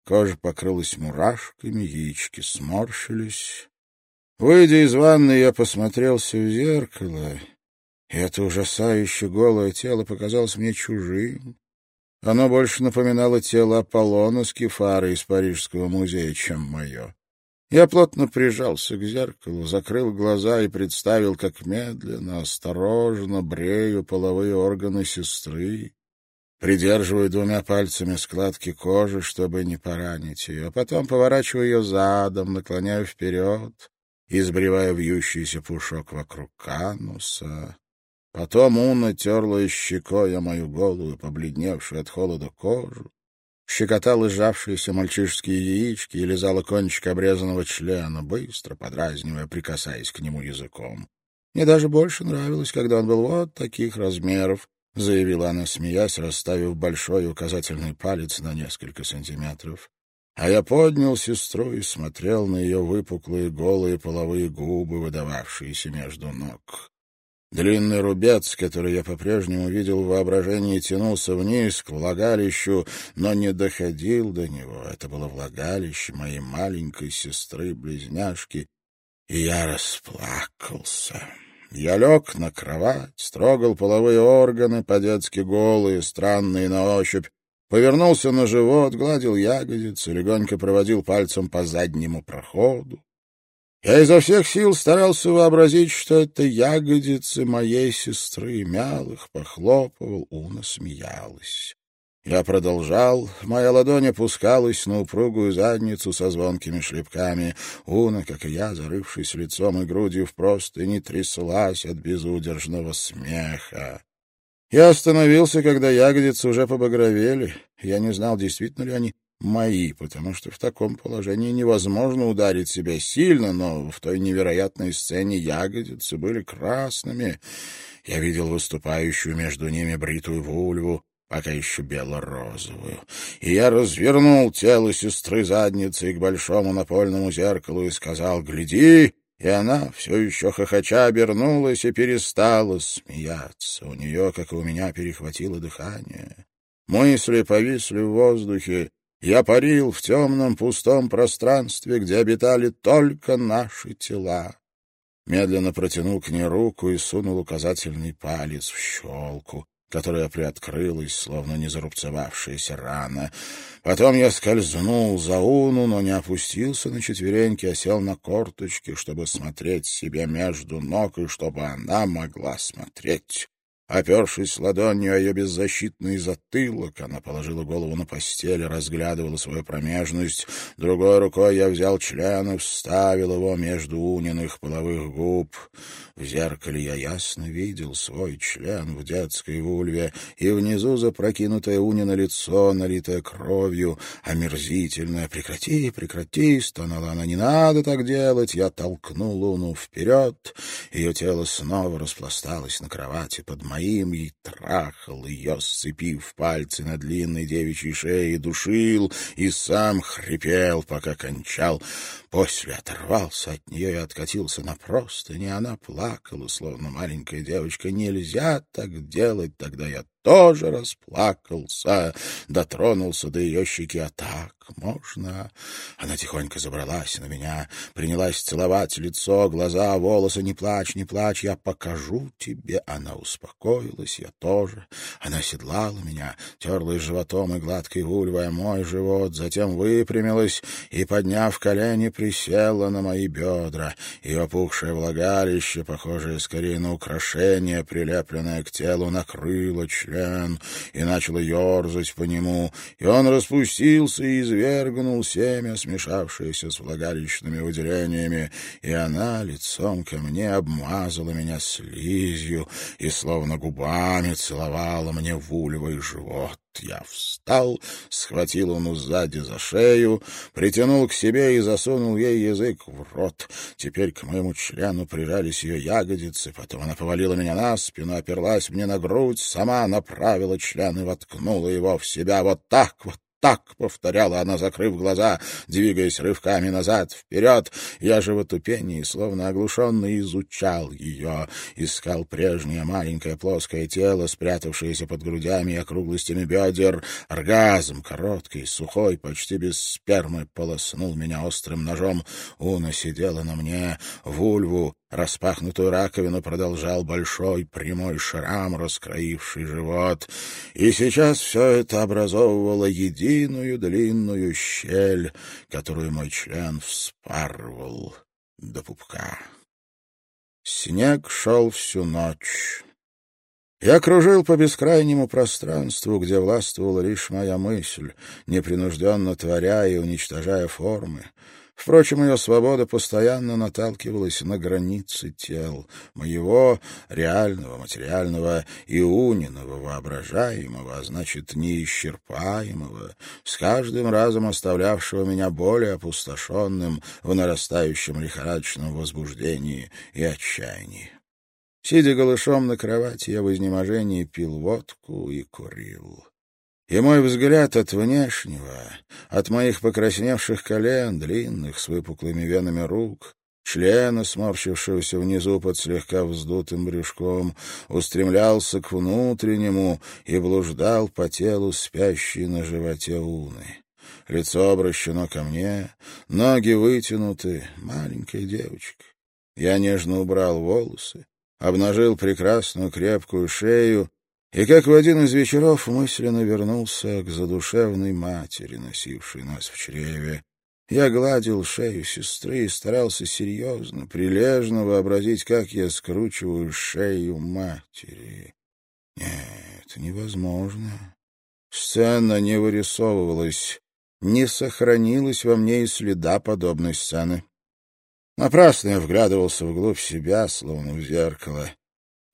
кожа покрылась мурашками, яички сморщились. Выйдя из ванны, я посмотрелся в зеркало, и это ужасающе голое тело показалось мне чужим. Оно больше напоминало тело Аполлона с кефары из Парижского музея, чем мое. Я плотно прижался к зеркалу, закрыл глаза и представил, как медленно, осторожно брею половые органы сестры, придерживаю двумя пальцами складки кожи, чтобы не поранить ее, а потом поворачиваю ее задом, наклоняю вперед, избривая вьющийся пушок вокруг кануса. Потом Уна терла щекой о мою голую, побледневшую от холода кожу, щекотала сжавшиеся мальчишеские яички и лизала кончик обрезанного члена, быстро подразнивая, прикасаясь к нему языком. Мне даже больше нравилось, когда он был вот таких размеров, — заявила она, смеясь, расставив большой указательный палец на несколько сантиметров. А я поднял сестру и смотрел на ее выпуклые голые половые губы, выдававшиеся между ног. Длинный рубец, который я по-прежнему видел в воображении, тянулся вниз к влагалищу, но не доходил до него. Это было влагалище моей маленькой сестры-близняшки, и я расплакался. Я лег на кровать, строгал половые органы, по-детски голые, странные на ощупь, повернулся на живот, гладил ягодицы, легонько проводил пальцем по заднему проходу. Я изо всех сил старался вообразить, что это ягодицы моей сестры, мял их, похлопывал, Уна смеялась. Я продолжал, моя ладонь опускалась на упругую задницу со звонкими шлепками. Уна, как и я, зарывшись лицом и грудью в простыни, тряслась от безудержного смеха. Я остановился, когда ягодицы уже побагровели. Я не знал, действительно ли они мои, потому что в таком положении невозможно ударить себя сильно, но в той невероятной сцене ягодицы были красными. Я видел выступающую между ними бритую вульву, пока еще бело-розовую. И я развернул тело сестры задницей к большому напольному зеркалу и сказал «Гляди!» И она, все еще хохоча, обернулась и перестала смеяться. У нее, как и у меня, перехватило дыхание. Мысли повисли в воздухе. Я парил в темном пустом пространстве, где обитали только наши тела. Медленно протянул к ней руку и сунул указательный палец в щелку которая приоткрылась, словно не зарубцевавшаяся рана. Потом я скользнул за Уну, но не опустился на четвереньки, а сел на корточки, чтобы смотреть себе между ног и чтобы она могла смотреть. Опершись ладонью о ее беззащитный затылок, она положила голову на постель и разглядывала свою промежность. Другой рукой я взял член и вставил его между униных половых губ. В зеркале я ясно видел свой член в детской вульве, и внизу запрокинутое унина лицо, налитое кровью, омерзительное. «Прекрати, прекрати!» — стонала она. «Не надо так делать!» Я толкнул Уну вперед. Ее тело снова распласталось на кровати под моей моим и трахал ее, сцепив пальцы на длинной девичьей шее, душил и сам хрипел, пока кончал. После оторвался от нее и откатился на простыни. Она плакала, словно маленькая девочка. «Нельзя так делать!» Тогда я тоже расплакался, дотронулся до ее щеки. «А так можно?» Она тихонько забралась на меня, принялась целовать лицо, глаза, волосы. «Не плачь, не плачь, я покажу тебе!» Она успокоилась, я тоже. Она седлала меня, терлась животом и гладкой вульвой мой живот, затем выпрямилась и, подняв колени, присела на мои бедра. Ее опухшее влагалище, похожее скорее на украшение, прилепленное к телу, накрыло член и начало ерзать по нему, и он распустился и извергнул семя, смешавшееся с влагалищными выделениями, и она лицом ко мне обмазала меня слизью и словно губами целовала мне вульвой живот. Я встал, схватил он сзади за шею, притянул к себе и засунул ей язык в рот. Теперь к моему члену прижались ее ягодицы, потом она повалила меня на спину, оперлась мне на грудь, сама направила член и воткнула его в себя вот так вот так!» — повторяла она, закрыв глаза, двигаясь рывками назад, вперед. Я же в отупении, словно оглушенный, изучал ее, искал прежнее маленькое плоское тело, спрятавшееся под грудями и округлостями бедер. Оргазм, короткий, сухой, почти без спермы, полоснул меня острым ножом. Уна сидела на мне, вульву, Распахнутую раковину продолжал большой прямой шрам, раскроивший живот. И сейчас все это образовывало единую длинную щель, которую мой член вспарывал до пупка. Снег шел всю ночь. Я кружил по бескрайнему пространству, где властвовала лишь моя мысль, непринужденно творя и уничтожая формы. Впрочем, ее свобода постоянно наталкивалась на границы тел, моего реального, материального и униного, воображаемого, а значит, неисчерпаемого, с каждым разом оставлявшего меня более опустошенным в нарастающем лихорадочном возбуждении и отчаянии. Сидя голышом на кровати, я в изнеможении пил водку и курил. И мой взгляд от внешнего, от моих покрасневших колен, длинных, с выпуклыми венами рук, члена, сморщившегося внизу под слегка вздутым брюшком, устремлялся к внутреннему и блуждал по телу спящей на животе уны. Лицо обращено ко мне, ноги вытянуты, маленькая девочка. Я нежно убрал волосы, обнажил прекрасную крепкую шею и, как в один из вечеров, мысленно вернулся к задушевной матери, носившей нас в чреве. Я гладил шею сестры и старался серьезно, прилежно вообразить, как я скручиваю шею матери. Нет, невозможно. Сцена не вырисовывалась, не сохранилось во мне и следа подобной сцены. Напрасно я вглядывался вглубь себя, словно в зеркало.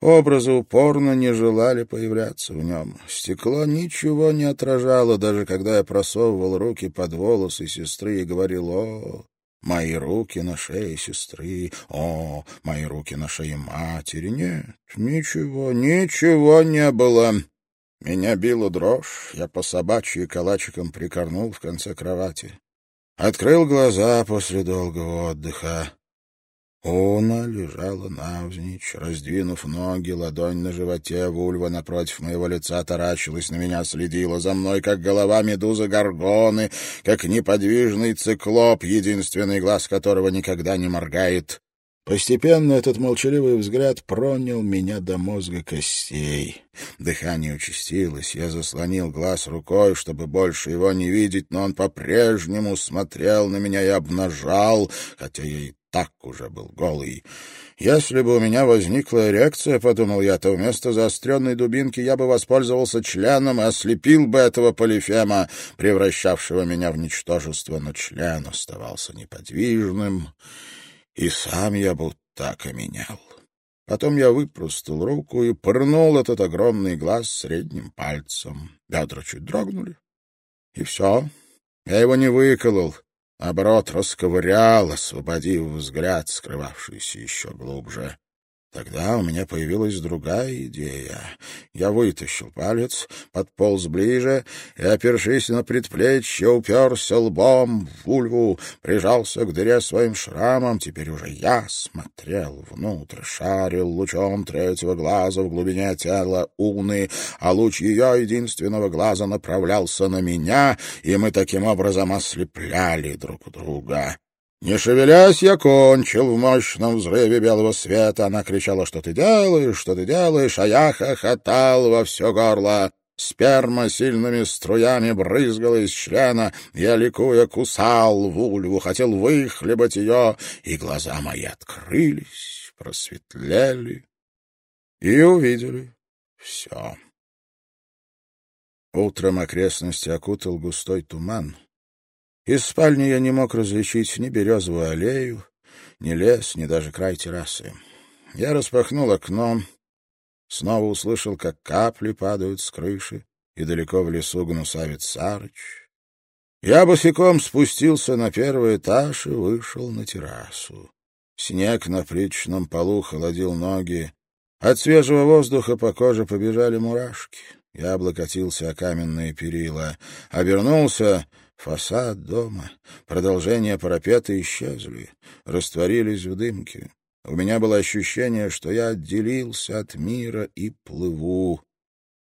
Образы упорно не желали появляться в нем. Стекло ничего не отражало, даже когда я просовывал руки под волосы сестры и говорил «О, мои руки на шее сестры, о, мои руки на шее матери». Нет, ничего, ничего не было. Меня била дрожь, я по собачьи калачиком прикорнул в конце кровати. Открыл глаза после долгого отдыха. Она лежала навзничь, раздвинув ноги, ладонь на животе, вульва напротив моего лица таращилась на меня, следила за мной, как голова медузы Горгоны, как неподвижный циклоп, единственный глаз которого никогда не моргает. Постепенно этот молчаливый взгляд пронял меня до мозга костей. Дыхание участилось, я заслонил глаз рукой, чтобы больше его не видеть, но он по-прежнему смотрел на меня и обнажал, хотя я и так уже был голый. Если бы у меня возникла эрекция, — подумал я, — то вместо заостренной дубинки я бы воспользовался членом и ослепил бы этого полифема, превращавшего меня в ничтожество, но член оставался неподвижным, и сам я будто окаменел. Потом я выпростал руку и пырнул этот огромный глаз средним пальцем. Бедра чуть дрогнули, и все. Я его не выколол, наоборот, расковырял, освободив взгляд, скрывавшийся еще глубже. Тогда у меня появилась другая идея. Я вытащил палец, подполз ближе и, опершись на предплечье, уперся лбом в вульву, прижался к дыре своим шрамом. Теперь уже я смотрел внутрь, шарил лучом третьего глаза в глубине тела Уны, а луч ее единственного глаза направлялся на меня, и мы таким образом ослепляли друг друга. Не шевелясь, я кончил в мощном взрыве белого света. Она кричала, что ты делаешь, что ты делаешь, а я хохотал во все горло. Сперма сильными струями брызгала из члена. Я, ликуя, кусал вульву, хотел выхлебать ее, и глаза мои открылись, просветлели и увидели все. Утром окрестности окутал густой туман. Из спальни я не мог различить ни березовую аллею, ни лес, ни даже край террасы. Я распахнул окно, снова услышал, как капли падают с крыши, и далеко в лесу гнусавит Сарыч. Я босиком спустился на первый этаж и вышел на террасу. Снег на плиточном полу холодил ноги. От свежего воздуха по коже побежали мурашки. Я облокотился о каменные перила. Обернулся Фасад дома, продолжение парапета исчезли, растворились в дымке. У меня было ощущение, что я отделился от мира и плыву.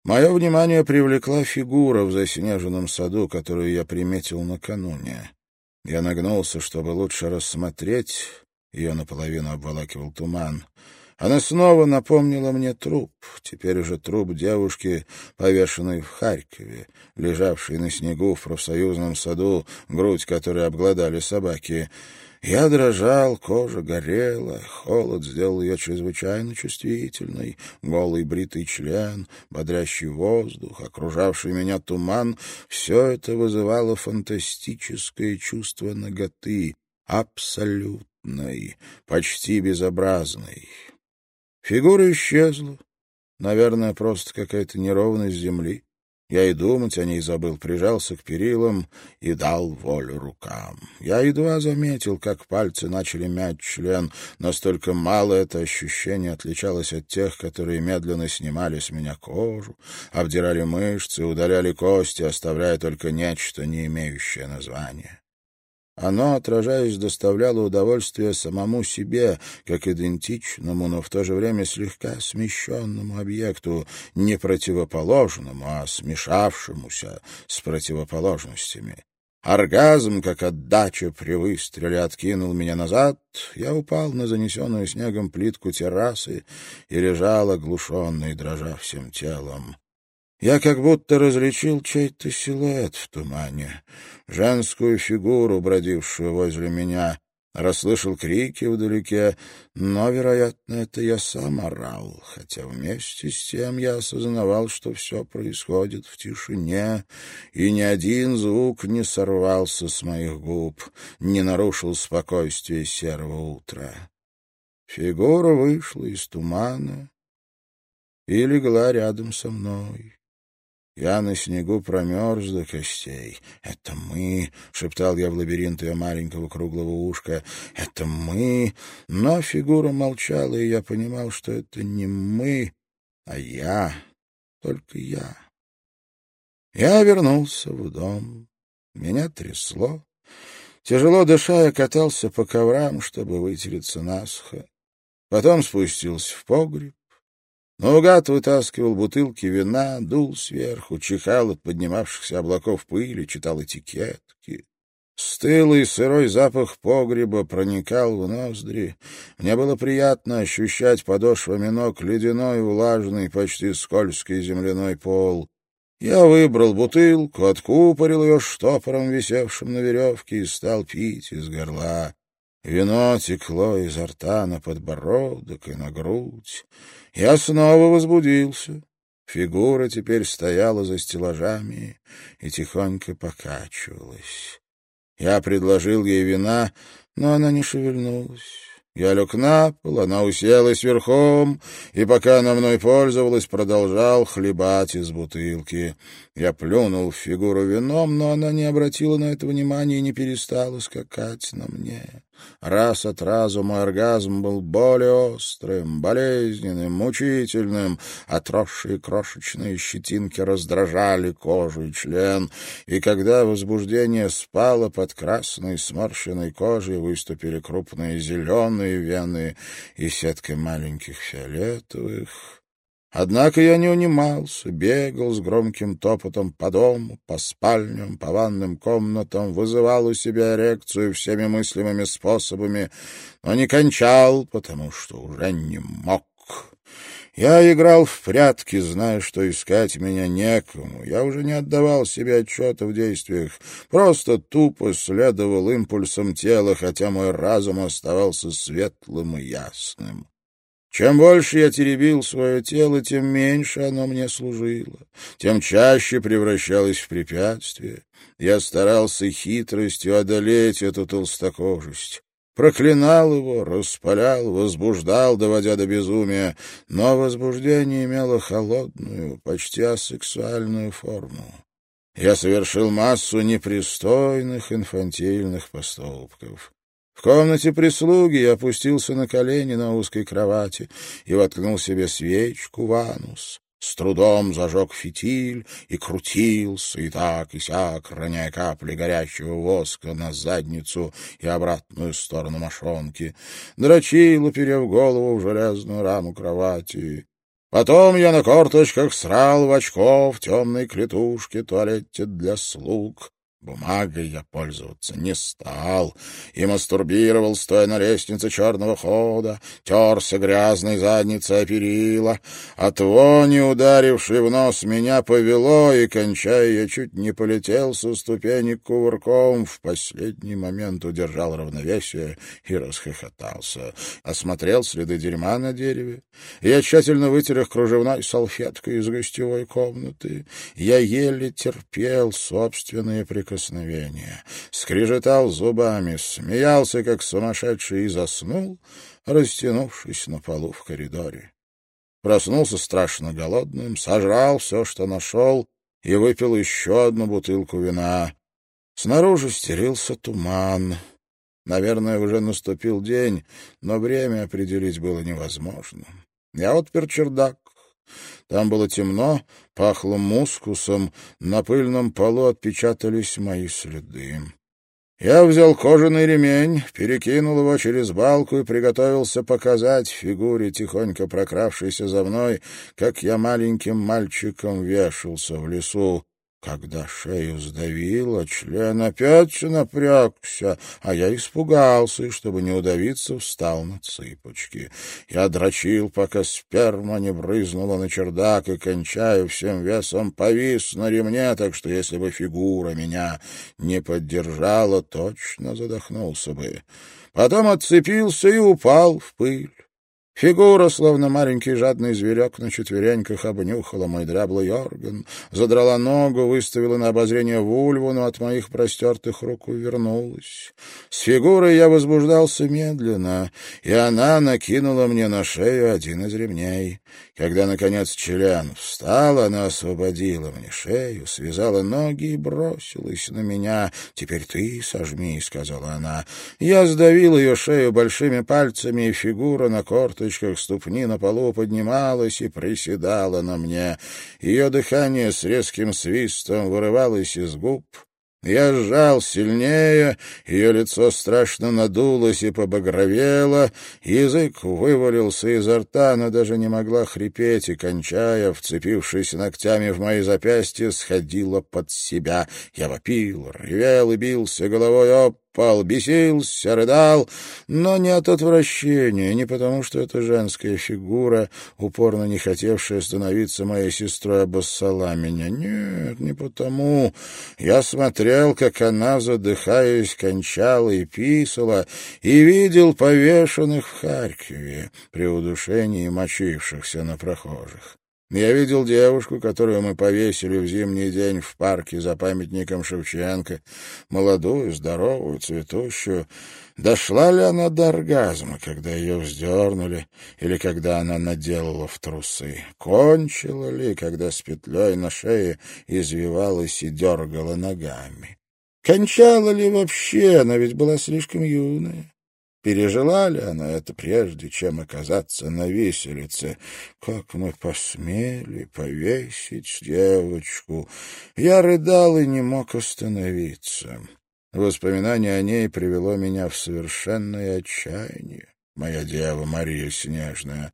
Мое внимание привлекла фигура в заснеженном саду, которую я приметил накануне. Я нагнулся, чтобы лучше рассмотреть. Ее наполовину обволакивал туман. Она снова напомнила мне труп, теперь уже труп девушки, повешенной в Харькове, лежавшей на снегу в профсоюзном саду, грудь которой обглодали собаки. Я дрожал, кожа горела, холод сделал ее чрезвычайно чувствительной. Голый бритый член, бодрящий воздух, окружавший меня туман — все это вызывало фантастическое чувство наготы, абсолютной, почти безобразной. Фигура исчезла. Наверное, просто какая-то неровность земли. Я и думать о ней забыл, прижался к перилам и дал волю рукам. Я едва заметил, как пальцы начали мять член, настолько мало это ощущение отличалось от тех, которые медленно снимали с меня кожу, обдирали мышцы, удаляли кости, оставляя только нечто, не имеющее названия. Оно, отражаясь, доставляло удовольствие самому себе, как идентичному, но в то же время слегка смещенному объекту, не противоположному, а смешавшемуся с противоположностями. Оргазм, как отдача при выстреле, откинул меня назад. Я упал на занесенную снегом плитку террасы и лежал оглушенный, дрожа всем телом. Я как будто различил чей-то силуэт в тумане, женскую фигуру, бродившую возле меня. Расслышал крики вдалеке, но, вероятно, это я сам орал, хотя вместе с тем я осознавал, что все происходит в тишине, и ни один звук не сорвался с моих губ, не нарушил спокойствие серого утра. Фигура вышла из тумана и легла рядом со мной. Я на снегу промерз до костей. «Это мы!» — шептал я в лабиринт ее маленького круглого ушка. «Это мы!» Но фигура молчала, и я понимал, что это не мы, а я, только я. Я вернулся в дом. Меня трясло. Тяжело дыша, я катался по коврам, чтобы вытереться насухо. Потом спустился в погреб. Наугад вытаскивал бутылки вина, дул сверху, чихал от поднимавшихся облаков пыли, читал этикетки. Стылый сырой запах погреба проникал в ноздри. Мне было приятно ощущать подошвами ног ледяной, влажный, почти скользкий земляной пол. Я выбрал бутылку, откупорил ее штопором, висевшим на веревке, и стал пить из горла. Вино текло изо рта на подбородок и на грудь. Я снова возбудился. Фигура теперь стояла за стеллажами и тихонько покачивалась. Я предложил ей вина, но она не шевельнулась. Я лег на пол, она уселась верхом, и пока она мной пользовалась, продолжал хлебать из бутылки. Я плюнул в фигуру вином, но она не обратила на это внимания и не перестала скакать на мне. Раз от разу мой оргазм был более острым, болезненным, мучительным. Отросшие крошечные щетинки раздражали кожу и член, и когда возбуждение спало под красной сморщенной кожей, выступили крупные зеленые вены и сетка маленьких фиолетовых. Однако я не унимался, бегал с громким топотом по дому, по спальням, по ванным комнатам, вызывал у себя эрекцию всеми мыслимыми способами, но не кончал, потому что уже не мог. Я играл в прятки, зная, что искать меня некому. Я уже не отдавал себе отчета в действиях, просто тупо следовал импульсам тела, хотя мой разум оставался светлым и ясным. Чем больше я теребил свое тело, тем меньше оно мне служило, тем чаще превращалось в препятствие. Я старался хитростью одолеть эту толстокожесть. Проклинал его, распалял, возбуждал, доводя до безумия, но возбуждение имело холодную, почти асексуальную форму. Я совершил массу непристойных инфантильных поступков. Комнате прислуги я опустился на колени на узкой кровати и воткнул себе свечку в анус. С трудом зажег фитиль и крутился, и так, и сяк, роняя капли горячего воска на задницу и обратную сторону мошонки. Дрочил, уперев голову в железную раму кровати. Потом я на корточках срал в очко в темной клетушке туалете для слуг. Бумагой я пользоваться не стал и мастурбировал, стоя на лестнице черного хода, терся грязной задницей о перила. От вони, ударившей в нос, меня повело, и, кончая, я чуть не полетел со ступени кувырком. В последний момент удержал равновесие и расхохотался. Осмотрел следы дерьма на дереве. Я тщательно вытер их кружевной салфеткой из гостевой комнаты. Я еле терпел собственные прикосновения прикосновения, скрежетал зубами, смеялся, как сумасшедший, и заснул, растянувшись на полу в коридоре. Проснулся страшно голодным, сожрал все, что нашел, и выпил еще одну бутылку вина. Снаружи стерился туман. Наверное, уже наступил день, но время определить было невозможно. Я отпер чердак, там было темно, пахло мускусом, на пыльном полу отпечатались мои следы. Я взял кожаный ремень, перекинул его через балку и приготовился показать фигуре, тихонько прокравшейся за мной, как я маленьким мальчиком вешался в лесу. Когда шею сдавило, член опять напрягся, а я испугался и, чтобы не удавиться, встал на цыпочки. Я дрочил, пока сперма не брызнула на чердак, и, кончая всем весом, повис на ремне, так что если бы фигура меня не поддержала, точно задохнулся бы. Потом отцепился и упал в пыль. Фигура, словно маленький жадный зверек, на четвереньках обнюхала мой дряблый орган, задрала ногу, выставила на обозрение вульву, но от моих простертых рук увернулась. С фигурой я возбуждался медленно, и она накинула мне на шею один из ремней. Когда, наконец, член встал, она освободила мне шею, связала ноги и бросилась на меня. «Теперь ты сожми», — сказала она. Я сдавил ее шею большими пальцами, и фигура на корточках ступни на полу поднималась и приседала на мне. Ее дыхание с резким свистом вырывалось из губ. Я сжал сильнее, ее лицо страшно надулось и побагровело, язык вывалился изо рта, она даже не могла хрипеть и, кончая, вцепившись ногтями в мои запястья, сходила под себя. Я вопил, ревел и бился головой об пал, бесился, рыдал, но не от отвращения, не потому, что эта женская фигура, упорно не хотевшая становиться моей сестрой, обоссала меня. Нет, не потому. Я смотрел, как она, задыхаясь, кончала и писала, и видел повешенных в Харькове при удушении мочившихся на прохожих. Я видел девушку, которую мы повесили в зимний день в парке за памятником Шевченко, молодую, здоровую, цветущую. Дошла ли она до оргазма, когда ее вздернули, или когда она наделала в трусы? Кончила ли, когда с петлей на шее извивалась и дергала ногами? Кончала ли вообще, она ведь была слишком юная. Пережила ли она это прежде, чем оказаться на виселице? Как мы посмели повесить девочку? Я рыдал и не мог остановиться. Воспоминание о ней привело меня в совершенное отчаяние. Моя дева Мария Снежная.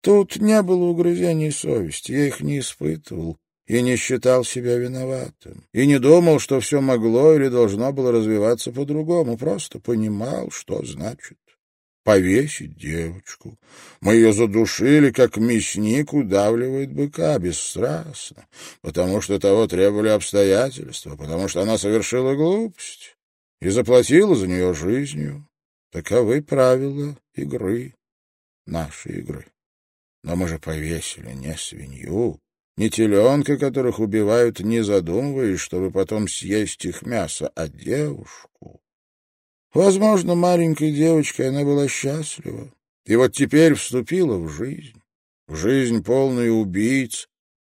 Тут не было угрызений совести, я их не испытывал и не считал себя виноватым, и не думал, что все могло или должно было развиваться по-другому, просто понимал, что значит повесить девочку. Мы ее задушили, как мясник удавливает быка, бесстрастно, потому что того требовали обстоятельства, потому что она совершила глупость и заплатила за нее жизнью. Таковы правила игры, нашей игры. Но мы же повесили не свинью, не теленка, которых убивают, не задумываясь, чтобы потом съесть их мясо, а девушку. Возможно, маленькой девочкой она была счастлива. И вот теперь вступила в жизнь, в жизнь полную убийц,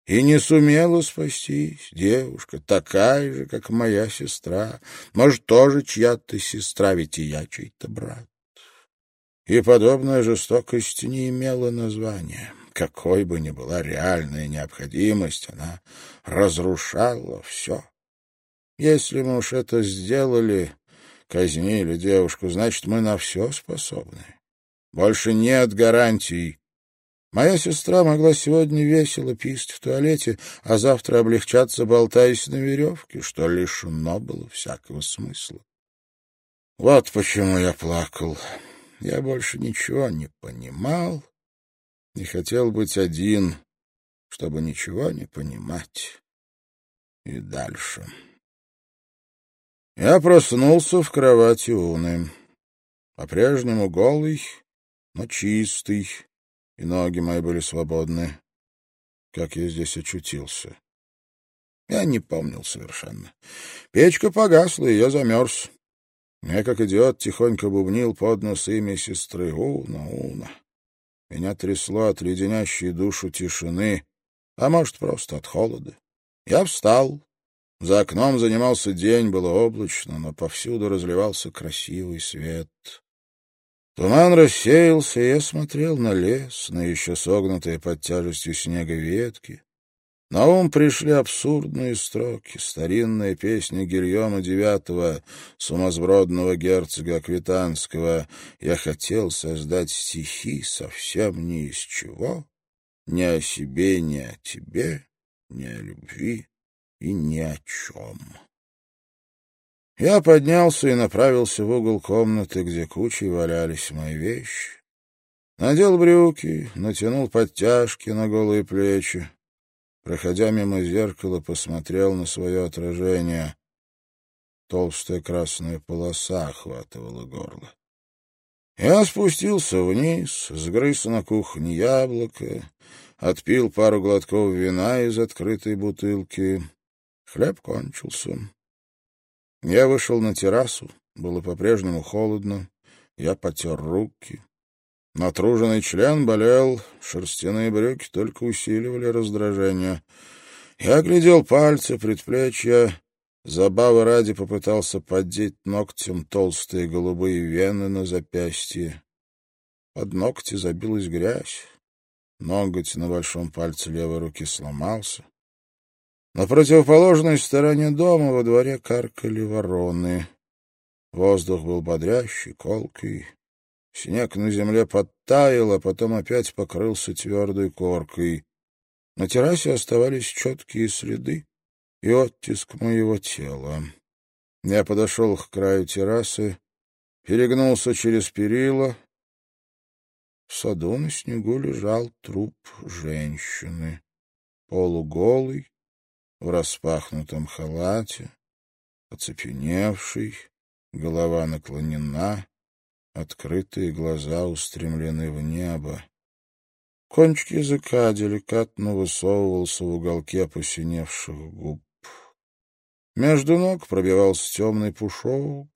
и не сумела спастись. Девушка такая же, как моя сестра. Может, тоже чья-то сестра, ведь и я чей-то брат. И подобная жестокость не имела названия какой бы ни была реальная необходимость, она разрушала все. Если мы уж это сделали, казнили девушку, значит, мы на все способны. Больше нет гарантий. Моя сестра могла сегодня весело писать в туалете, а завтра облегчаться, болтаясь на веревке, что лишено было всякого смысла. Вот почему я плакал. Я больше ничего не понимал не хотел быть один, чтобы ничего не понимать. И дальше. Я проснулся в кровати Уны. По-прежнему голый, но чистый, и ноги мои были свободны. Как я здесь очутился? Я не помнил совершенно. Печка погасла, и я замерз. Я, как идиот, тихонько бубнил под нос имя сестры Уна, Уна. Меня трясло от леденящей душу тишины, а может, просто от холода. Я встал. За окном занимался день, было облачно, но повсюду разливался красивый свет. Туман рассеялся, и я смотрел на лес, на еще согнутые под тяжестью снега ветки, на ум пришли абсурдные строки, старинная песня Гильома IX, сумасбродного герцога Аквитанского. «Я хотел создать стихи совсем ни из чего, ни о себе, ни о тебе, ни о любви, и ни о чем. Я поднялся и направился в угол комнаты, где кучей валялись мои вещи. Надел брюки, натянул подтяжки на голые плечи. Проходя мимо зеркала, посмотрел на свое отражение. Толстая красная полоса охватывала горло. Я спустился вниз, сгрыз на кухне яблоко, отпил пару глотков вина из открытой бутылки. Хлеб кончился. Я вышел на террасу, было по-прежнему холодно. Я потер руки. Натруженный член болел, шерстяные брюки только усиливали раздражение. Я оглядел пальцы, предплечья, забавы ради попытался поддеть ногтем толстые голубые вены на запястье. Под ногти забилась грязь. Ноготь на большом пальце левой руки сломался. На противоположной стороне дома во дворе каркали вороны. Воздух был бодрящий, колкий. Снег на земле подтаял, а потом опять покрылся твердой коркой. На террасе оставались четкие следы и оттиск моего тела. Я подошел к краю террасы, перегнулся через перила. В саду на снегу лежал труп женщины, полуголый, в распахнутом халате, оцепеневший, голова наклонена, открытые глаза устремлены в небо. Кончик языка деликатно высовывался в уголке посиневших губ. Между ног пробивался темный пушок.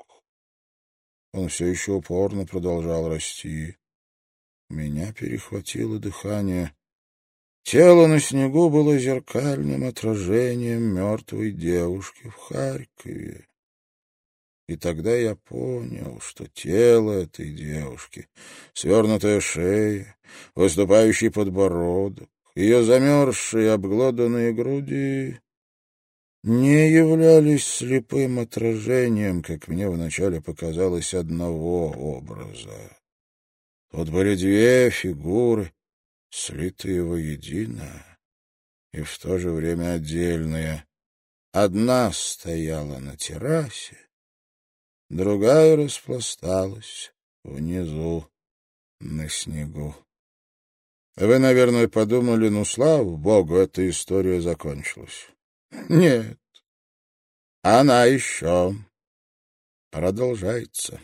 Он все еще упорно продолжал расти. Меня перехватило дыхание. Тело на снегу было зеркальным отражением мертвой девушки в Харькове. И тогда я понял, что тело этой девушки, свернутая шея, выступающий подбородок, ее замерзшие обглоданные груди не являлись слепым отражением, как мне вначале показалось, одного образа. Тут были две фигуры, слитые воедино и в то же время отдельные. Одна стояла на террасе, другая распласталась внизу на снегу. Вы, наверное, подумали, ну, слава богу, эта история закончилась. Нет, она еще продолжается.